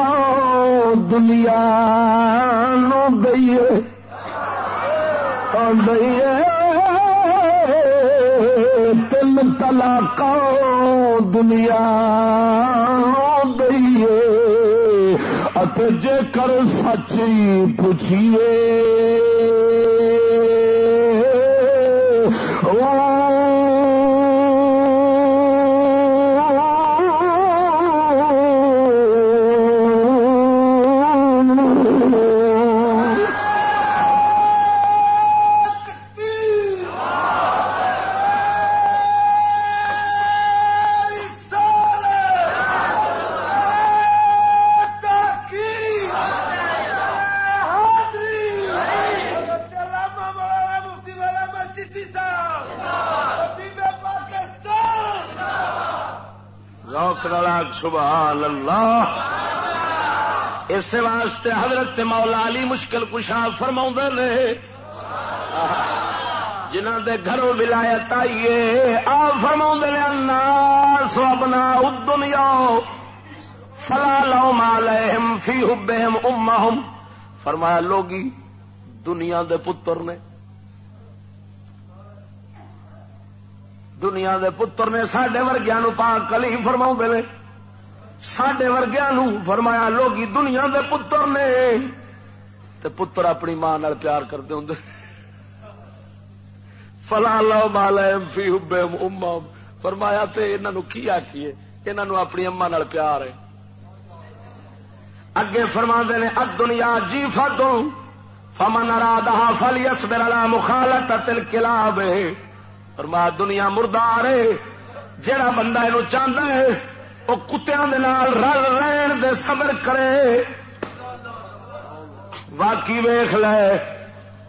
دنیا نو دئیے تل تلا تلاک دنیا دئیے جے کر سچی پوچھیے۔ سبحان اللہ۔ اس واسطے حضرت مولا علی مشکل کشا فرما نے۔ جنہ دے گھروں ولایت آئیے آ فرما نے سوبنا دنیا فلا لو مال فی حبہم امہم۔ فرمایا، لوگی، دنیا دے پتر نے۔ دنیا دے پتر نے سڈے ورگیا پاک کلی فرما نے۔ سڈے ورگیا فرمایا لوگ دنیا دے پتر نے۔ تے پتر اپنی ماں پیار کرتے ہوں فلا لو مال فی حبے اما فرمایا، تے انہوں کی آخیے انہوں اپنی اما نال پیار ہے۔ اگے فرما نے اد دنیا جی فدوں فمن ارادہ فلیس میرا مخالت تل کلاب فرما دنیا مردار ہے۔ جڑا بندہ یہ چاہتا ہے وہ کتوں کے رل رہن دے صبر کرے۔ باقی ویخ لے،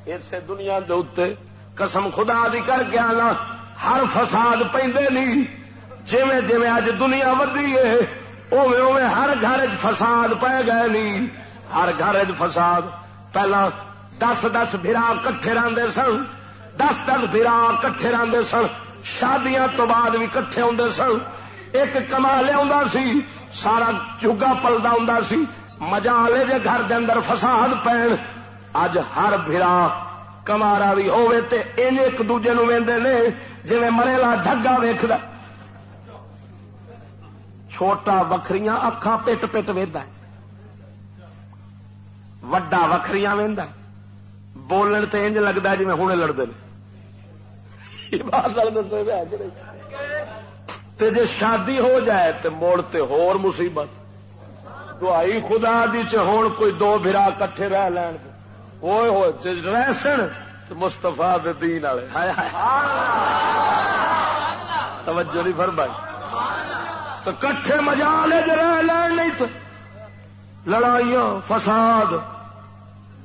اسے دنیا دے اتنے قسم خدا دی کر کے آنا، ہر فساد پہ نہیں۔ جیویں جیویں اج دنیا ودی ہے اوے اوے ہر گھر فساد پی گئے نہیں۔ ہر گھر فساد۔ پہلا دس دس برا کٹھے رہتے سن، دس دس برا کٹھے رہتے سن۔ شادیاں تو بعد بھی کٹھے ہوں سن۔ ایک کما لیا سی، سارا چوگا پلتا ہوں سی۔ مزہ لے جے گھر دے اندر فساد پین۔ اج ہر برا کمارا بھی ہوے تے ان ایک دوجے نو ویندے نے جی مرےلا ڈگا ویکد چھوٹا وکھریاں اکھان پٹ پٹ وہد وڈا وکھری وہد بولن تے انج لگتا جی میں ہوں لڑتے جی شادی ہو جائے تو مڑ تے ہور مصیبت۔ دعائی خدا دی ہون کوئی دو برا کٹھے رہ لین ہوئے ہوئے رہ سن مستفا دین والے۔ توجہ نہیں فرمائی۔ تو کٹھے مجا لے جی رہ لین نہیں تو لڑائیاں، فساد،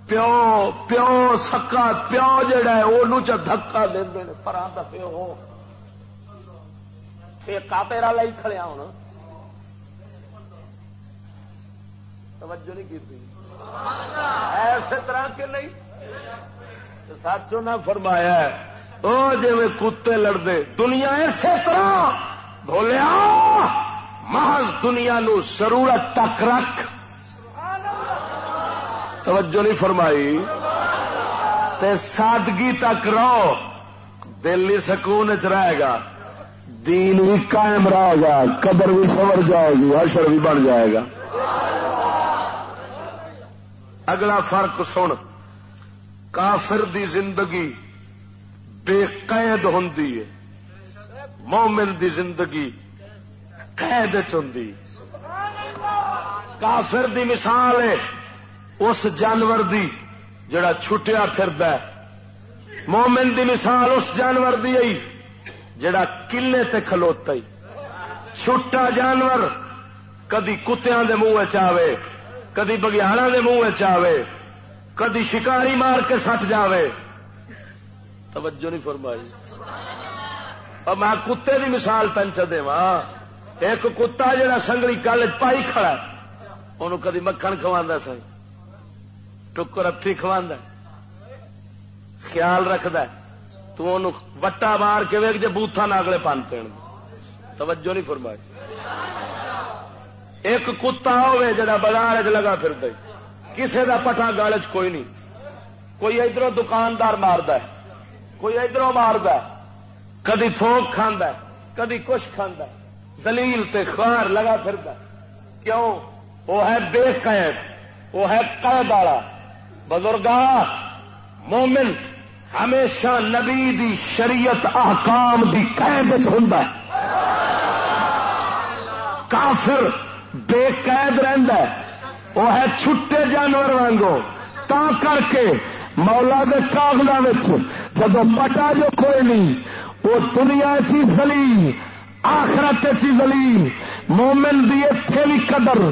پیو پیو سکا، پیو جڑا ہے وہ دکا دے پر پیو۔ ہو تیرا لائی کھڑیا ہاں ہونا توجہ نہیں کی ایسے طرح کے نہیں۔ سچوں نہ فرمایا وہ جی کتے لڑتے، دنیا اسی طرح۔ بولیا محض دنیا نو ضرورت تک رکھ۔ توجہ نہیں فرمائی۔ تے سادگی تک رہو۔ دل ہی سکون چ رہے گا۔ دین بھی قائم رہے گا، قدر بھی سور جائے گی، حشر بھی بن جائے گا۔ اگلا فرق سن، کافر دی زندگی بے قید ہوں مومن دی زندگی قید چی کافر دی مثال ہے اس جانور دی جڑا چھٹیا پھر مومن دی مثال اس جانور دی آئی جڑا کلے تے کھلوتا ہی۔ چھٹا جانور کدی کتیا دے منہ چاہے کدی بگیاڑا دے منہ چاہے کدی شکاری مار کے سٹ جاوے۔ توجہ نہیں فرمائی۔ اور میں کتے دی مثال تن چ دے ایک کتا جڑا سنگلی کل پائی کھڑا انہوں کدی مکھن کھوا سی ٹکر ہاتھی کھوا خیال رکھد تو وٹا مار کے ویک جی بوتھا نہ اگلے پن پی توجہ نہیں فرمائی۔ ایک کتا ہوے جا بازار لگا پھر دے کسے دا پٹا گال چ کوئی نہیں۔ کوئی ادھر دکاندار مارد کوئی ادھر مارد کدی تھوک کھانا کدی کچھ کھانا دلیل تے خوار لگا پھر کیوں؟ وہ ہے بے قید۔ وہ ہے قید والا۔ بزرگا مومن۔ ہمیشہ نبی دی شریعت احکام دی قید ہوں کافر بے قید رہتا ہے۔ وہ ہے چھٹے جانور وانگو۔ تا کر کے مولا دے کاغلوں جب پٹا جو کوئی نہیں وہ دنیا چی زلی آخرت چی زلی مومن دی اتنے بھی قدر،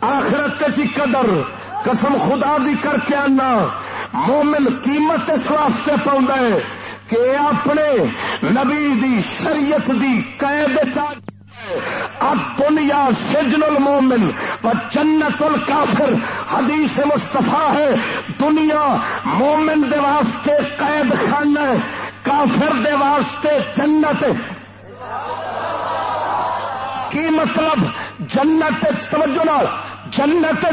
آخرت چی قدر۔ قسم خدا دی کر کے آنا۔ مومن قیمت اس واسطے پاؤں کہ اپنے نبی دی شریعت دی قید اب دنیا سجن المومن و جنت الکافر حدیث مصطفیٰ ہے۔ دنیا مومن دے واسطے قید خانہ ہے۔ کافر دے واسطے جنت کی مطلب؟ جنت توجہ نال۔ جنت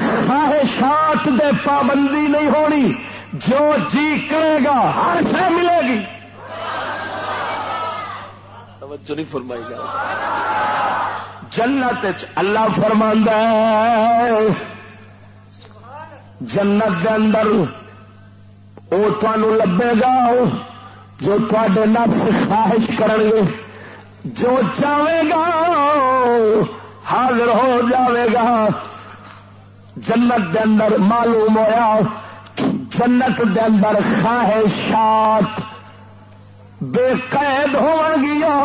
خواہشات دے پابندی نہیں ہونی جو جی کرے گا ہر شہ ملے گی۔ توجہ نہیں فرمائی گا جنت اللہ فرما جنت کے اندر وہ تمہوں لبے گا جو تے نفس خواہش کرے جو چاہے گا حاضر ہو جاوے گا۔ جنت دے اندر معلوم ہوا جنت دے اندر خواہشات بے قید ہو گیا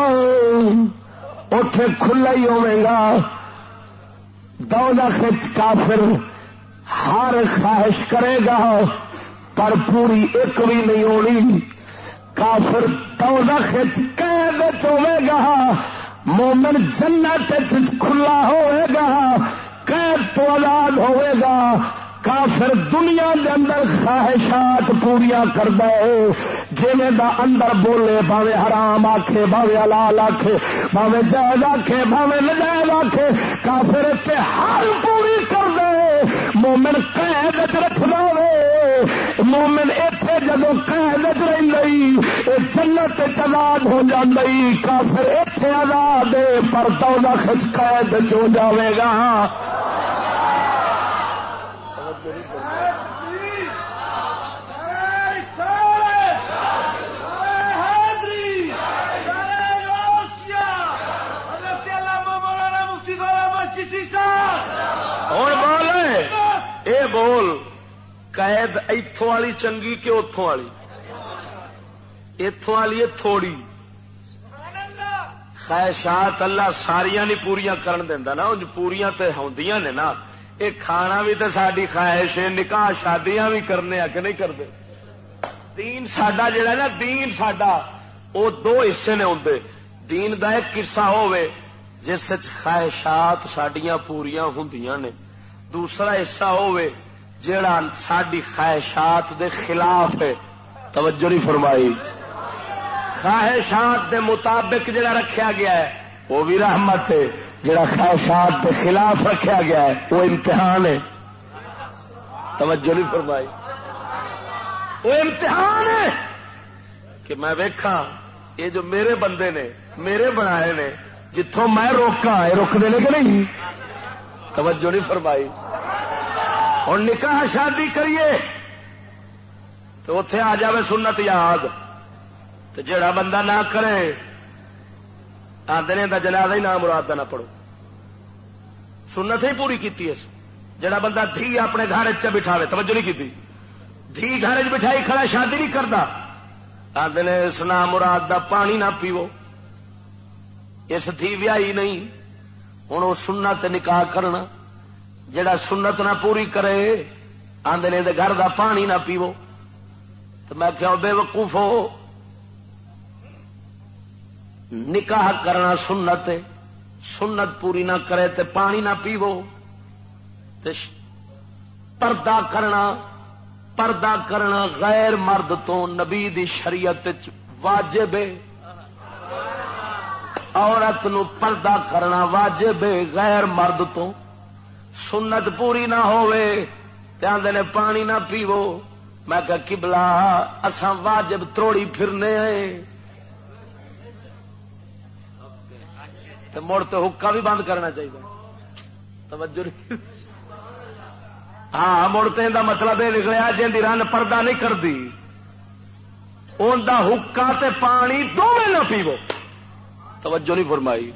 اتے کھلا ہی ہوے گا۔ دولت خچ کافر ہر خواہش کرے گا، پر پوری ایک بھی نہیں ہونی۔ کافر دولت خچ قید ہوے گا۔ مومن جنت کھلا ہوئے گا۔ قید تو آزاد ہوئے گا۔ کافر دنیا دے اندر خواہشات پوریا کر دے جی دا اندر بولے باوے حرام آکھے باوے حلال آکھے باوے جائز آکھے باوے نجائز آکھے، کافر اتنے ہر پوری کر دے مومن قید رکھ دے مومن اتے جدو قید رہی جنت آزاد ہو جی کافر اتے آزاد پر تو قید چ جاوے گا۔ بول قید اتوں والی چنگی کہ اتوں والی؟ اتوں والی ہے تھوڑی۔ خواہشات اللہ ساریا نہیں پوریا کرن دینا نا پوریا تو ہوں نے نا۔ یہ کھانا بھی تو ساری خواہش ہے، نکاح شادیاں بھی کرنے آ نہیں کرتے؟ دین ساڈا جڑا نا، دین ساڈا وہ دو حصے نے ہوں دین دا ایک قصہ ہوے جس خواہشات سڈیا پوریا ہوں نے۔ دوسرا حصہ ہوے جڑا ساری خواہشات دے خلاف ہے، توجہ نہیں فرمائی۔ خواہشات دے مطابق جڑا رکھیا گیا ہے، وہ بھی رحمت ہے۔ جڑا خواہشات دے خلاف رکھیا گیا ہے، وہ امتحان ہے۔ توجہ نہیں فرمائی۔ وہ امتحان ہے۔ کہ میں ویکھا یہ جو میرے بندے نے، میرے بنائے نے جتوں میں روکا یہ روک دے کہ نہیں؟ توجہ نہیں فرمائی۔ ہوں نکاح شادی کریے تو اتے آ جائے سنت یاد تو جڑا بندہ نہ کرے آدھے جنازہ ہی نام مراد نہ پڑھو۔ سنت ہی پوری کی جڑا بندہ دھی اپنے گھر چ بٹھاوے، توجہ نہیں کی دھی گھر چ بٹھائی کھڑا، شادی نہیں کرتا آدھے اس نام مراد دا پانی نہ پیو۔ اس دھی ویائی نہیں۔ ہوں وہ سنت نکاح کرنا۔ جڑا سنت نہ پوری کرے آدھے گھر دا پانی نہ پیو۔ تو میں کیا بے وقوف ہو نکاح کرنا سنت سنت پوری نہ کرے تے پانی نہ پیو۔ پردہ کرنا پردہ کرنا غیر مرد تو نبی دی شریعت واجب عورت نو پردہ کرنا واجب غیر مرد تو۔ سنت پوری نہ ہوتے نے پانی نہ پیو۔ میں کہ کبلا اسان واجب تروڑی پھرنے مڑ تو حکا بھی بند کرنا چاہیے۔ توجہ ہاں مڑتے کا مطلب یہ نکلیا جی رن پردہ نہیں کرتی ان کا حکا تے پانی دونوں نہ پیو۔ توجہ نہیں فرمائی۔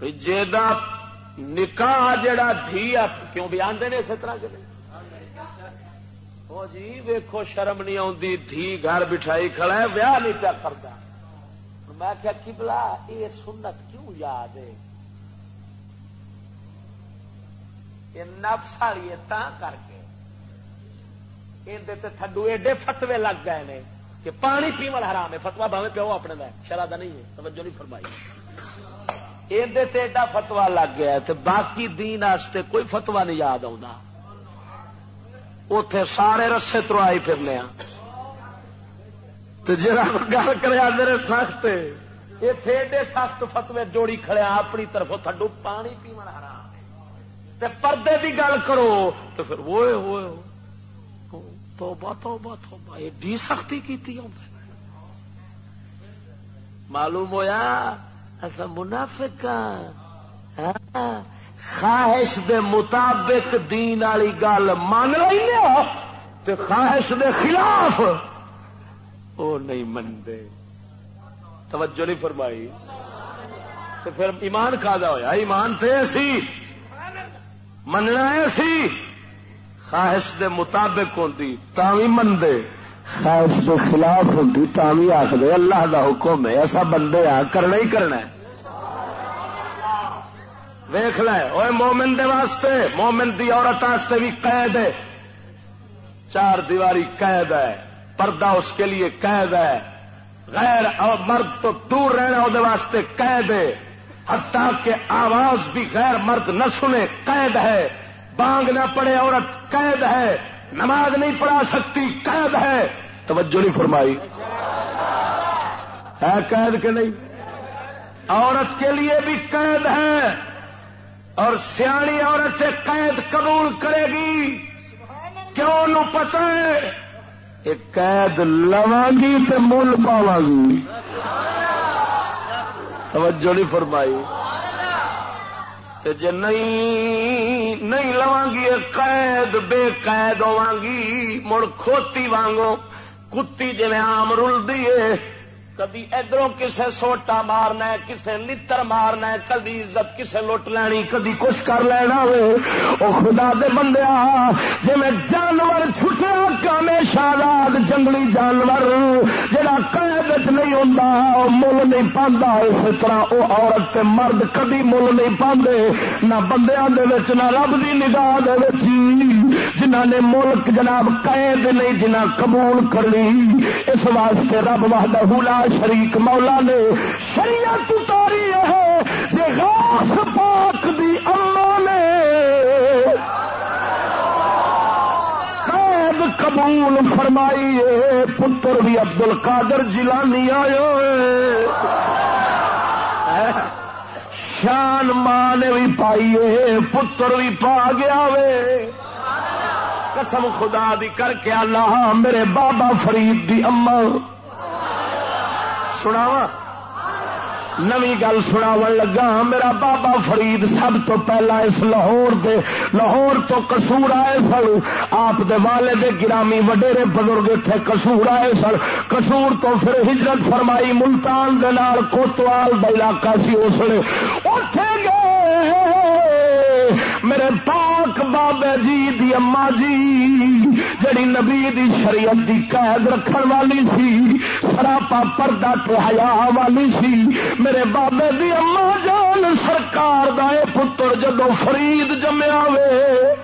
جا نکاح جڑا دھی کیوں بھی آدھے نے اسی طرح کے وہ جی ویکو شرم نہیں آتی دھی گھر بٹھائی کھڑا ہے، ویاہ نہیں پیا کرتا میں کیا کبلا یہ سنت کیوں یاد ہے؟ یہ نفس والی تا کر کے۔ اندر تھڈو ایڈے فتوے لگ گئے نے کہ پانی پیمن حرام ہے فتوا بھاوے پیو اپنے کا شرادہ نہیں ہے، توجہ نہیں فرمائی۔ ایڈا فتوا لگ گیا تو باقی دین آستے کوئی فتوا نہیں یاد اتے سارے رسے تروائی پھرنے ہاں۔ تو جا گل کرے میرے سخت اتنے ایڈے سخت فتوے جوڑی کھڑے ہاں، اپنی طرف تھڈو پانی پیمن حرام پردے کی گل کرو تو پھر ہوئے وہ توبہ توبہ توبہ، ایڈی سختی کی معلوم ہویا؟ ایسا منافق ہاں۔ ہاں۔ خواہش دے مطابق دین والی گل مان لینا تو خواہش دے خلاف وہ نہیں منتے توجہ نہیں فرمائی۔ تو پھر ایمان کھا ہوا ایمان تھے سی۔ مننا ہے سی۔ خواہش دے مطابق ہوتی تھی منگے خواہش کے خلاف ہوتی تھی آخر اللہ دا حکم ہے، ایسا بندے آ، کرنا ہی کرنا ویخ لے مومن دے واسطے، مومن دی عورت واسطے بھی قید ہے۔ چار دیواری قید ہے، پردہ اس کے لیے قید ہے۔ غیر اور مرد تو دور رہنا وہ واسطے قید ہے۔ حتیٰ کہ آواز بھی غیر مرد نہ سنے، قید ہے۔ بانگ نہ پڑے، عورت قید ہے۔ نماز نہیں پڑھا سکتی، قید ہے۔ توجہ نہیں فرمائی۔ ہے قید کے نہیں؟ عورت کے لیے بھی قید ہے اور سیانی عورت سے قید قبول کرے گی۔ کیوں نو پتہ ہے؟ ایک قید لوا گی تو مول پاوا گی توجہ نہیں فرمائی۔ جی نہیں نہیں لوا گی قید بے قید ہوا گی مڑ کھوتی وانگو کتی جی آم رلدی ہے کدی ادھر کسے سوٹا مارنا کسے لر مارنا کدی عزت کسے لٹ لینی، کدی کچھ کر لینا وہ خدا دے بندے جی میں جانور چھٹیا کامے شاداد جنگلی جانور جہاں قید نہیں ہوں مل نہیں پاتا اس طرح وہ عورت تے مرد کدی مل نہیں پاندے، نہ بندیاں دے وچ، نہ رب دی نگاہ دے وچ۔ جنہ نے ملک جناب قید نہیں جنہ قبول کرنی اس واسطے رب وحدہ لا شریک مولا نے شریعت اتاری ہے جی غوث پاک دی اما نے۔ قید قبول فرمائی ہے، پتر بھی ابدل کادر جلانی آئے شان ماں نے بھی پائیے پتر بھی پا گیا وے قسم خدا دی کر کے اللہ میرے بابا فرید دی اما سناوا نوی گل سناو لگا، میرا بابا فرید سب تو پہلا اس لاہور دے، لاہور تو کسور آئے سن۔ آپ دے والے دے گرامی وڈیرے بزرگ اتنے کسور آئے سن۔ کسور تو پھر ہجرت فرمائی، ملتان دے نال کوتوال کا علاقہ سی اس نے۔ اٹھے گئے، میرے پاک بابے جی دی اما جی۔ جڑی نبی دی شریعت دی قید رکھن والی سی، سراپا پردہ حیا والی سی۔ میرے بابے دی اما جان سرکار دے پتر جدو فرید جمیا وے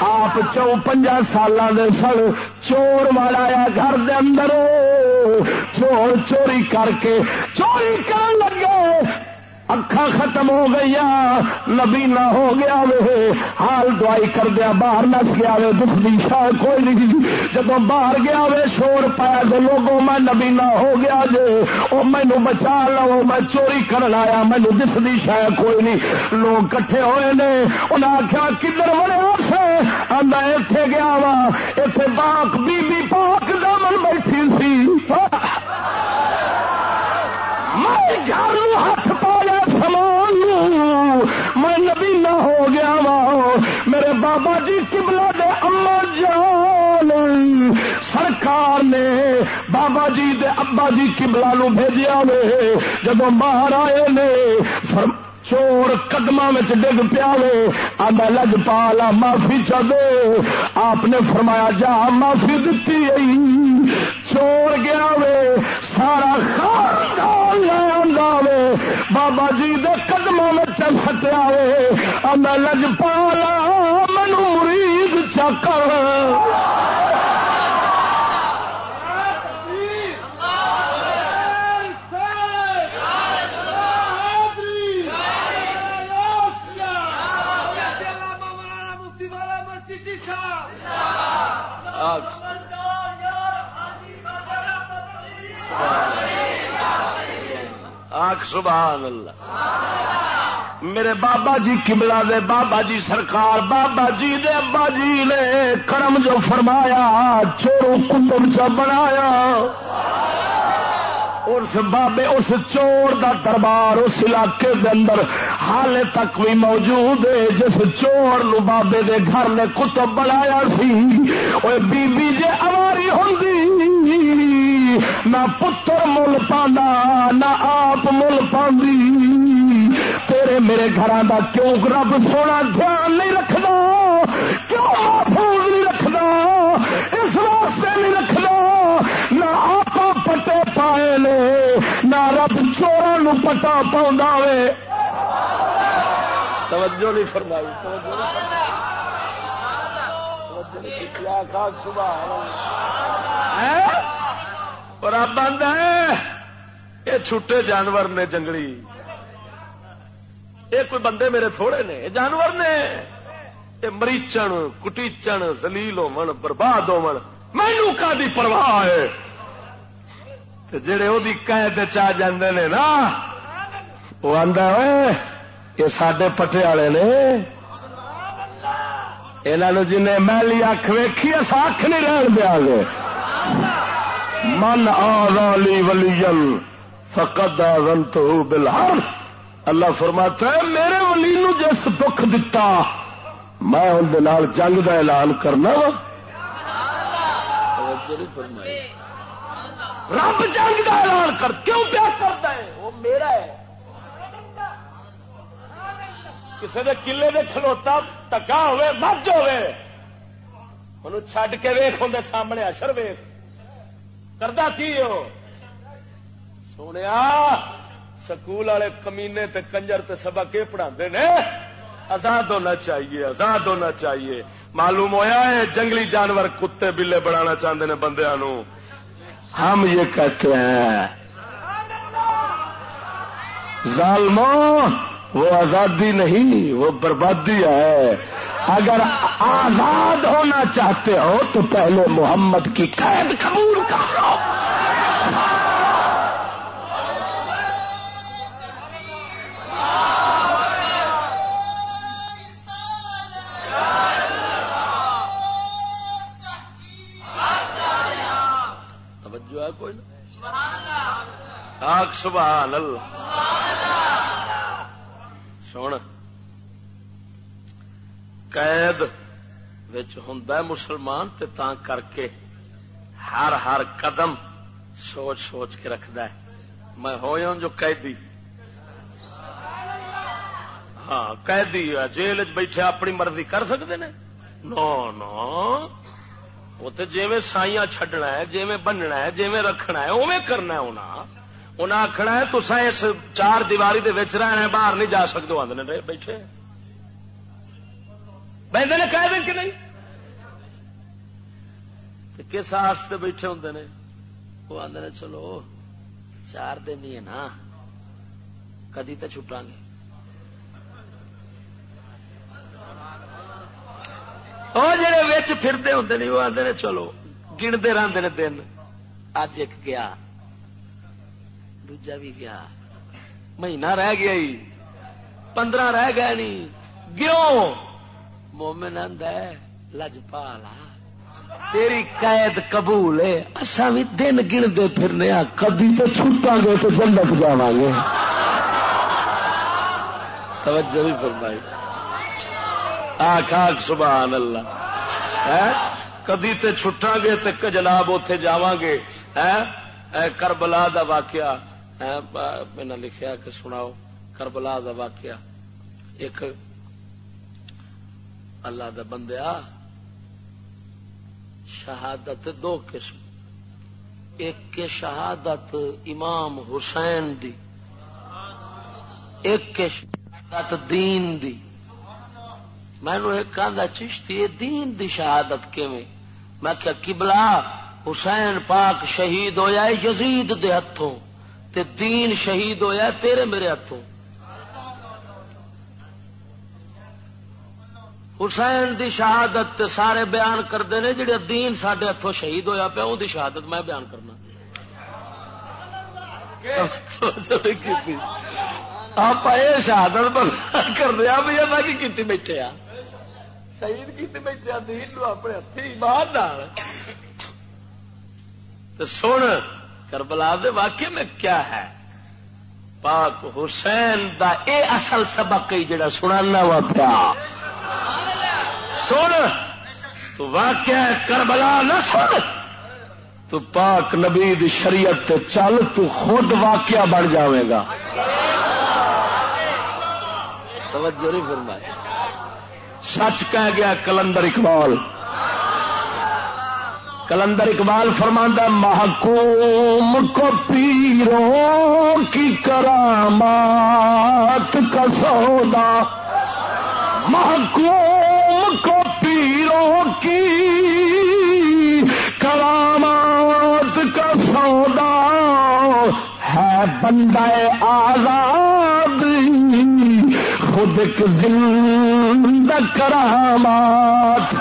آپ چونجا سال سن چور والا گھر دے اندر۔ چور چوری کر کے چوری کر لگے۔ اکھا ختم ہو گئی نبی نہ ہو گیا وے حال دعائی کر دیا باہر نس گیا وے دستی شاہ کوئی نہیں جب باہر گیا وے شور پایا تو لوگوں میں نبی نہ ہو گیا جے وہ مینو بچا لو میں چوری کرنا آیا مینو دستی شاہ کوئی نہیں لوگ کٹھے ہوئے نے انہیں آخیا کدھر بڑے سے آدھا اتے گیا وا اتے باق بی بی پاک دامن بیٹھی سی میں گھر ہاتھ میں نبی نہ ہو گیا وا۔ میرے بابا جی کبلا دے اما جان۔ سرکار نے بابا جی دے ابا جی کبلا نو بھیجا وے۔ جب باہر آئے نے چور قدم ڈگ پیا آدھا لج پالا معافی دے آپ نے فرمایا، جا معافی دتی چور گیا وے، سارا خاندان لے وے۔ بابا جی دے قدموں میں چل سٹیا وے۔ آدھا لج پالا منو مرید چکر آخ سبحان اللہ۔ میرے بابا جی کملا دے بابا جی سرکار، بابا جی دے ابا جی نے کرم جو فرمایا، چورو کتب چ بنایا۔ اس بابے، اس چور دا دربار اس علاقے دے اندر حال تک بھی موجود ہے، جس چور نو بابے دے گھر نے کتب بنایا سی۔ بی بی جے اواری ہوں نہ پتر مل پانا نہ آپ مل پاندی۔ تیرے میرے گھر کا کیوں رب سونا دھیان نہیں رکھنا کیوں محفوظ نہیں رکھنا اس واسطے نہیں رکھنا نہ آپ پٹے پائے نے نہ رب چوروں پٹا پاؤں توجہ نہیں فرمائی توجہ نہیں اور اب بند ہے، یہ چھوٹے جانور نے جنگلی۔ یہ کوئی بندے میرے تھوڑے نے جانور نے۔ یہ مریچن، کٹیچن زلیل ہو برباد ہو مینو کا دی پرواہ ہے؟ جڑے وہ قید چاہ جاندے نے نا، وہ آدھا یہ سڈے پٹے والے نے۔ یہاں جن میلی اکھ ویکھی اص اکھ نہیں رہن دیا گے۔ من آلی ولی فقد آزنت بالحر۔ اللہ فرماتا ہے، میرے ولی نو جس دکھ دتا، میں اندر جنگ دا اعلان کرنا وا۔ رب جنگ دا اعلان کر، کیوں پیا کرتا ہے؟ وہ میرا ہے۔ کسی نے کلے میں کھلوتا ٹکا ہوے مجھ ہوے انہوں چھڈ کے ویخ اندر سامنے اشر ویخ کرتا کی ہو سونے سکول والے کمینے تے کنجر تے سبق یہ پڑھا نے؟ آزاد ہونا چاہیے، آزاد ہونا چاہیے۔ معلوم ہویا ہے، جنگلی جانور کتے بلے بنانا چاہتے ہیں بندیا ہم یہ کہتے ہیں۔ ظالموں، وہ آزادی نہیں، وہ بربادی ہے۔ اگر آزاد ہونا چاہتے ہو تو پہلے محمد کی قید قبول کر لو۔ کوئی سبحان اللہ۔ سن قید ہوں مسلمان تے تاں کر کے ہر ہر قدم سوچ سوچ کے رکھد میں ہو جو قیدی۔ ہاں قیدی جیل بیٹھے اپنی مرضی کر سکتے ہیں نو نو۔ وہ تو جی سائیاں چڈنا ہے جی بننا ہے جی رکھنا ہے اوے کرنا ہے انہیں انہیں آخنا ہے تسا اس چار دیواری دے رہنا باہر نہیں جا سکتے آدھے بیٹھے۔ بہت نے کہہ دیں کہ نہیں؟ کس آستے بیٹھے ہوں نے؟ وہ آدھے چلو، چار دن ہی ہے نا۔ کدی تو چھٹا گے۔ وہ جڑے پھرتے ہوں نہیں وہ آدھے چلو، گنتے رہتے دن۔ اج ایک گیا، دوجا بھی گیا۔ مہینہ رہ گیا ہی، پندرہ رہ گیا نہیں گیو مومن ہے لجپالا تیری قید قبول ہے۔ اصا بھی دن گنتے پھرنے کبھی تو چھوٹا گے تو جنت جا گے۔ توجہ بھی فرمائی۔ آخ آخ سبحان اللہ۔ کدی تے چھٹا گے تو جناب اتے جا گے۔ کربلا دا واقعہ۔ میں نے لکھا کہ سناؤ، کربلا دا واقعہ۔ ایک اللہ دا بندیا شہادت دو قسم۔ ایک کے شہادت امام حسین دی، ایک کے شہادت دین دی۔ میں ایک آدھا چشتی دین دی شہادت کیویں؟ میں کیا کبلا حسین پاک شہید ہویا یزید دے ہتھوں، تے دین شہید ہویا تیرے میرے ہاتھوں حسین دی شہادت تے سارے بیان کرتے ہیں جڑے دین سڈے ہاتھوں شہید ہویا پیا ان دی شہادت میں بیان کرنا۔ آپ یہ شہادت کر رہا بھی یہ کی بیٹھے آ شہید کی بیٹھے ہاں، دین اپنے ہاتھی باہر سن، کربلا دے واقعے میں کیا ہے؟ پاک حسین دا اے اصل سبق ہی جڑا سنانا وا پیا۔ سن، تو واقعہ کربلا نہ سن۔ تو پاک نبی دی شریعت تے چل، تو خود واقعہ بن جاوے گا۔ توجہ نہیں فرمائی۔ سچ کہہ گیا کلندر اقبال۔ کلندر اقبال فرماندہ محکوم کو پیروں کی کرامات کا سودا۔ محکوم کو پیروں کی کرامات کا سودا ہے بندہ آزاد، خود ایک زندہ کرامات۔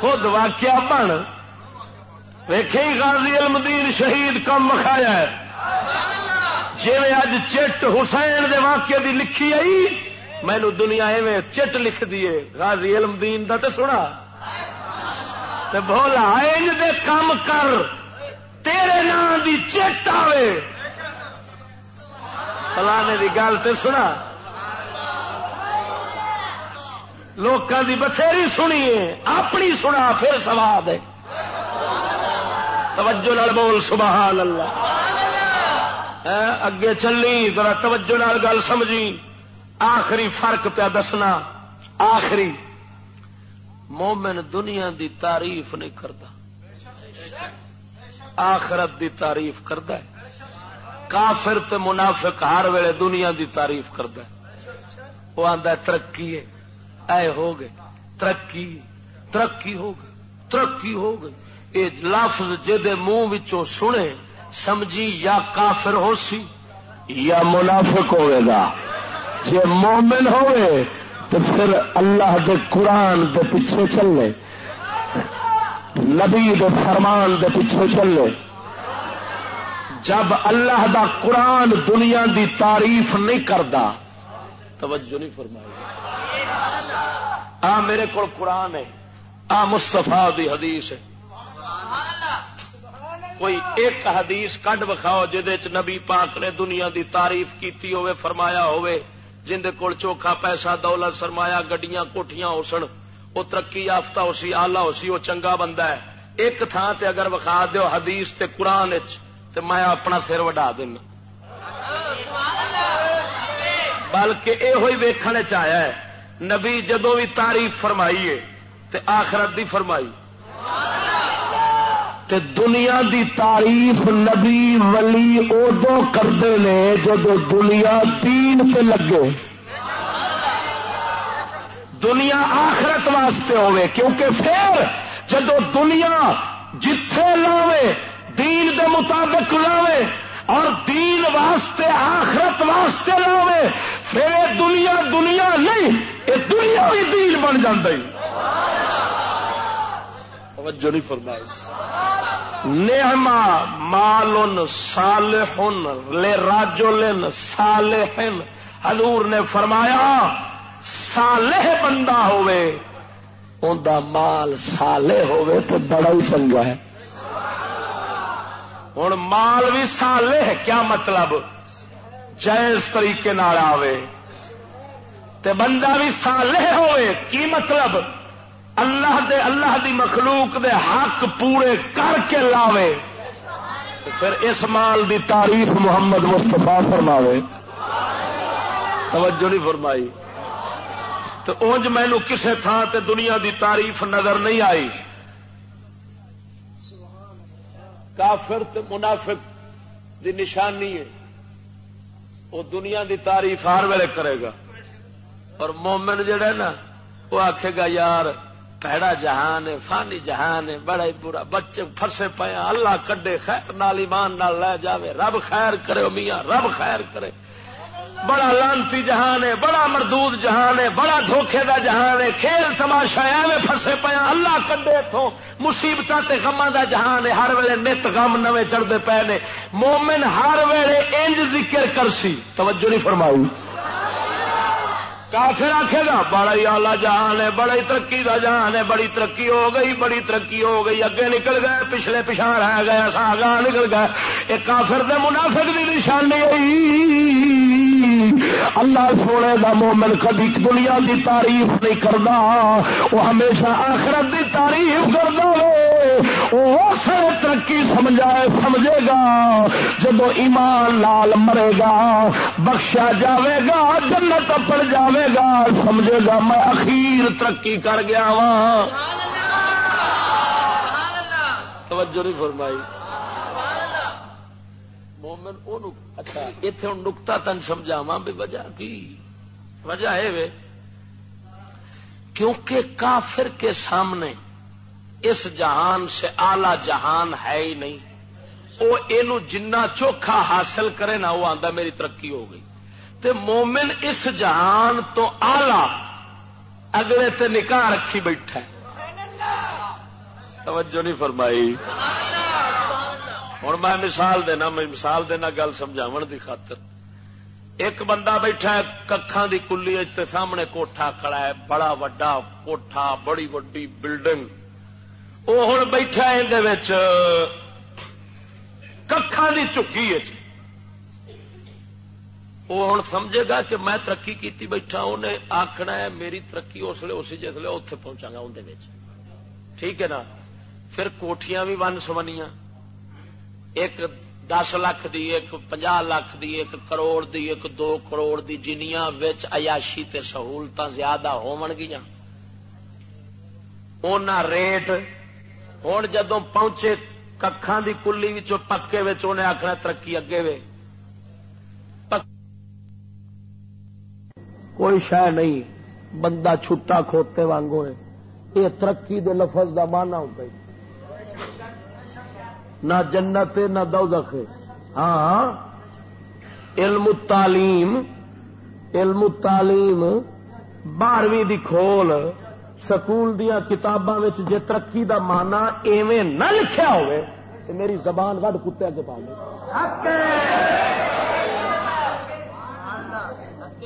خود واقعہ بن۔ ویخے غازی المدین شہید کم مکھایا ہے۔ جی اج چٹ حسین دے واقعے دی لکھی آئی۔ مینو دنیا ایویں چٹ لکھ دیے غازی المدین دا تے سنا۔ تے بولا انج دے کام کر، تیرے نام دی چٹ آوے۔ فلانے دی گل تے سنا۔ لوگوں کی بتھیری سنیے اپنی سنا، پھر سواد ہے۔ توجہ نال بول، سبحان اللہ۔ اگے چلی، ذرا توجہ نال گل سمجھی۔ آخری فرق پیا دسنا، آخری مومن دنیا دی تعریف نہیں کرتا۔ آخرت دی تعریف کرتا ہے۔ کافر تے منافق ہر ویلے دنیا دی تعریف کرتا ہے۔ وہ آتا ہے، ترقی ہے۔ اے ہو گئے، ترقی ترقی ہو گئی ترقی ہو گئی یہ لفظ جہد منہ سنے، سمجھی یا کافر ہو سی، یا منافق ہوئے گا۔ جی مومن ہوئے تو پھر اللہ دے قرآن دے پیچھے چلے۔ نبی دے فرمان دے پیچھے چلے۔ جب اللہ دا قرآن دنیا دی تعریف نہیں کرتا توجہ نہیں فرمائی۔ آ میرے کو قرآن ہے، آ مستفا دی حدیث ہے۔ کوئی ایک حدیث کڈ وکھاؤ جہد نبی پاک نے دنیا دی تعریف کیتی ہوئے فرمایا ہوئے جن کول چوکھا پیسہ، دولت سرمایا گڈیاں کوٹیاں ہو سن وہ ترقی یافتہ ہو سی آلہ ہو سی وہ چنگا بندہ ہے۔ ایک تھان تے اگر وکھا دیو حدیث تے قرآن تے میں اپنا سر وڈا دینا بلکہ یہ ہوئی ویکھنے چایا ہے، نبی جدو بھی تعریف فرمائیے، تے آخرت دی فرمائی۔ تے دنیا دی تعریف نبی ولی ادو کرتے ہیں جب دنیا تین پہ لگے۔ دنیا آخرت واسطے ہوئے کیونکہ پھر جدو دنیا جتھے لاوے، دین دے مطابق لاوے اور دین واسطے آخرت واسطے لاوے، پھر دنیا دنیا نہیں، یہ دنیا بھی دین بن جاتا توجہ نہیں فرمائی۔ نعما مال صالح لے راجل صالح حضور نے فرمایا، صالح بندہ ہوئے ان مال سالے ہوئے تو بڑا ہی چنگا ہے۔ ہوں مال بھی سالے ہے، کیا مطلب؟ جائز طریقے آوے۔ تے بندہ بھی سالے ہوئے، کی مطلب؟ اللہ دے اللہ دی مخلوق دے حق پورے کر کے لاوے پھر اس مال دی تعریف محمد مستفا فرماوے۔ توجہ نہیں فرمائی۔ تو اونج مینو کسے تھان تے دنیا دی تعریف نظر نہیں آئی۔ کافر تے منافق دی نشانی ہے۔ وہ دنیا دی تعریف ہر ویلے کرے گا۔ اور مومن جڑا نا، وہ آخے گا، یار پیڑا جہان ہے، فانی جہان ہے، بڑا ہی برا بچے فرسے پایا اللہ کڈے، خیر نال، ایمان نال لے جاوے۔ رب خیر کرے میاں، رب خیر کرے۔ بڑا لانتی جہان ہے، بڑا مردود جہان ہے، بڑا دھوکھے دا جہان ہے۔ کھیل تماشا ایویں فسے پیا اللہ کڈے اتوں مصیبت غما دا جہان ہے۔ ہر ویلے نت غم نویں چڑھتے پے نے۔ مومن ہر ویلے انج ذکر کر سی توجہ نہیں فرمائی کافر آخے گا بڑا ہی آلہ جہان ہے، بڑا ہی ترقی کا جہان ہے، بڑی ترقی ہو گئی، بڑی ترقی ہو گئی، اگے نکل گئے، پچھلے پچھا رہ گئے ساگاہ نکل گئے۔ یہ کافر دے منافق کی نشانی اللہ سونے کا مومن کدی دنیا دی تعریف نہیں کرتا وہ ہمیشہ آخرت دی تعریف کرتا وہ ترقی سمجھائے سمجھے گا۔ جب ایمان لال مرے گا بخشا جاوے گا جنت پڑ جاوے گا سمجھے گا میں اخیر ترقی کر گیا وا توجہ نہیں فرمائی۔ مومن اچھا اتنے ہوں نکتا تن سمجھاوا بھی وجہ کی؟ وجہ ہے کیونکہ کافر کے سامنے اس جہان سے آلہ جہان ہے ہی نہیں۔ وہ یہ جنہ چوکھا حاصل کرے نا وہ آتا میری ترقی ہو گئی۔ تے مومن اس جہان تو آلہ اگلے تے نکاح رکھی بیٹھا توجہ نہیں فرمائی۔ ہوں میں مثال دینا، میں مثال دینا گل سمجھاو دی خاطر۔ ایک بندہ بیٹھا ہے ککھان دی کلی سامنے کوٹھا کھڑا ہے، بڑا وڈا کوٹھا، بڑی وڈی بلڈنگ۔ وہ ہوں بیٹھا ہے ککھان دی چکی ہے وہ ہوں سمجھے گا کہ میں ترقی کیتی بیٹھا انہیں آخنا ہے، میری ترقی اس لیے، اسی جس لیے اتے پہنچا گا اندر ٹھیک ہے نا؟ پھر کوٹیاں بھی ون سمنیاں ایک دس لاکھ دی، ایک پنجا لاکھ دی، ایک کروڑ دی، ایک دو کروڑ دی جنیاں وچ عیاشی تے سہولت زیادہ ہون گیا ریٹ ہوں جدو پہنچے ککھان دی کلی پکے انہیں آخنا ترقی اگے وے۔ کوئی شہ نہیں، بندہ چھٹا کھوتے وانگو ہے۔ یہ ترقی دے لفظ دا مانا ہوتا ہے۔ نہ جنت نہ دوزخ ہاں۔ علم تعلیم علم تعلیم بارہویں دی کھول، سکول دیا کتاباں جے ترقی دا مانا ایویں نہ لکھیا ہوئے میری زبان وڈ کتے اگے پا لے۔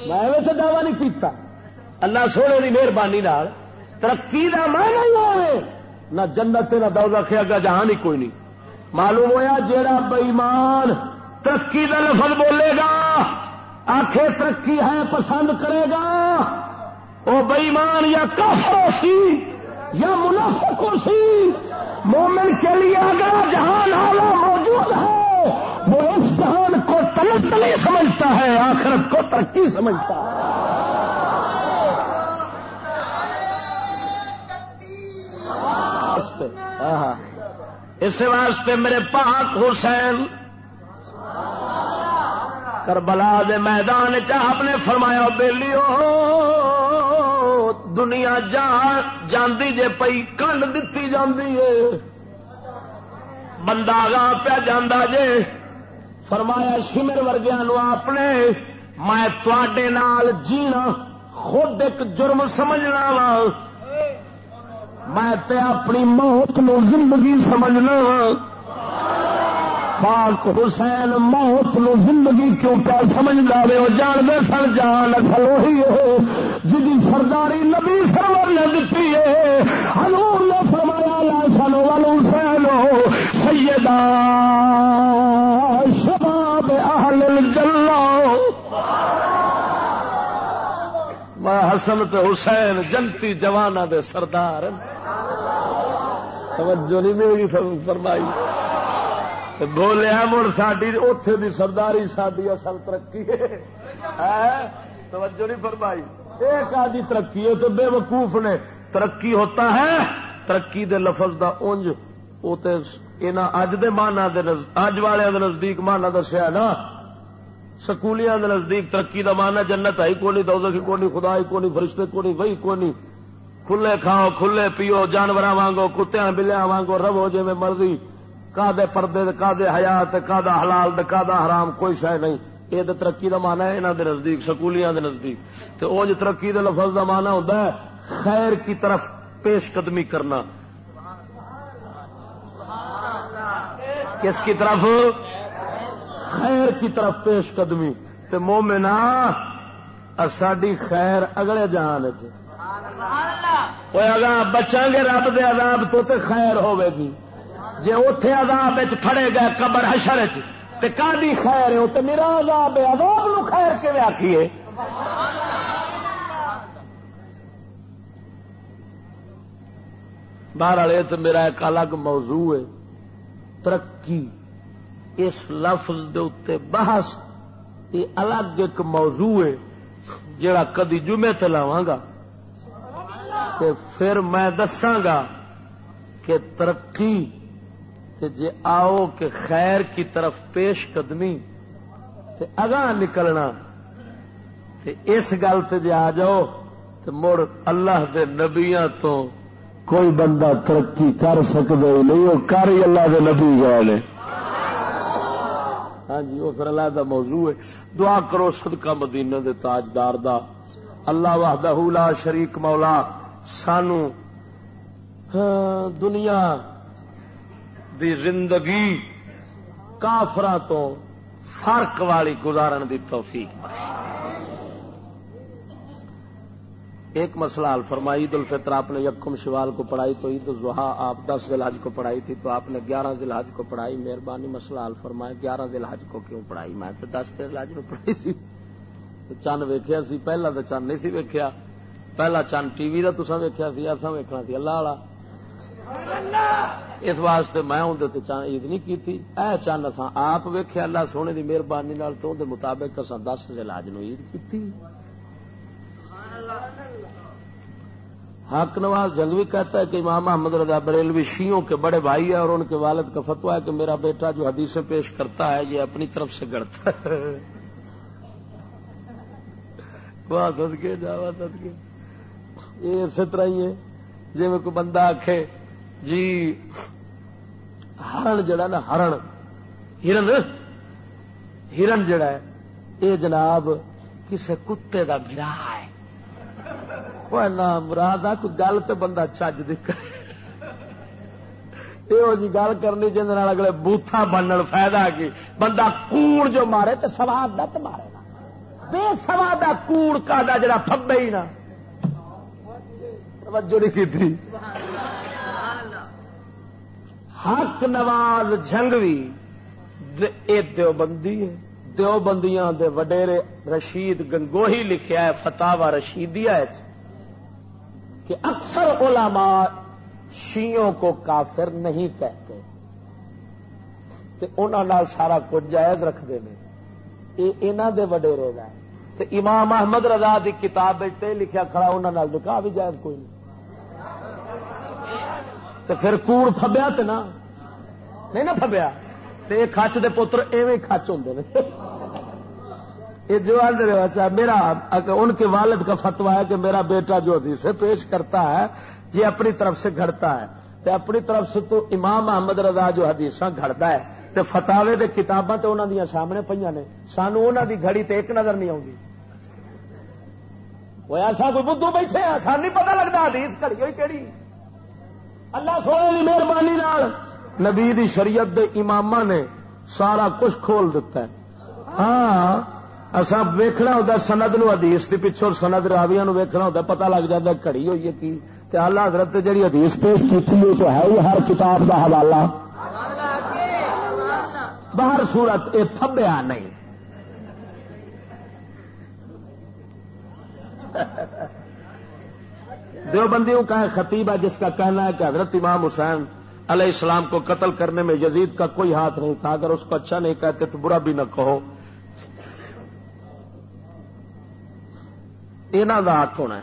میں ویسے دعوی نہیں کیتا۔ اللہ سونے کی مہربانی ترقی کا مان ہی ہوئے۔ نہ جنت نہ دو رکھے گا جہاں نہیں کوئی نہیں۔ معلوم ہوا جا بئیمان ترقی کا لفظ بولے گا؟ آخے ترقی ہے پسند کرے گا؟ وہ بئیمان یا کافر سی یا منافق سی؟ مومن کے لیے اگر جہان آلہ موجود ہے، وہ اس جہان کو تلت نہیں سمجھتا ہے، آخرت کو ترقی سمجھتا ہے۔ اس واسطے میرے پاک حسین کربلا دے میدان چاہ نے فرمایا بےلی دنیا جان جاندی جے پئی، کنڈ دتی جاندی ہے بندہ گاہ پیا جاندہ جے۔ فرمایا، شمر ورگیا نو اپنے میں تے جینا، خود ایک جرم سمجھنا وا۔ میں تے اپنی موت نو زندگی سمجھنا ہاں۔ پاک حسین موت نو زندگی کیوں پیا سمجھ لے وہ جانتے سن جان اصل وہی ہے جی سرداری نبی سرور نے دیتی ہے۔ حضور نے فرمایا، لا سنو والو سینو سیدہ حسن تے حسین، جنتی جوانا دے سردار۔ توجہ نہیں میری فرمائی۔ بولیا مڑ ساری اتے دی سرداری ساری اصل ترقی ہے۔ ہاں، توجہ نہیں فرمائی۔ ایک آدھی ترقی ہے تو بے وقوف نے۔ ترقی ہوتا ہے، ترقی دے لفظ دا اونج۔ وہ اج دے مانا دے اج والے نزدیک مانا دسیا نا۔ سکولیاں نزدیک ترقی دا مانا جنت ہے کونی دوزخ کونی خدا، ہی کونی فرشتے کونی وہی کونی۔ کھلے کھاؤ، کھلے پیو جانور وانگو کتیا بلیا وانگو رو جی میں مرضی۔ کا دے پردے کا دے حیات کا دا حلال کا دا حرام، کوئی شہ نہیں۔ یہ تو ترقی کا مانا ہے یہاں کے نزدیک، سکولیاں نزدیک۔ تو وہ جو ترقی کے لفظ کا مانا ہوتا ہے، خیر کی طرف پیش قدمی کرنا۔ کس کی طرف؟ خیر کی طرف پیش قدمی تو مومنا ساری خیر اگلے جہان بچا گے رب دے عذاب تو تے خیر ہوے گی۔ جی اتے عذاب پڑے گئے قبر حشر کا خیر ہے؟ میرا عذاب ہے عذاب نو خیر کے آخیے باہر والے میرا ایک الگ موضوع ہے ترقی۔ اس لفظ دے اتنے بحث، یہ الگ ایک موضوع ہے جڑا کدی جمعے لاوا گا۔ پھر میں دساگا کہ ترقی جے آؤ کہ خیر کی طرف پیش قدمی، تے اگاں نکلنا، تے اس گل تے جے آ جاؤ تو مڑ اللہ دے نبیاں تو کوئی بندہ ترقی کر سکتا نہیں، وہ کر ہی اللہ دے نبی گئے ہاں جی وہ پھر موضوع ہے۔ دعا کرو صدقہ مدینہ دے تاجدار دا۔ اللہ وحدہ لا شریک مولا، سانو ہاں، دنیا دی زندگی کافرا تو فرق والی گزارن دی توفیق ایک مسئلہ حل فرمائی، عید الفطر آپ نے یکم شوال کو پڑھائی تو عید الضحا آپ دس ذی کو پڑھائی تھی تو آپ نے گیارہ ذی کو پڑھائی۔ مہربانی مسئلہ حل فرمائے، گیارہ ذی کو کیوں پڑھائی؟ میں تو دس ذی الحج پڑھائی سی۔ چند ویکیا سی، پہلا تو چند نہیں سی ویکیا پہلا چند ٹی وی کا تصا ویکیا سی ایسا ویکنا سی، اللہ والا۔ اس واسطے میں اندر چند عید نہیں کی تھی اے چند اصا آپ ویکیا اللہ سونے کی مہربانی تو مطابق اصا دس ذی نو عید کی حق نواز جنگوی کہتا ہے کہ امام محمد رضا بریلوی شیوں کے بڑے بھائی ہے اور ان کے والد کا فتوا ہے کہ میرا بیٹا جو حدیثیں پیش کرتا ہے یہ اپنی طرف سے گڑتا ہے۔ یہ اسی طرح ہی ہے۔ جی میں کوئی بندہ آخ جی ہرن جڑا نا، ہرن۔ ہرن؟ ہرن جڑا ہے۔ یہ جناب کسی کتے کا گرا ہے۔ مراد آ کوئی گل تو بندہ چج یہ جی گل کرنی جن اگلے بوتھا بننے فائدہ کی بندہ کوڑ جو مارے تو سواد دت مارے نا بے سواد کوڑ کا جڑا فبے ہی نا توجہ نہیں کی حق نواز جنگوی دیوبندی ہے دیوبندیاں دے وڈیرے رشید گنگوہی لکھیا ہے فتح رشیدیا کہ اکثر علماء شیوں کو کافر نہیں کہتے۔ انہوں سارا کچھ جائز رکھتے ہیں۔ یہ انہوں دے وڈیرے کا تے امام احمد رضا کی کتاب لکھا کھڑا انہوں نکاح بھی جائز کوئی نہیں۔ تو پھر کوڑ فبیا تو نہ نہیں نا فبیا کچ دے پتر ایویں کچ ہوں یہ جو اچھا میرا ان کے والد کا فتوا ہے کہ میرا بیٹا جو حدیث پیش کرتا ہے، یہ اپنی طرف سے گھڑتا ہے۔ تو اپنی طرف سے تو امام محمد رضا جو حدیث گھڑتا ہے تو فتاوے دے کتاباں تو انہوں دیا سامنے پہ نے۔ سانو انہوں دی گھڑی تو ایک نظر نہیں آؤں وہ ایسا کوئی بدھو بیٹھے ہیں سان نہیں پتا لگتا حدیث کڑی ہوئی کہڑی اللہ سونے کی مہربانی نبی دی شریعت دے امام نے سارا کچھ کھول دیتا ہے۔ ہاں۔ اصا ویکنا ہوتا سند نو حدیث کی پچھو سند راویا نو ہوتا پتا لگ جاتا کڑی ہوئی ہے کی۔ اللہ حضرت جی حدیث پیش کی تو ہے ہی ہر کتاب کا حوالہ۔ باہر صورت یہ تھبیا نہیں۔ دیوبندیوں کا خطیب ہے، جس کا کہنا ہے کہ حضرت امام حسین علیہ السلام کو قتل کرنے میں یزید کا کوئی ہاتھ نہیں تھا، اگر اس کو اچھا نہیں کہتے تو برا بھی نہ کہو۔ ہاتھ ہونا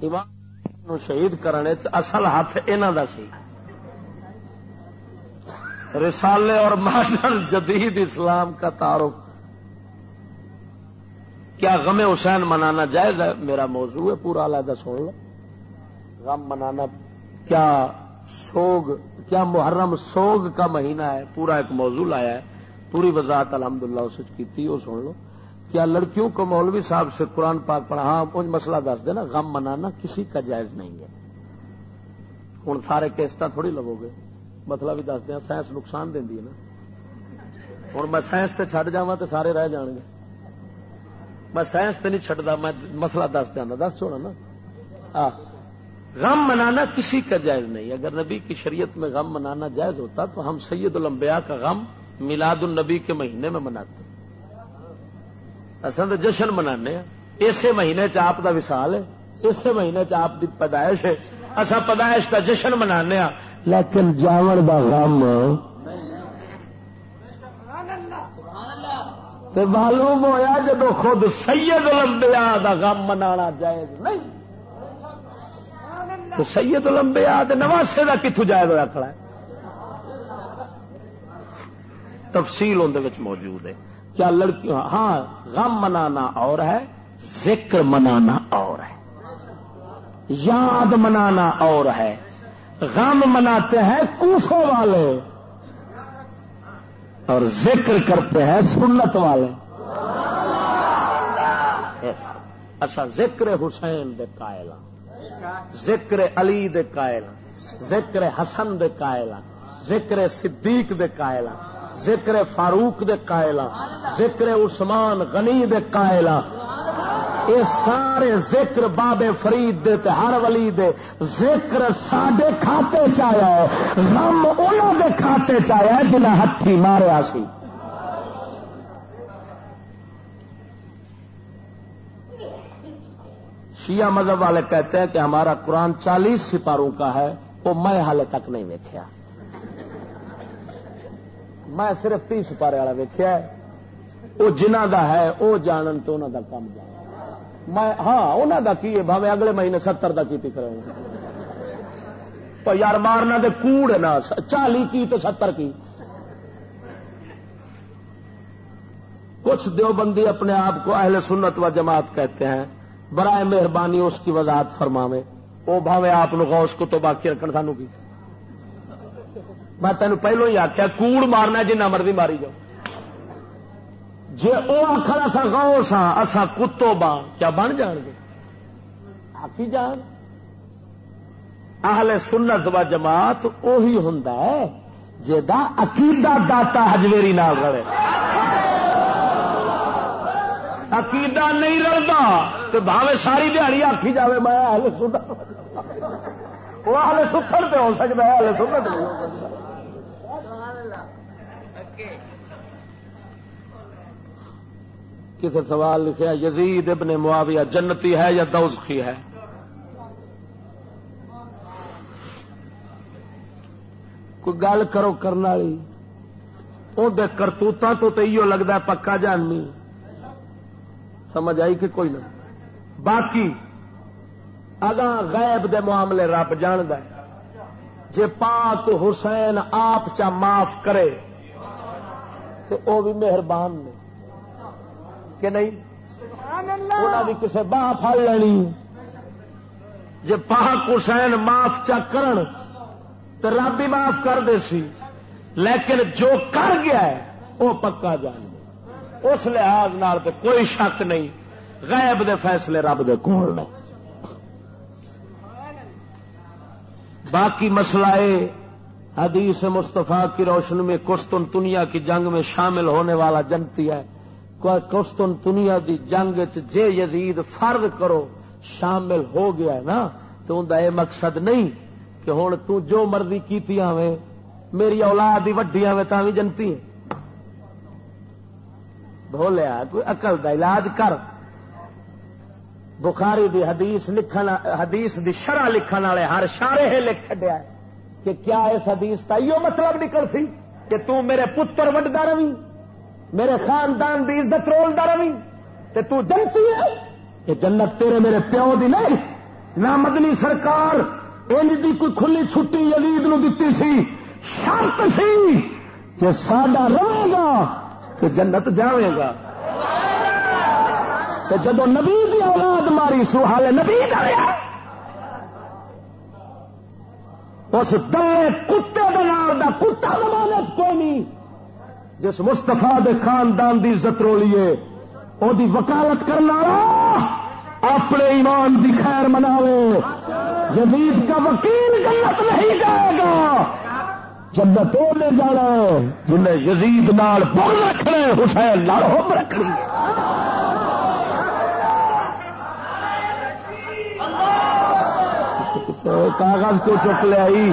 ایمان شہید کرنے اصل ہاتھ یہاں کا سی۔ رسالے اور ماڈرن جدید اسلام کا تعارف۔ کیا غم حسین منانا جائز ہے؟ میرا موضوع ہے، پورا علیحدہ سن لو۔ غم منانا کیا سوگ، کیا محرم سوگ کا مہینہ ہے؟ پورا ایک موضوع لایا ہے۔ پوری وضاحت الحمدللہ اس کی تھی وہ سن لو۔ کیا لڑکیوں کو مولوی صاحب سے قرآن پاک پڑھا؟ ہاں کچھ مسئلہ دس دینا، غم منانا کسی کا جائز نہیں ہے۔ ہوں سارے کیسٹا تھوڑی لگو گے۔ مطلب بھی دس دیا سائنس نقصان دینی ہے نا۔ ہوں میں سائنس سے چڈ جا تو سارے رہ جان گے۔ میں سائنس سے نہیں چڈتا میں مسئلہ دس جانا۔ دس چھوڑا نا۔ غم منانا کسی کا جائز نہیں۔ اگر نبی کی شریعت میں غم منانا جائز ہوتا تو ہم سید الانبیاء کا غم میلاد النبی کے مہینے میں مناتے۔ اصل تو جشن منا ہاں۔ اسی مہینے چاپ کا وسال ہے۔ اسی مہینے چاپ کی پیدائش ہے۔ اصا پیدائش کا جشن منا ہاں۔ لیکن جاون کا غم معلوم ہوا جب خود سید لمبیا کا غم منا جائز نہیں۔ تو سید لمبیا نواسے کا کتوں جائز ہوا کھڑا ہے تفصیل اندر موجود ہے۔ کیا لڑکی ہاں غم منانا اور ہے، ذکر منانا اور ہے۔ یاد منانا اور ہے۔ غم مناتے ہیں کوفے والے۔ اور ذکر کرتے ہیں سنت والے۔ اچھا ذکر حسین دے قائل ذکر علی دے قائل ذکر حسن دے قائل ذکر صدیق دے قائل ذکر فاروق دے قائل ذکر عثمان غنی دے قائل یہ سارے ذکر بابے فرید دے تے ہر ولی دے، ذکر سڈے کھاتے چایا ہے غم انہوں دے کھاتے چایا ہے جنہیں ہاتھی ماریا سی۔ شیعہ مذہب والے کہتے ہیں کہ ہمارا قرآن چالیس سپاروں کا ہے، وہ میں حال تک نہیں دیکھا میں صرف تی سپارے والا ویکیا وہ جنہ دا ہے، وہ جانن تو انہوں دا کام جان میں ہاں انہوں دا کی بھاوے اگلے مہینے ستر دا کی کریں یار مارنا دے کوڑ نا، چالی کی تو ستر کی۔ کچھ دیوبندی اپنے آپ کو اہل سنت و جماعت کہتے ہیں۔ برائے مہربانی اس کی وضاحت فرماوے۔ وہ بھاوے، آپ غوث کو تو باقی رکھنا سانو کی۔ میں تین پہلو ہی آخیا کوڑ مارنا جنہ مرضی ماری جاؤ۔ جی وہ آخر اصا گاؤ سا اصا کتو بان کیا بن جان گے؟ آخی جان۔ اہل سنت و جماعت اہی ہوں جا عقیدہ داتا ہجویری نال رہے عقیدہ نہیں رلتا تو بھاوے ساری دیہی آخی جائے میں اہل سنت۔ وہ اہل ستر پہ ہو سکتا ہے، اہل سنت نہیں ہو سکتا کسی سوال لکھا یزید ابن معاویہ جنتی ہے یا دوزخی ہے؟ کوئی گل کرو کرنے والی؟ اندر کرتوتوں تو تو یہ لگتا ہے پکا جاننی سمجھ آئی کہ کوئی نہ؟ باقی، اگاں غیب دے معاملے رب جاند جے پاک حسین آپ چا معاف کرے تو وہ بھی مہربان نے۔ کہ نہیں؟ بھی کسی باہ پڑ لینی۔ جی پاک حسین معاف چا کرن تو رب بھی معاف کر دے سی۔ لیکن جو کر گیا ہے وہ پکا جان اس لحاظ نال تو کوئی شک نہیں غیب دے فیصلے رب دے کول نے۔ باقی مسئلہ حدیث مصطفیٰ کی روشنی میں کستن دنیا کی جنگ میں شامل ہونے والا جنتی ہے۔ کستن دنیا دی جنگ جے یزید فرض کرو، شامل ہو گیا ہے نا۔ تو ان یہ مقصد نہیں کہ ہوں تو مرضی کی میری اولاد ہی وڈی تا بھی جنتی بولیا کوئی اقل دا علاج کر۔ بخاری دی حدیث لکھن، حدیث دی شرح لکھن والے ہر شارے ہی لکھ چڈیا ہے۔ کہ کیا اس حدیث کا یہ مطلب نکل سی کہ تو میرے پتر وڈا روی میرے خاندان کی عزت رولتا روی تے تو جنتی ہے کہ جنت تیرے میرے پیو دی نہیں، نہ مدنی سرکار انج دی کوئی کھلی چھٹی یلید نو دتی سی، شرط سی کہ ساڈا رہے گا تو جنت جاوے گا۔ تو جدو نبی دی اولاد ماری سو حال نبی ڈالیا اس دلے کتے دا کتا زمانے کوئی نہیں۔ جس مستفا دے خاندان دی عزت رولیے وہ وکالت کرنا اپنے ایمان دی خیر مناوے۔ یزید کا وکیل جنت نہیں جائے گا۔ جنت وہ لے جانا جنہیں یزید نال بول رکھنے حسین لال ہوم رکھنی کاغذ کو چک لے آئی۔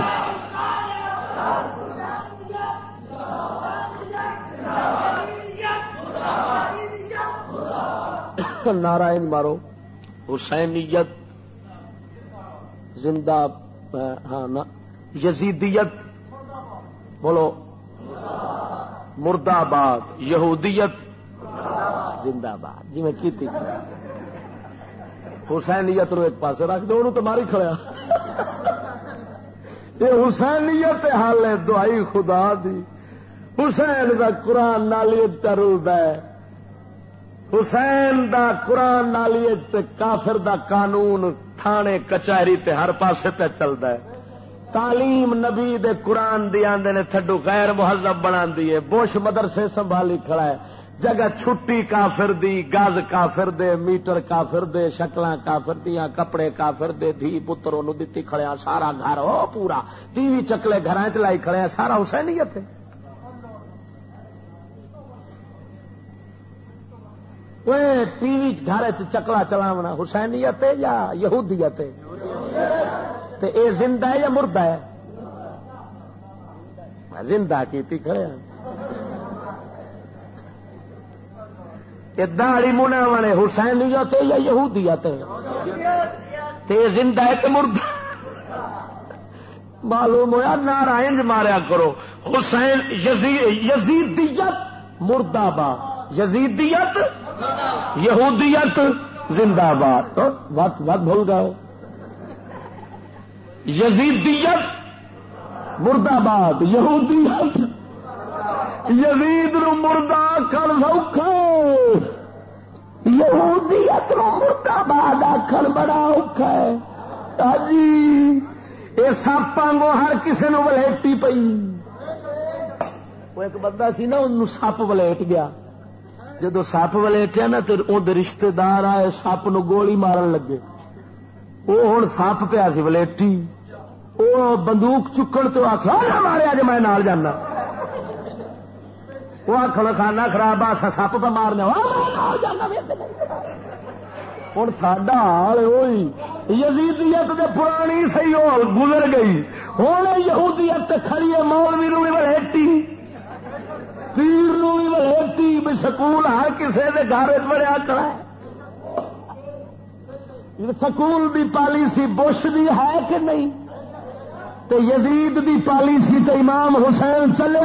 نارائن مارو۔ حسینیت زندہ ہاں یزیدیت، بولو۔ مرد آباد، یہودیت، زندہ باد جی میں کی تھی۔ حسینیت رو ایک پاسے رکھ دو تو ماری کھڑا یہ حسینیت حال ہے دعائی خدا دی۔ حسین دا قرآن نالی ترد ہے۔ حسین دا قرآن نالی کافر دا قانون تھانے کچہری تے ہر پاسے پہ چلتا ہے۔ تعلیم نبی دے قرآن دی آدھے نے تھڈو غیر مہذب بنا دیے بوش مدرسے سنبھالی کھڑا ہے۔ جگہ چھٹی کافر دی گز کافر دے، میٹر کافر دے شکل کافر دیا کپڑے کافر دے، دھی پتر دتی کھڑیا سارا گھر ہو پورا۔ ٹی وی چکلے گھر چلائی کھڑے سارا حسینیت ہے۔ ٹی وی گھر چکلا چلاونا حسینیت ہے یا یہودیت ہے؟ اے زندہ ہے یا مردہ ہے؟ زندہ کی کھڑے دہڑی منا والے حسینیت یا یہودیت تے زندہ ہے مردہ معلوم ہوا نارائن ماریا کرو۔ حسین یزیدیت مردہ با یزیدیت یہودیت زندہ باد بات بات بھول گئے یزیدیت مرد آباد یہودیت یزید نو مردہ کر سوکھا۔ یہودیت نو مرد آباد آخر بڑا اوکھا ہے۔ جی یہ سپاگو ہر کسی نو ولیٹی پئی۔ وہ ایک بندہ سی نا ان سپ ولیٹ گیا۔ جدو سپ ولیٹیا نا تو اندر رشتے دار آئے سپ نو گولی مارن لگے۔ وہ ہوں سپ پیا سی ولیٹی۔ وہ بندوق چکن تو آخیا مارے اج میں جانا۔ وہ آخر کھانا خراب آ سپ پہ مارنے ہوں ساڈا حال ہوئی یزیدیت دے پرانی سی ہو گزر گئی ہوں یہودیت کھڑی ہے مولوی نو بھی ولیٹی پیر نو بھی ولیٹی بھی سکول ہر کسی کے گھر بڑا کرا سکول بھی پالیسی بش بھی ہے کہ نہیں تے یزید دی پالیسی تے امام حسین چلے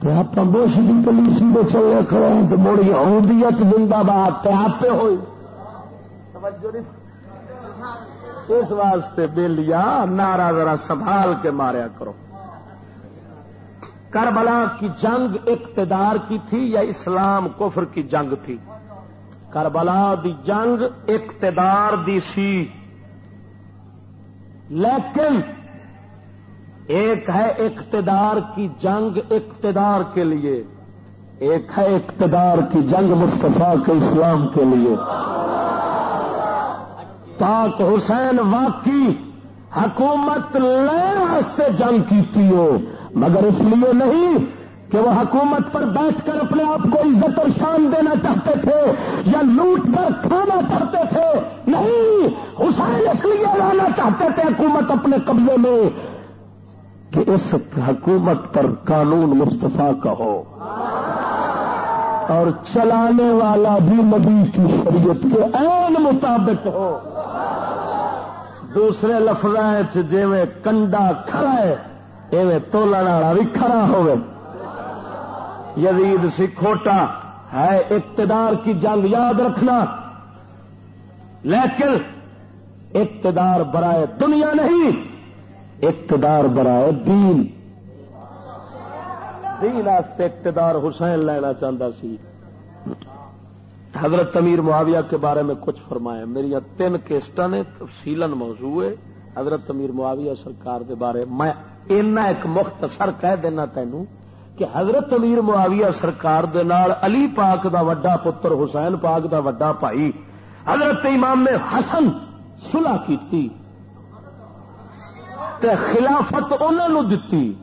آپ بوش کی پالیسی تو چلے کھڑے ہیں تو مڑی اہدیت زندہ باد آپ ہوئی اس واسطے بےلیا نارا ذرا سنبھال کے ماریا کرو۔ کربلا کی جنگ اقتدار کی تھی یا اسلام کفر کی جنگ تھی؟ کربلا دی جنگ اقتدار دی سی۔ لیکن ایک ہے اقتدار کی جنگ اقتدار کے لیے، ایک ہے اقتدار کی جنگ مصطفیٰ کے اسلام کے لیے۔ پاک حسین واقعی حکومت واسطے جنگ کی ہو، مگر اس لیے نہیں کہ وہ حکومت پر بیٹھ کر اپنے آپ کو عزت اور شان دینا چاہتے تھے یا لوٹ کر کھانا چاہتے تھے۔ نہیں، حسین اس لیے لانا چاہتے تھے حکومت اپنے قبضے میں۔ کہ اس حکومت پر قانون مصطفیٰ کا ہو۔ اور چلانے والا بھی نبی کی شریعت کے عین مطابق ہو۔ دوسرے لفظ جی کنڈا کھڑا ہے، ایویں تولن والا بھی کھڑا ہوئے یزید سی کھوٹا ہے، اقتدار کی جنگ یاد رکھنا۔ لیکن اقتدار برائے دنیا نہیں اقتدار برائے دین۔ دین آستے اقتدار حسین لینا چاہتا سی۔ حضرت امیر معاویہ کے بارے میں کچھ فرمایا۔ میری تین کیسٹ نے تفصیل موضوع ہے۔ حضرت امیر معاویہ سرکار کے بارے میں ایک مختصر کہہ دینا تینوں کہ حضرت امیر معاویہ سرکار دے نال علی پاک دا وڈا پتر، حسین پاک دا وڈا بھائی، حضرت امام نے حسن سلا کی خلافت انہوں دتی۔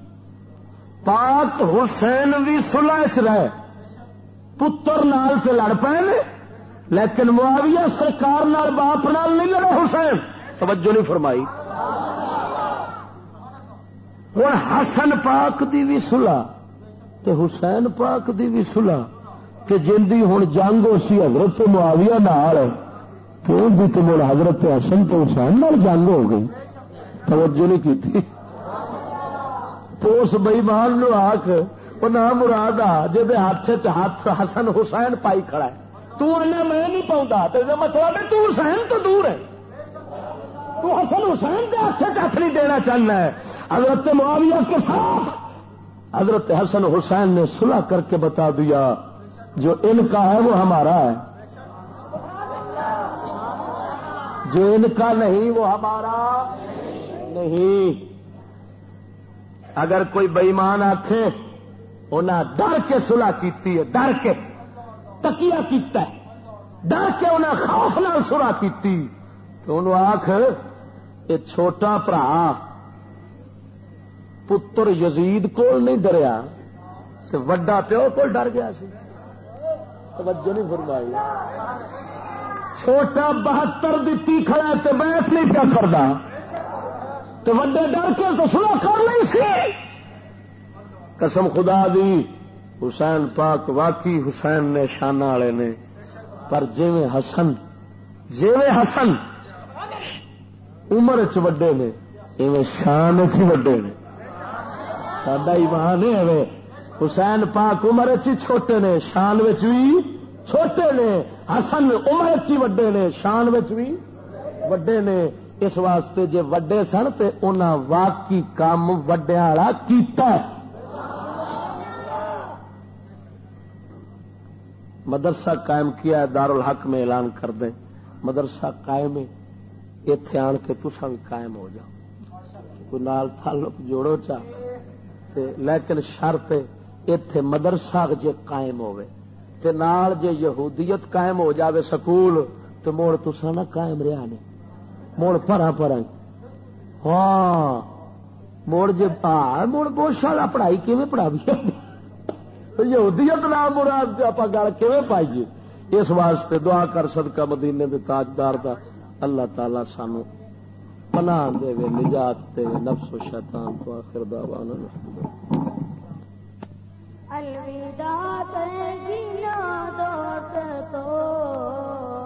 پاک حسین بھی سلح چ رہے۔ پتر نال سے لڑ پے لیکن معاویہ سرکار نال، باپ نال نہیں لڑے حسین۔ توجہ نہیں فرمائی۔ ہوں حسن پاک دی بھی سلا حسین پاک دی بھی سلا کہ جی ہوں جنگ ہو حضرت معاویہ نال، تو مڑ حضرت حسن تو حسین نال جنگ ہو گئی۔ توجہ نہیں کی تو اس بئیمان نو آخ وہ نہ مراد آ جی ہاتھ ہاتھ حسن حسین پائی کھڑا ہے۔ تو میں نہیں پاؤں مطلب ہے تو حسین تو دور ہے۔ تو حسن حسین کے ہاتھ چھ نہیں دینا چاہنا ہے۔ حضرت معاویہ کے ساتھ۔ حضرت حسن حسین نے صلح کر کے بتا دیا، جو ان کا ہے وہ ہمارا ہے۔ جو ان کا نہیں وہ ہمارا۔ نہیں۔ اگر کوئی بئیمان آخے انہیں ڈر کے سلا کی ڈر کے تکیا کیتا ہے، ڈر کے انہیں خوف نال سلا کی تو انہوں آخ یہ چھوٹا برا پتر یزید کول نہیں ڈریا وڈا پیو کو ڈر گیا سی۔ توجہ نہیں فرمائی۔ چھوٹا بہتر دیتی کھڑا تو بحث نہیں کیا کرتا تو وڈے ڈر کے تو سنا کر نہیں سی۔ قسم خدا دی، حسین پاک واقعی حسین نے شانہ والے نے۔ پر جی حسن جی حسن عمر چ وڈے نے، ایویں شان چ وڈے نے۔ سڈا ایمان ہے حسین پاک عمر چ چھوٹے نے، شان بھی چھوٹے نے۔ حسن عمر چ وڈے نے، شان بھی وڈے نے۔ اس واسطے جے وڈے سن تو انہاں واقعی کام وڈیا والا کیتا ہے۔ مدرسہ قائم کیا ہے دار الحق میں اعلان کر دیں۔ مدرسہ قائم ہے اتے آن کے تسا بھی قائم ہو جاؤ۔ کوئی نال تعلق جوڑو چاہ لیکن شرط اتے مدرسہ جے قائم ہوئے۔ تے نال جے یہودیت قائم ہو جاوے سکول تو موڑ تسا نہ قائم رہا نہیں موڑ پرا پرا ہاں موڑ جی موڑ بہت سارا پڑھائی کیون پڑھا بھی یہودیت نام مراد آپ گل کیون پائیے؟ اس واسطے دعا کر صدقہ مدینے دے تاجدار دا اللہ تعالی سانو پناہ دے وے نجات دے وے نفس و شیطان تو آخر دعوانا الوداع دوست تو۔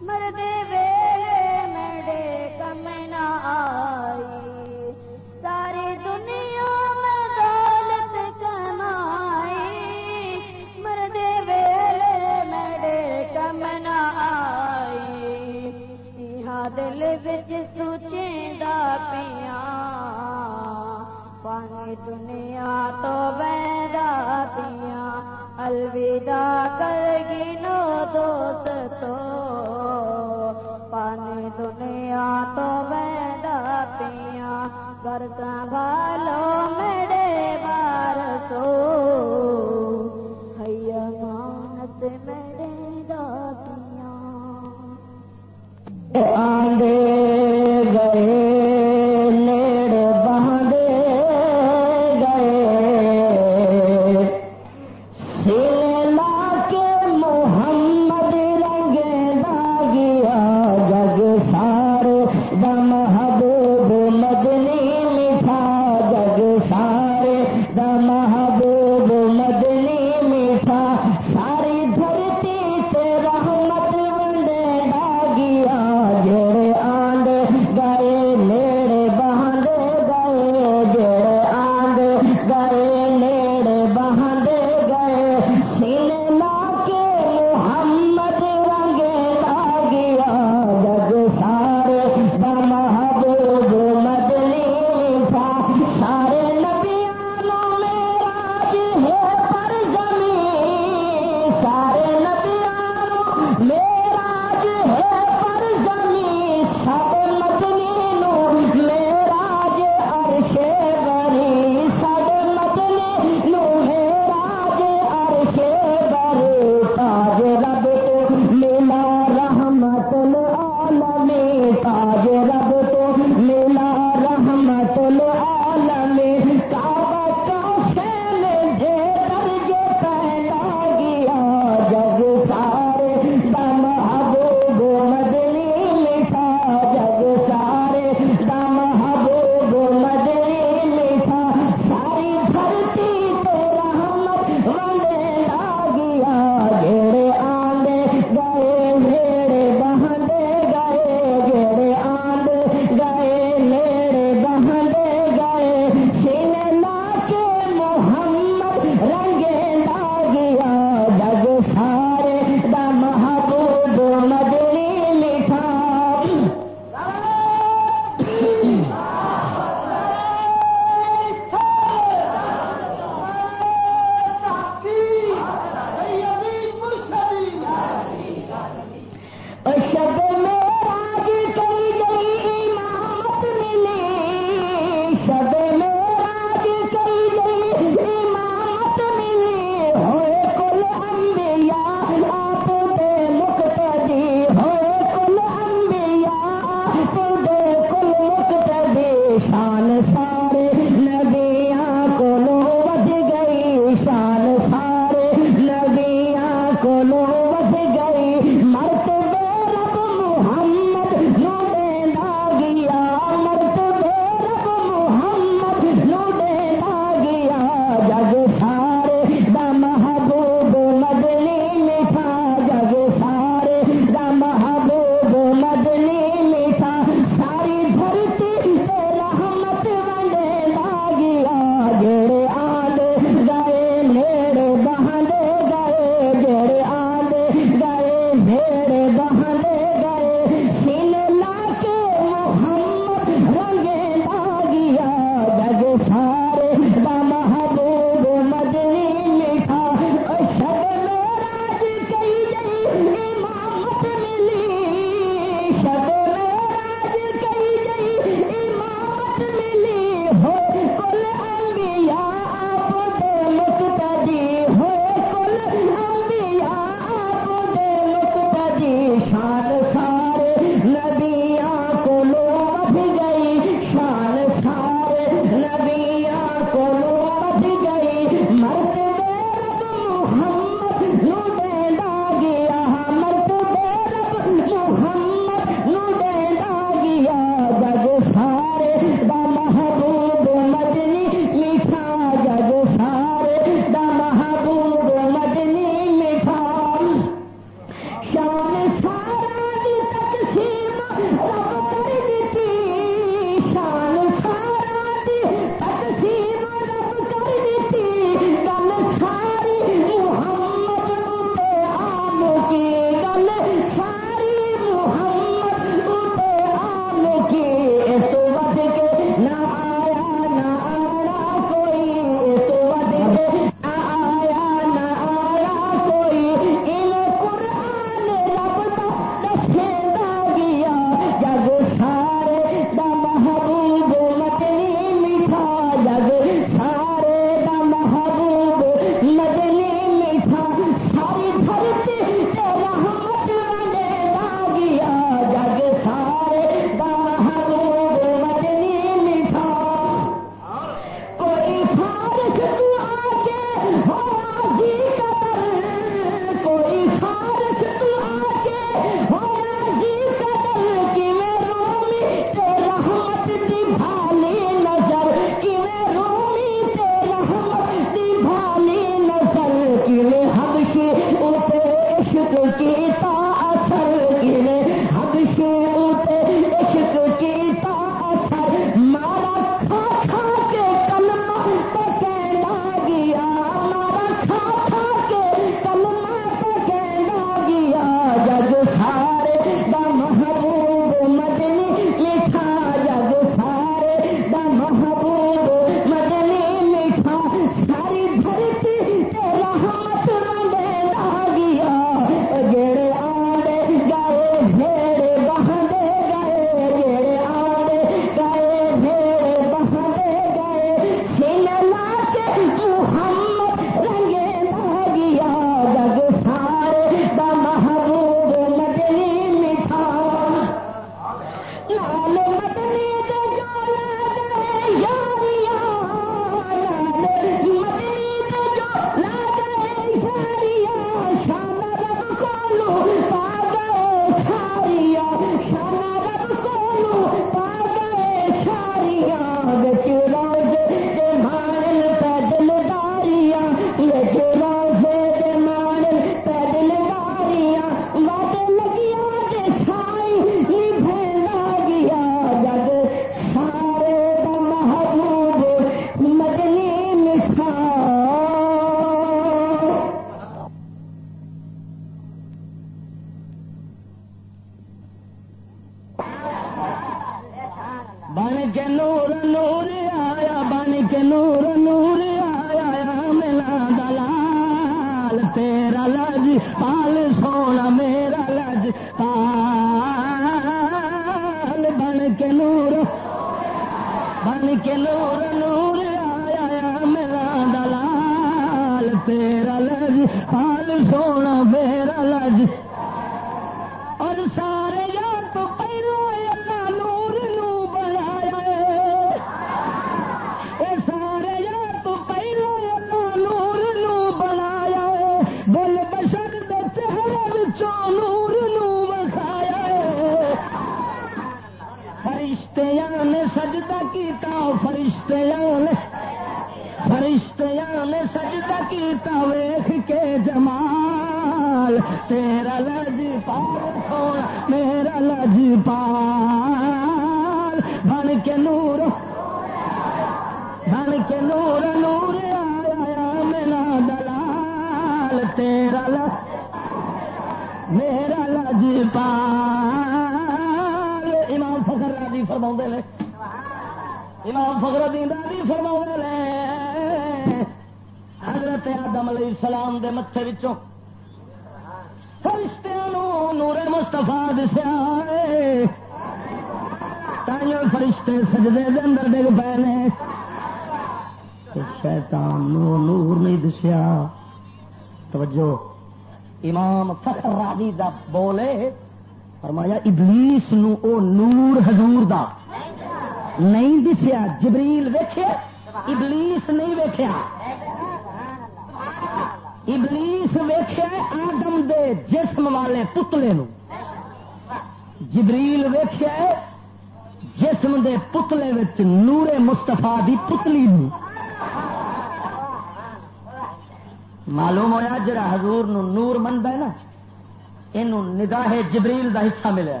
دا حصہ ملیا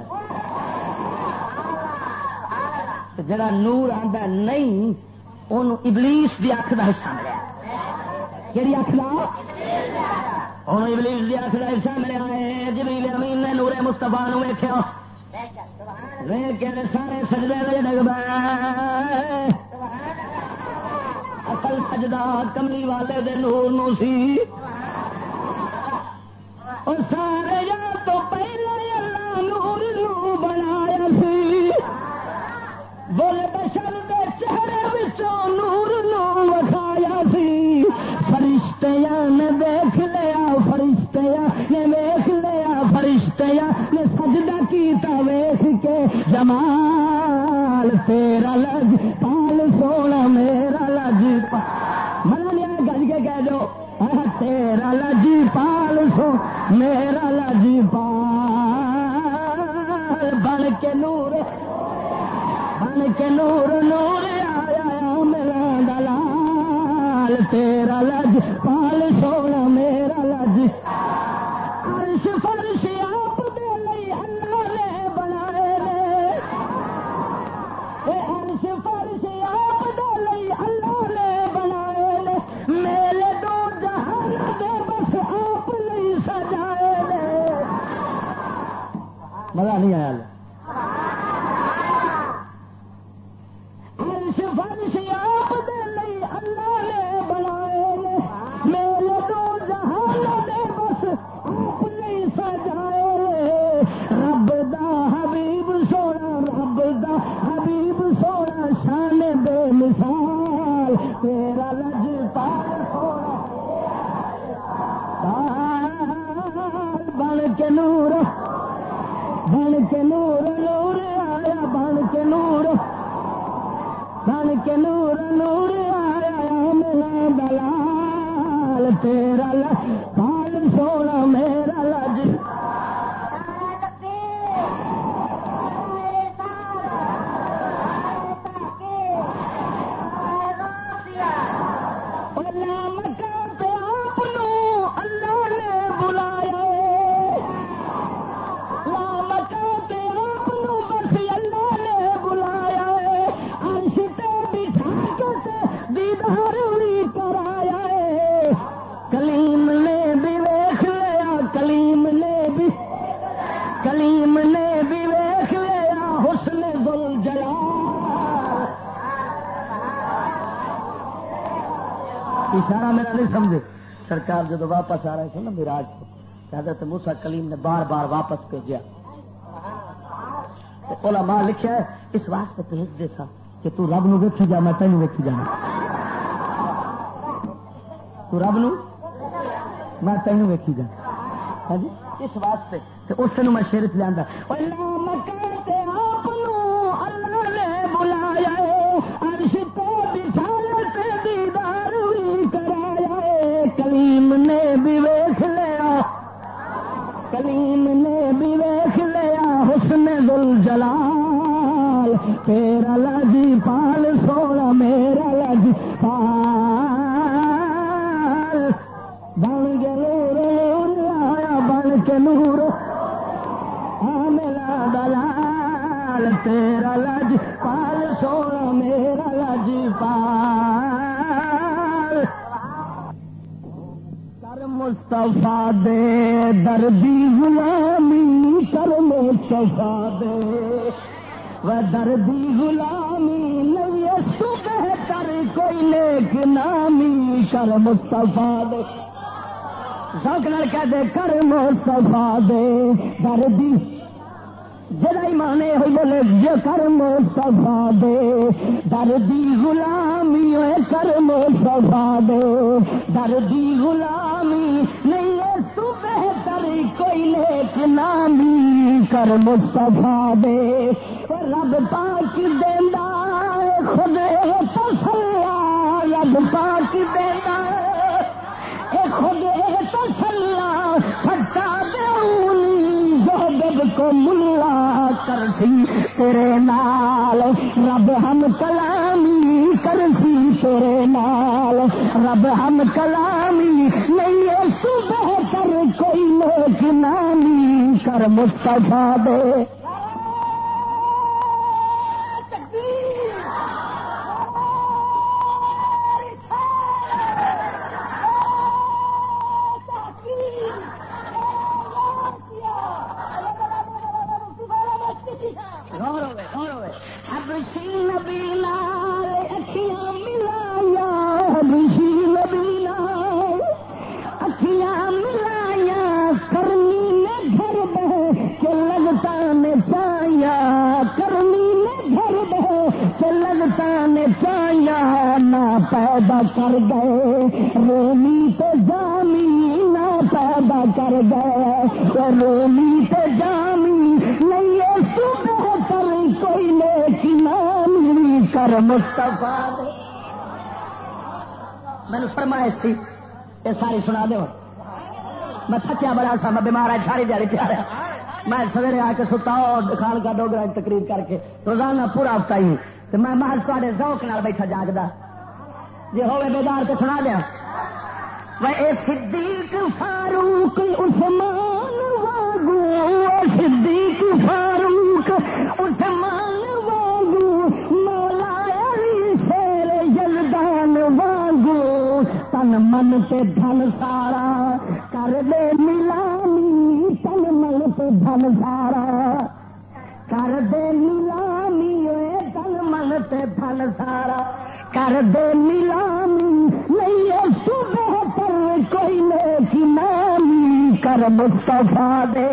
جڑا نور آتا نہیں ان ابلیس دی اک دا حصہ ملیا کہڑی اک لا ہوں ابلیس دی اکھ دا حصہ ملیا ہے جبریل امین نے نورے مستفا ویخیا ویخ سارے سجدے لے ڈگ اصل سجدہ کملی والے دے نور نو سی۔ اور سارے یا تو پہلے بولے بشر دے چہرے بچوں نور نو وکھایا سی۔ فرشتیاں نے دیکھ لیا فرشتیا نے دیکھ لیا فرشتیا نے سجدہ کیتا ویکھ کے۔ جمال تیرا لج، پال سونا میرا لج۔ منا لیا گج کے کہہ دو تیرا لجی پال سو میرا لجی پال بن کے نور چن کے نور نور آیا میرا دلال تیرا لج، پال سونا میرا لج۔ عرش فرش آپ دے لئی اللہ نے۔ بنائے عرش فرش آپ دے لئی اللہ نے بنائے نے۔ میرے دو جہان دے بس آپ لئی سجائے مزہ نہیں آیا۔ سرکار جب واپس آ رہے تھے نا میراج کو حضرت موسا کلیم نے بار بار واپس بھیجا۔ علماء لکھا ہے اس واسطے بھیج دے سا کہ تو رب نو ویکھی جا، میں تینوں ویکھی جانا۔ تو رب نو؟ میں تینوں ویکھی جانا۔ ہاں جی؟ اس واسطے تے اس نو میں شیر چ لیا سوک نال کہہ دے، کر مستفا دے دردی۔ جدا ایمان ہوئی بولے جو کرم سفا دے دردی۔ غلامی ہوئے کرم سفا دے دردی۔ غلامی نہیں ہے، تو بہتر کوئی نیک نامی۔ کرم سفا دے۔ رب پاک دینا خود تسلا رب پاک دینا کو ملا کرسی تیرے نال، رب ہم کلامی کرسی تیرے نال۔ رب ہم کلامی نہیں صبح تو کوئی لوک نامی کر مصطفیٰ دے۔ مستفا میں نے فرمایا سی، یہ ساری سنا دو میں تھکیا بڑا سا، میں بیمار ہے ساری دیہی پیا ہاں۔ میں سویرے آ کے ستا اور خان کا ڈوگرا تقریر کر کے۔ روزانہ پورا ہفتہ ہی۔ تو میں محض تے ذوق نال بیٹھا جاگدا۔ جی ہوئے بیدار تو سنا دیا۔ اے صدیق فاروق عثمان واگو صدیق فاروق عثمان۔ تن من تے دھن سارا کر دے ملامی تن من تے دھن سارا کر دے نیلامی اے تن من تے دھن سارا کر دے نیلامی نہیں اس تو بہتر کوئی نیک نامی کر مصطفیٰ دے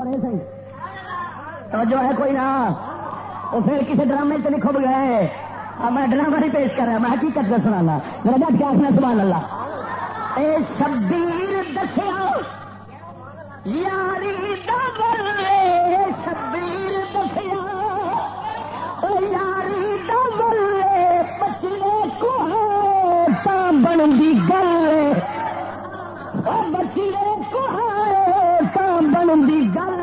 اور یہ صحیح توجہ ہے کوئی نہ وہ پھر کسی ڈرامے سے لکھو کھب گئے۔ میں ڈرامہ نہیں پیش کر رہا میں حقیقت کا سنانا میرا جٹ کیا آخنا، سبحان اللہ۔ اے شبیر دسیا، یاری دبر لے شبیر دسیا۔ او یاری دبر بچنے کو ہاں، ہے بن دی گل۔ بچنے کو ہاں، گل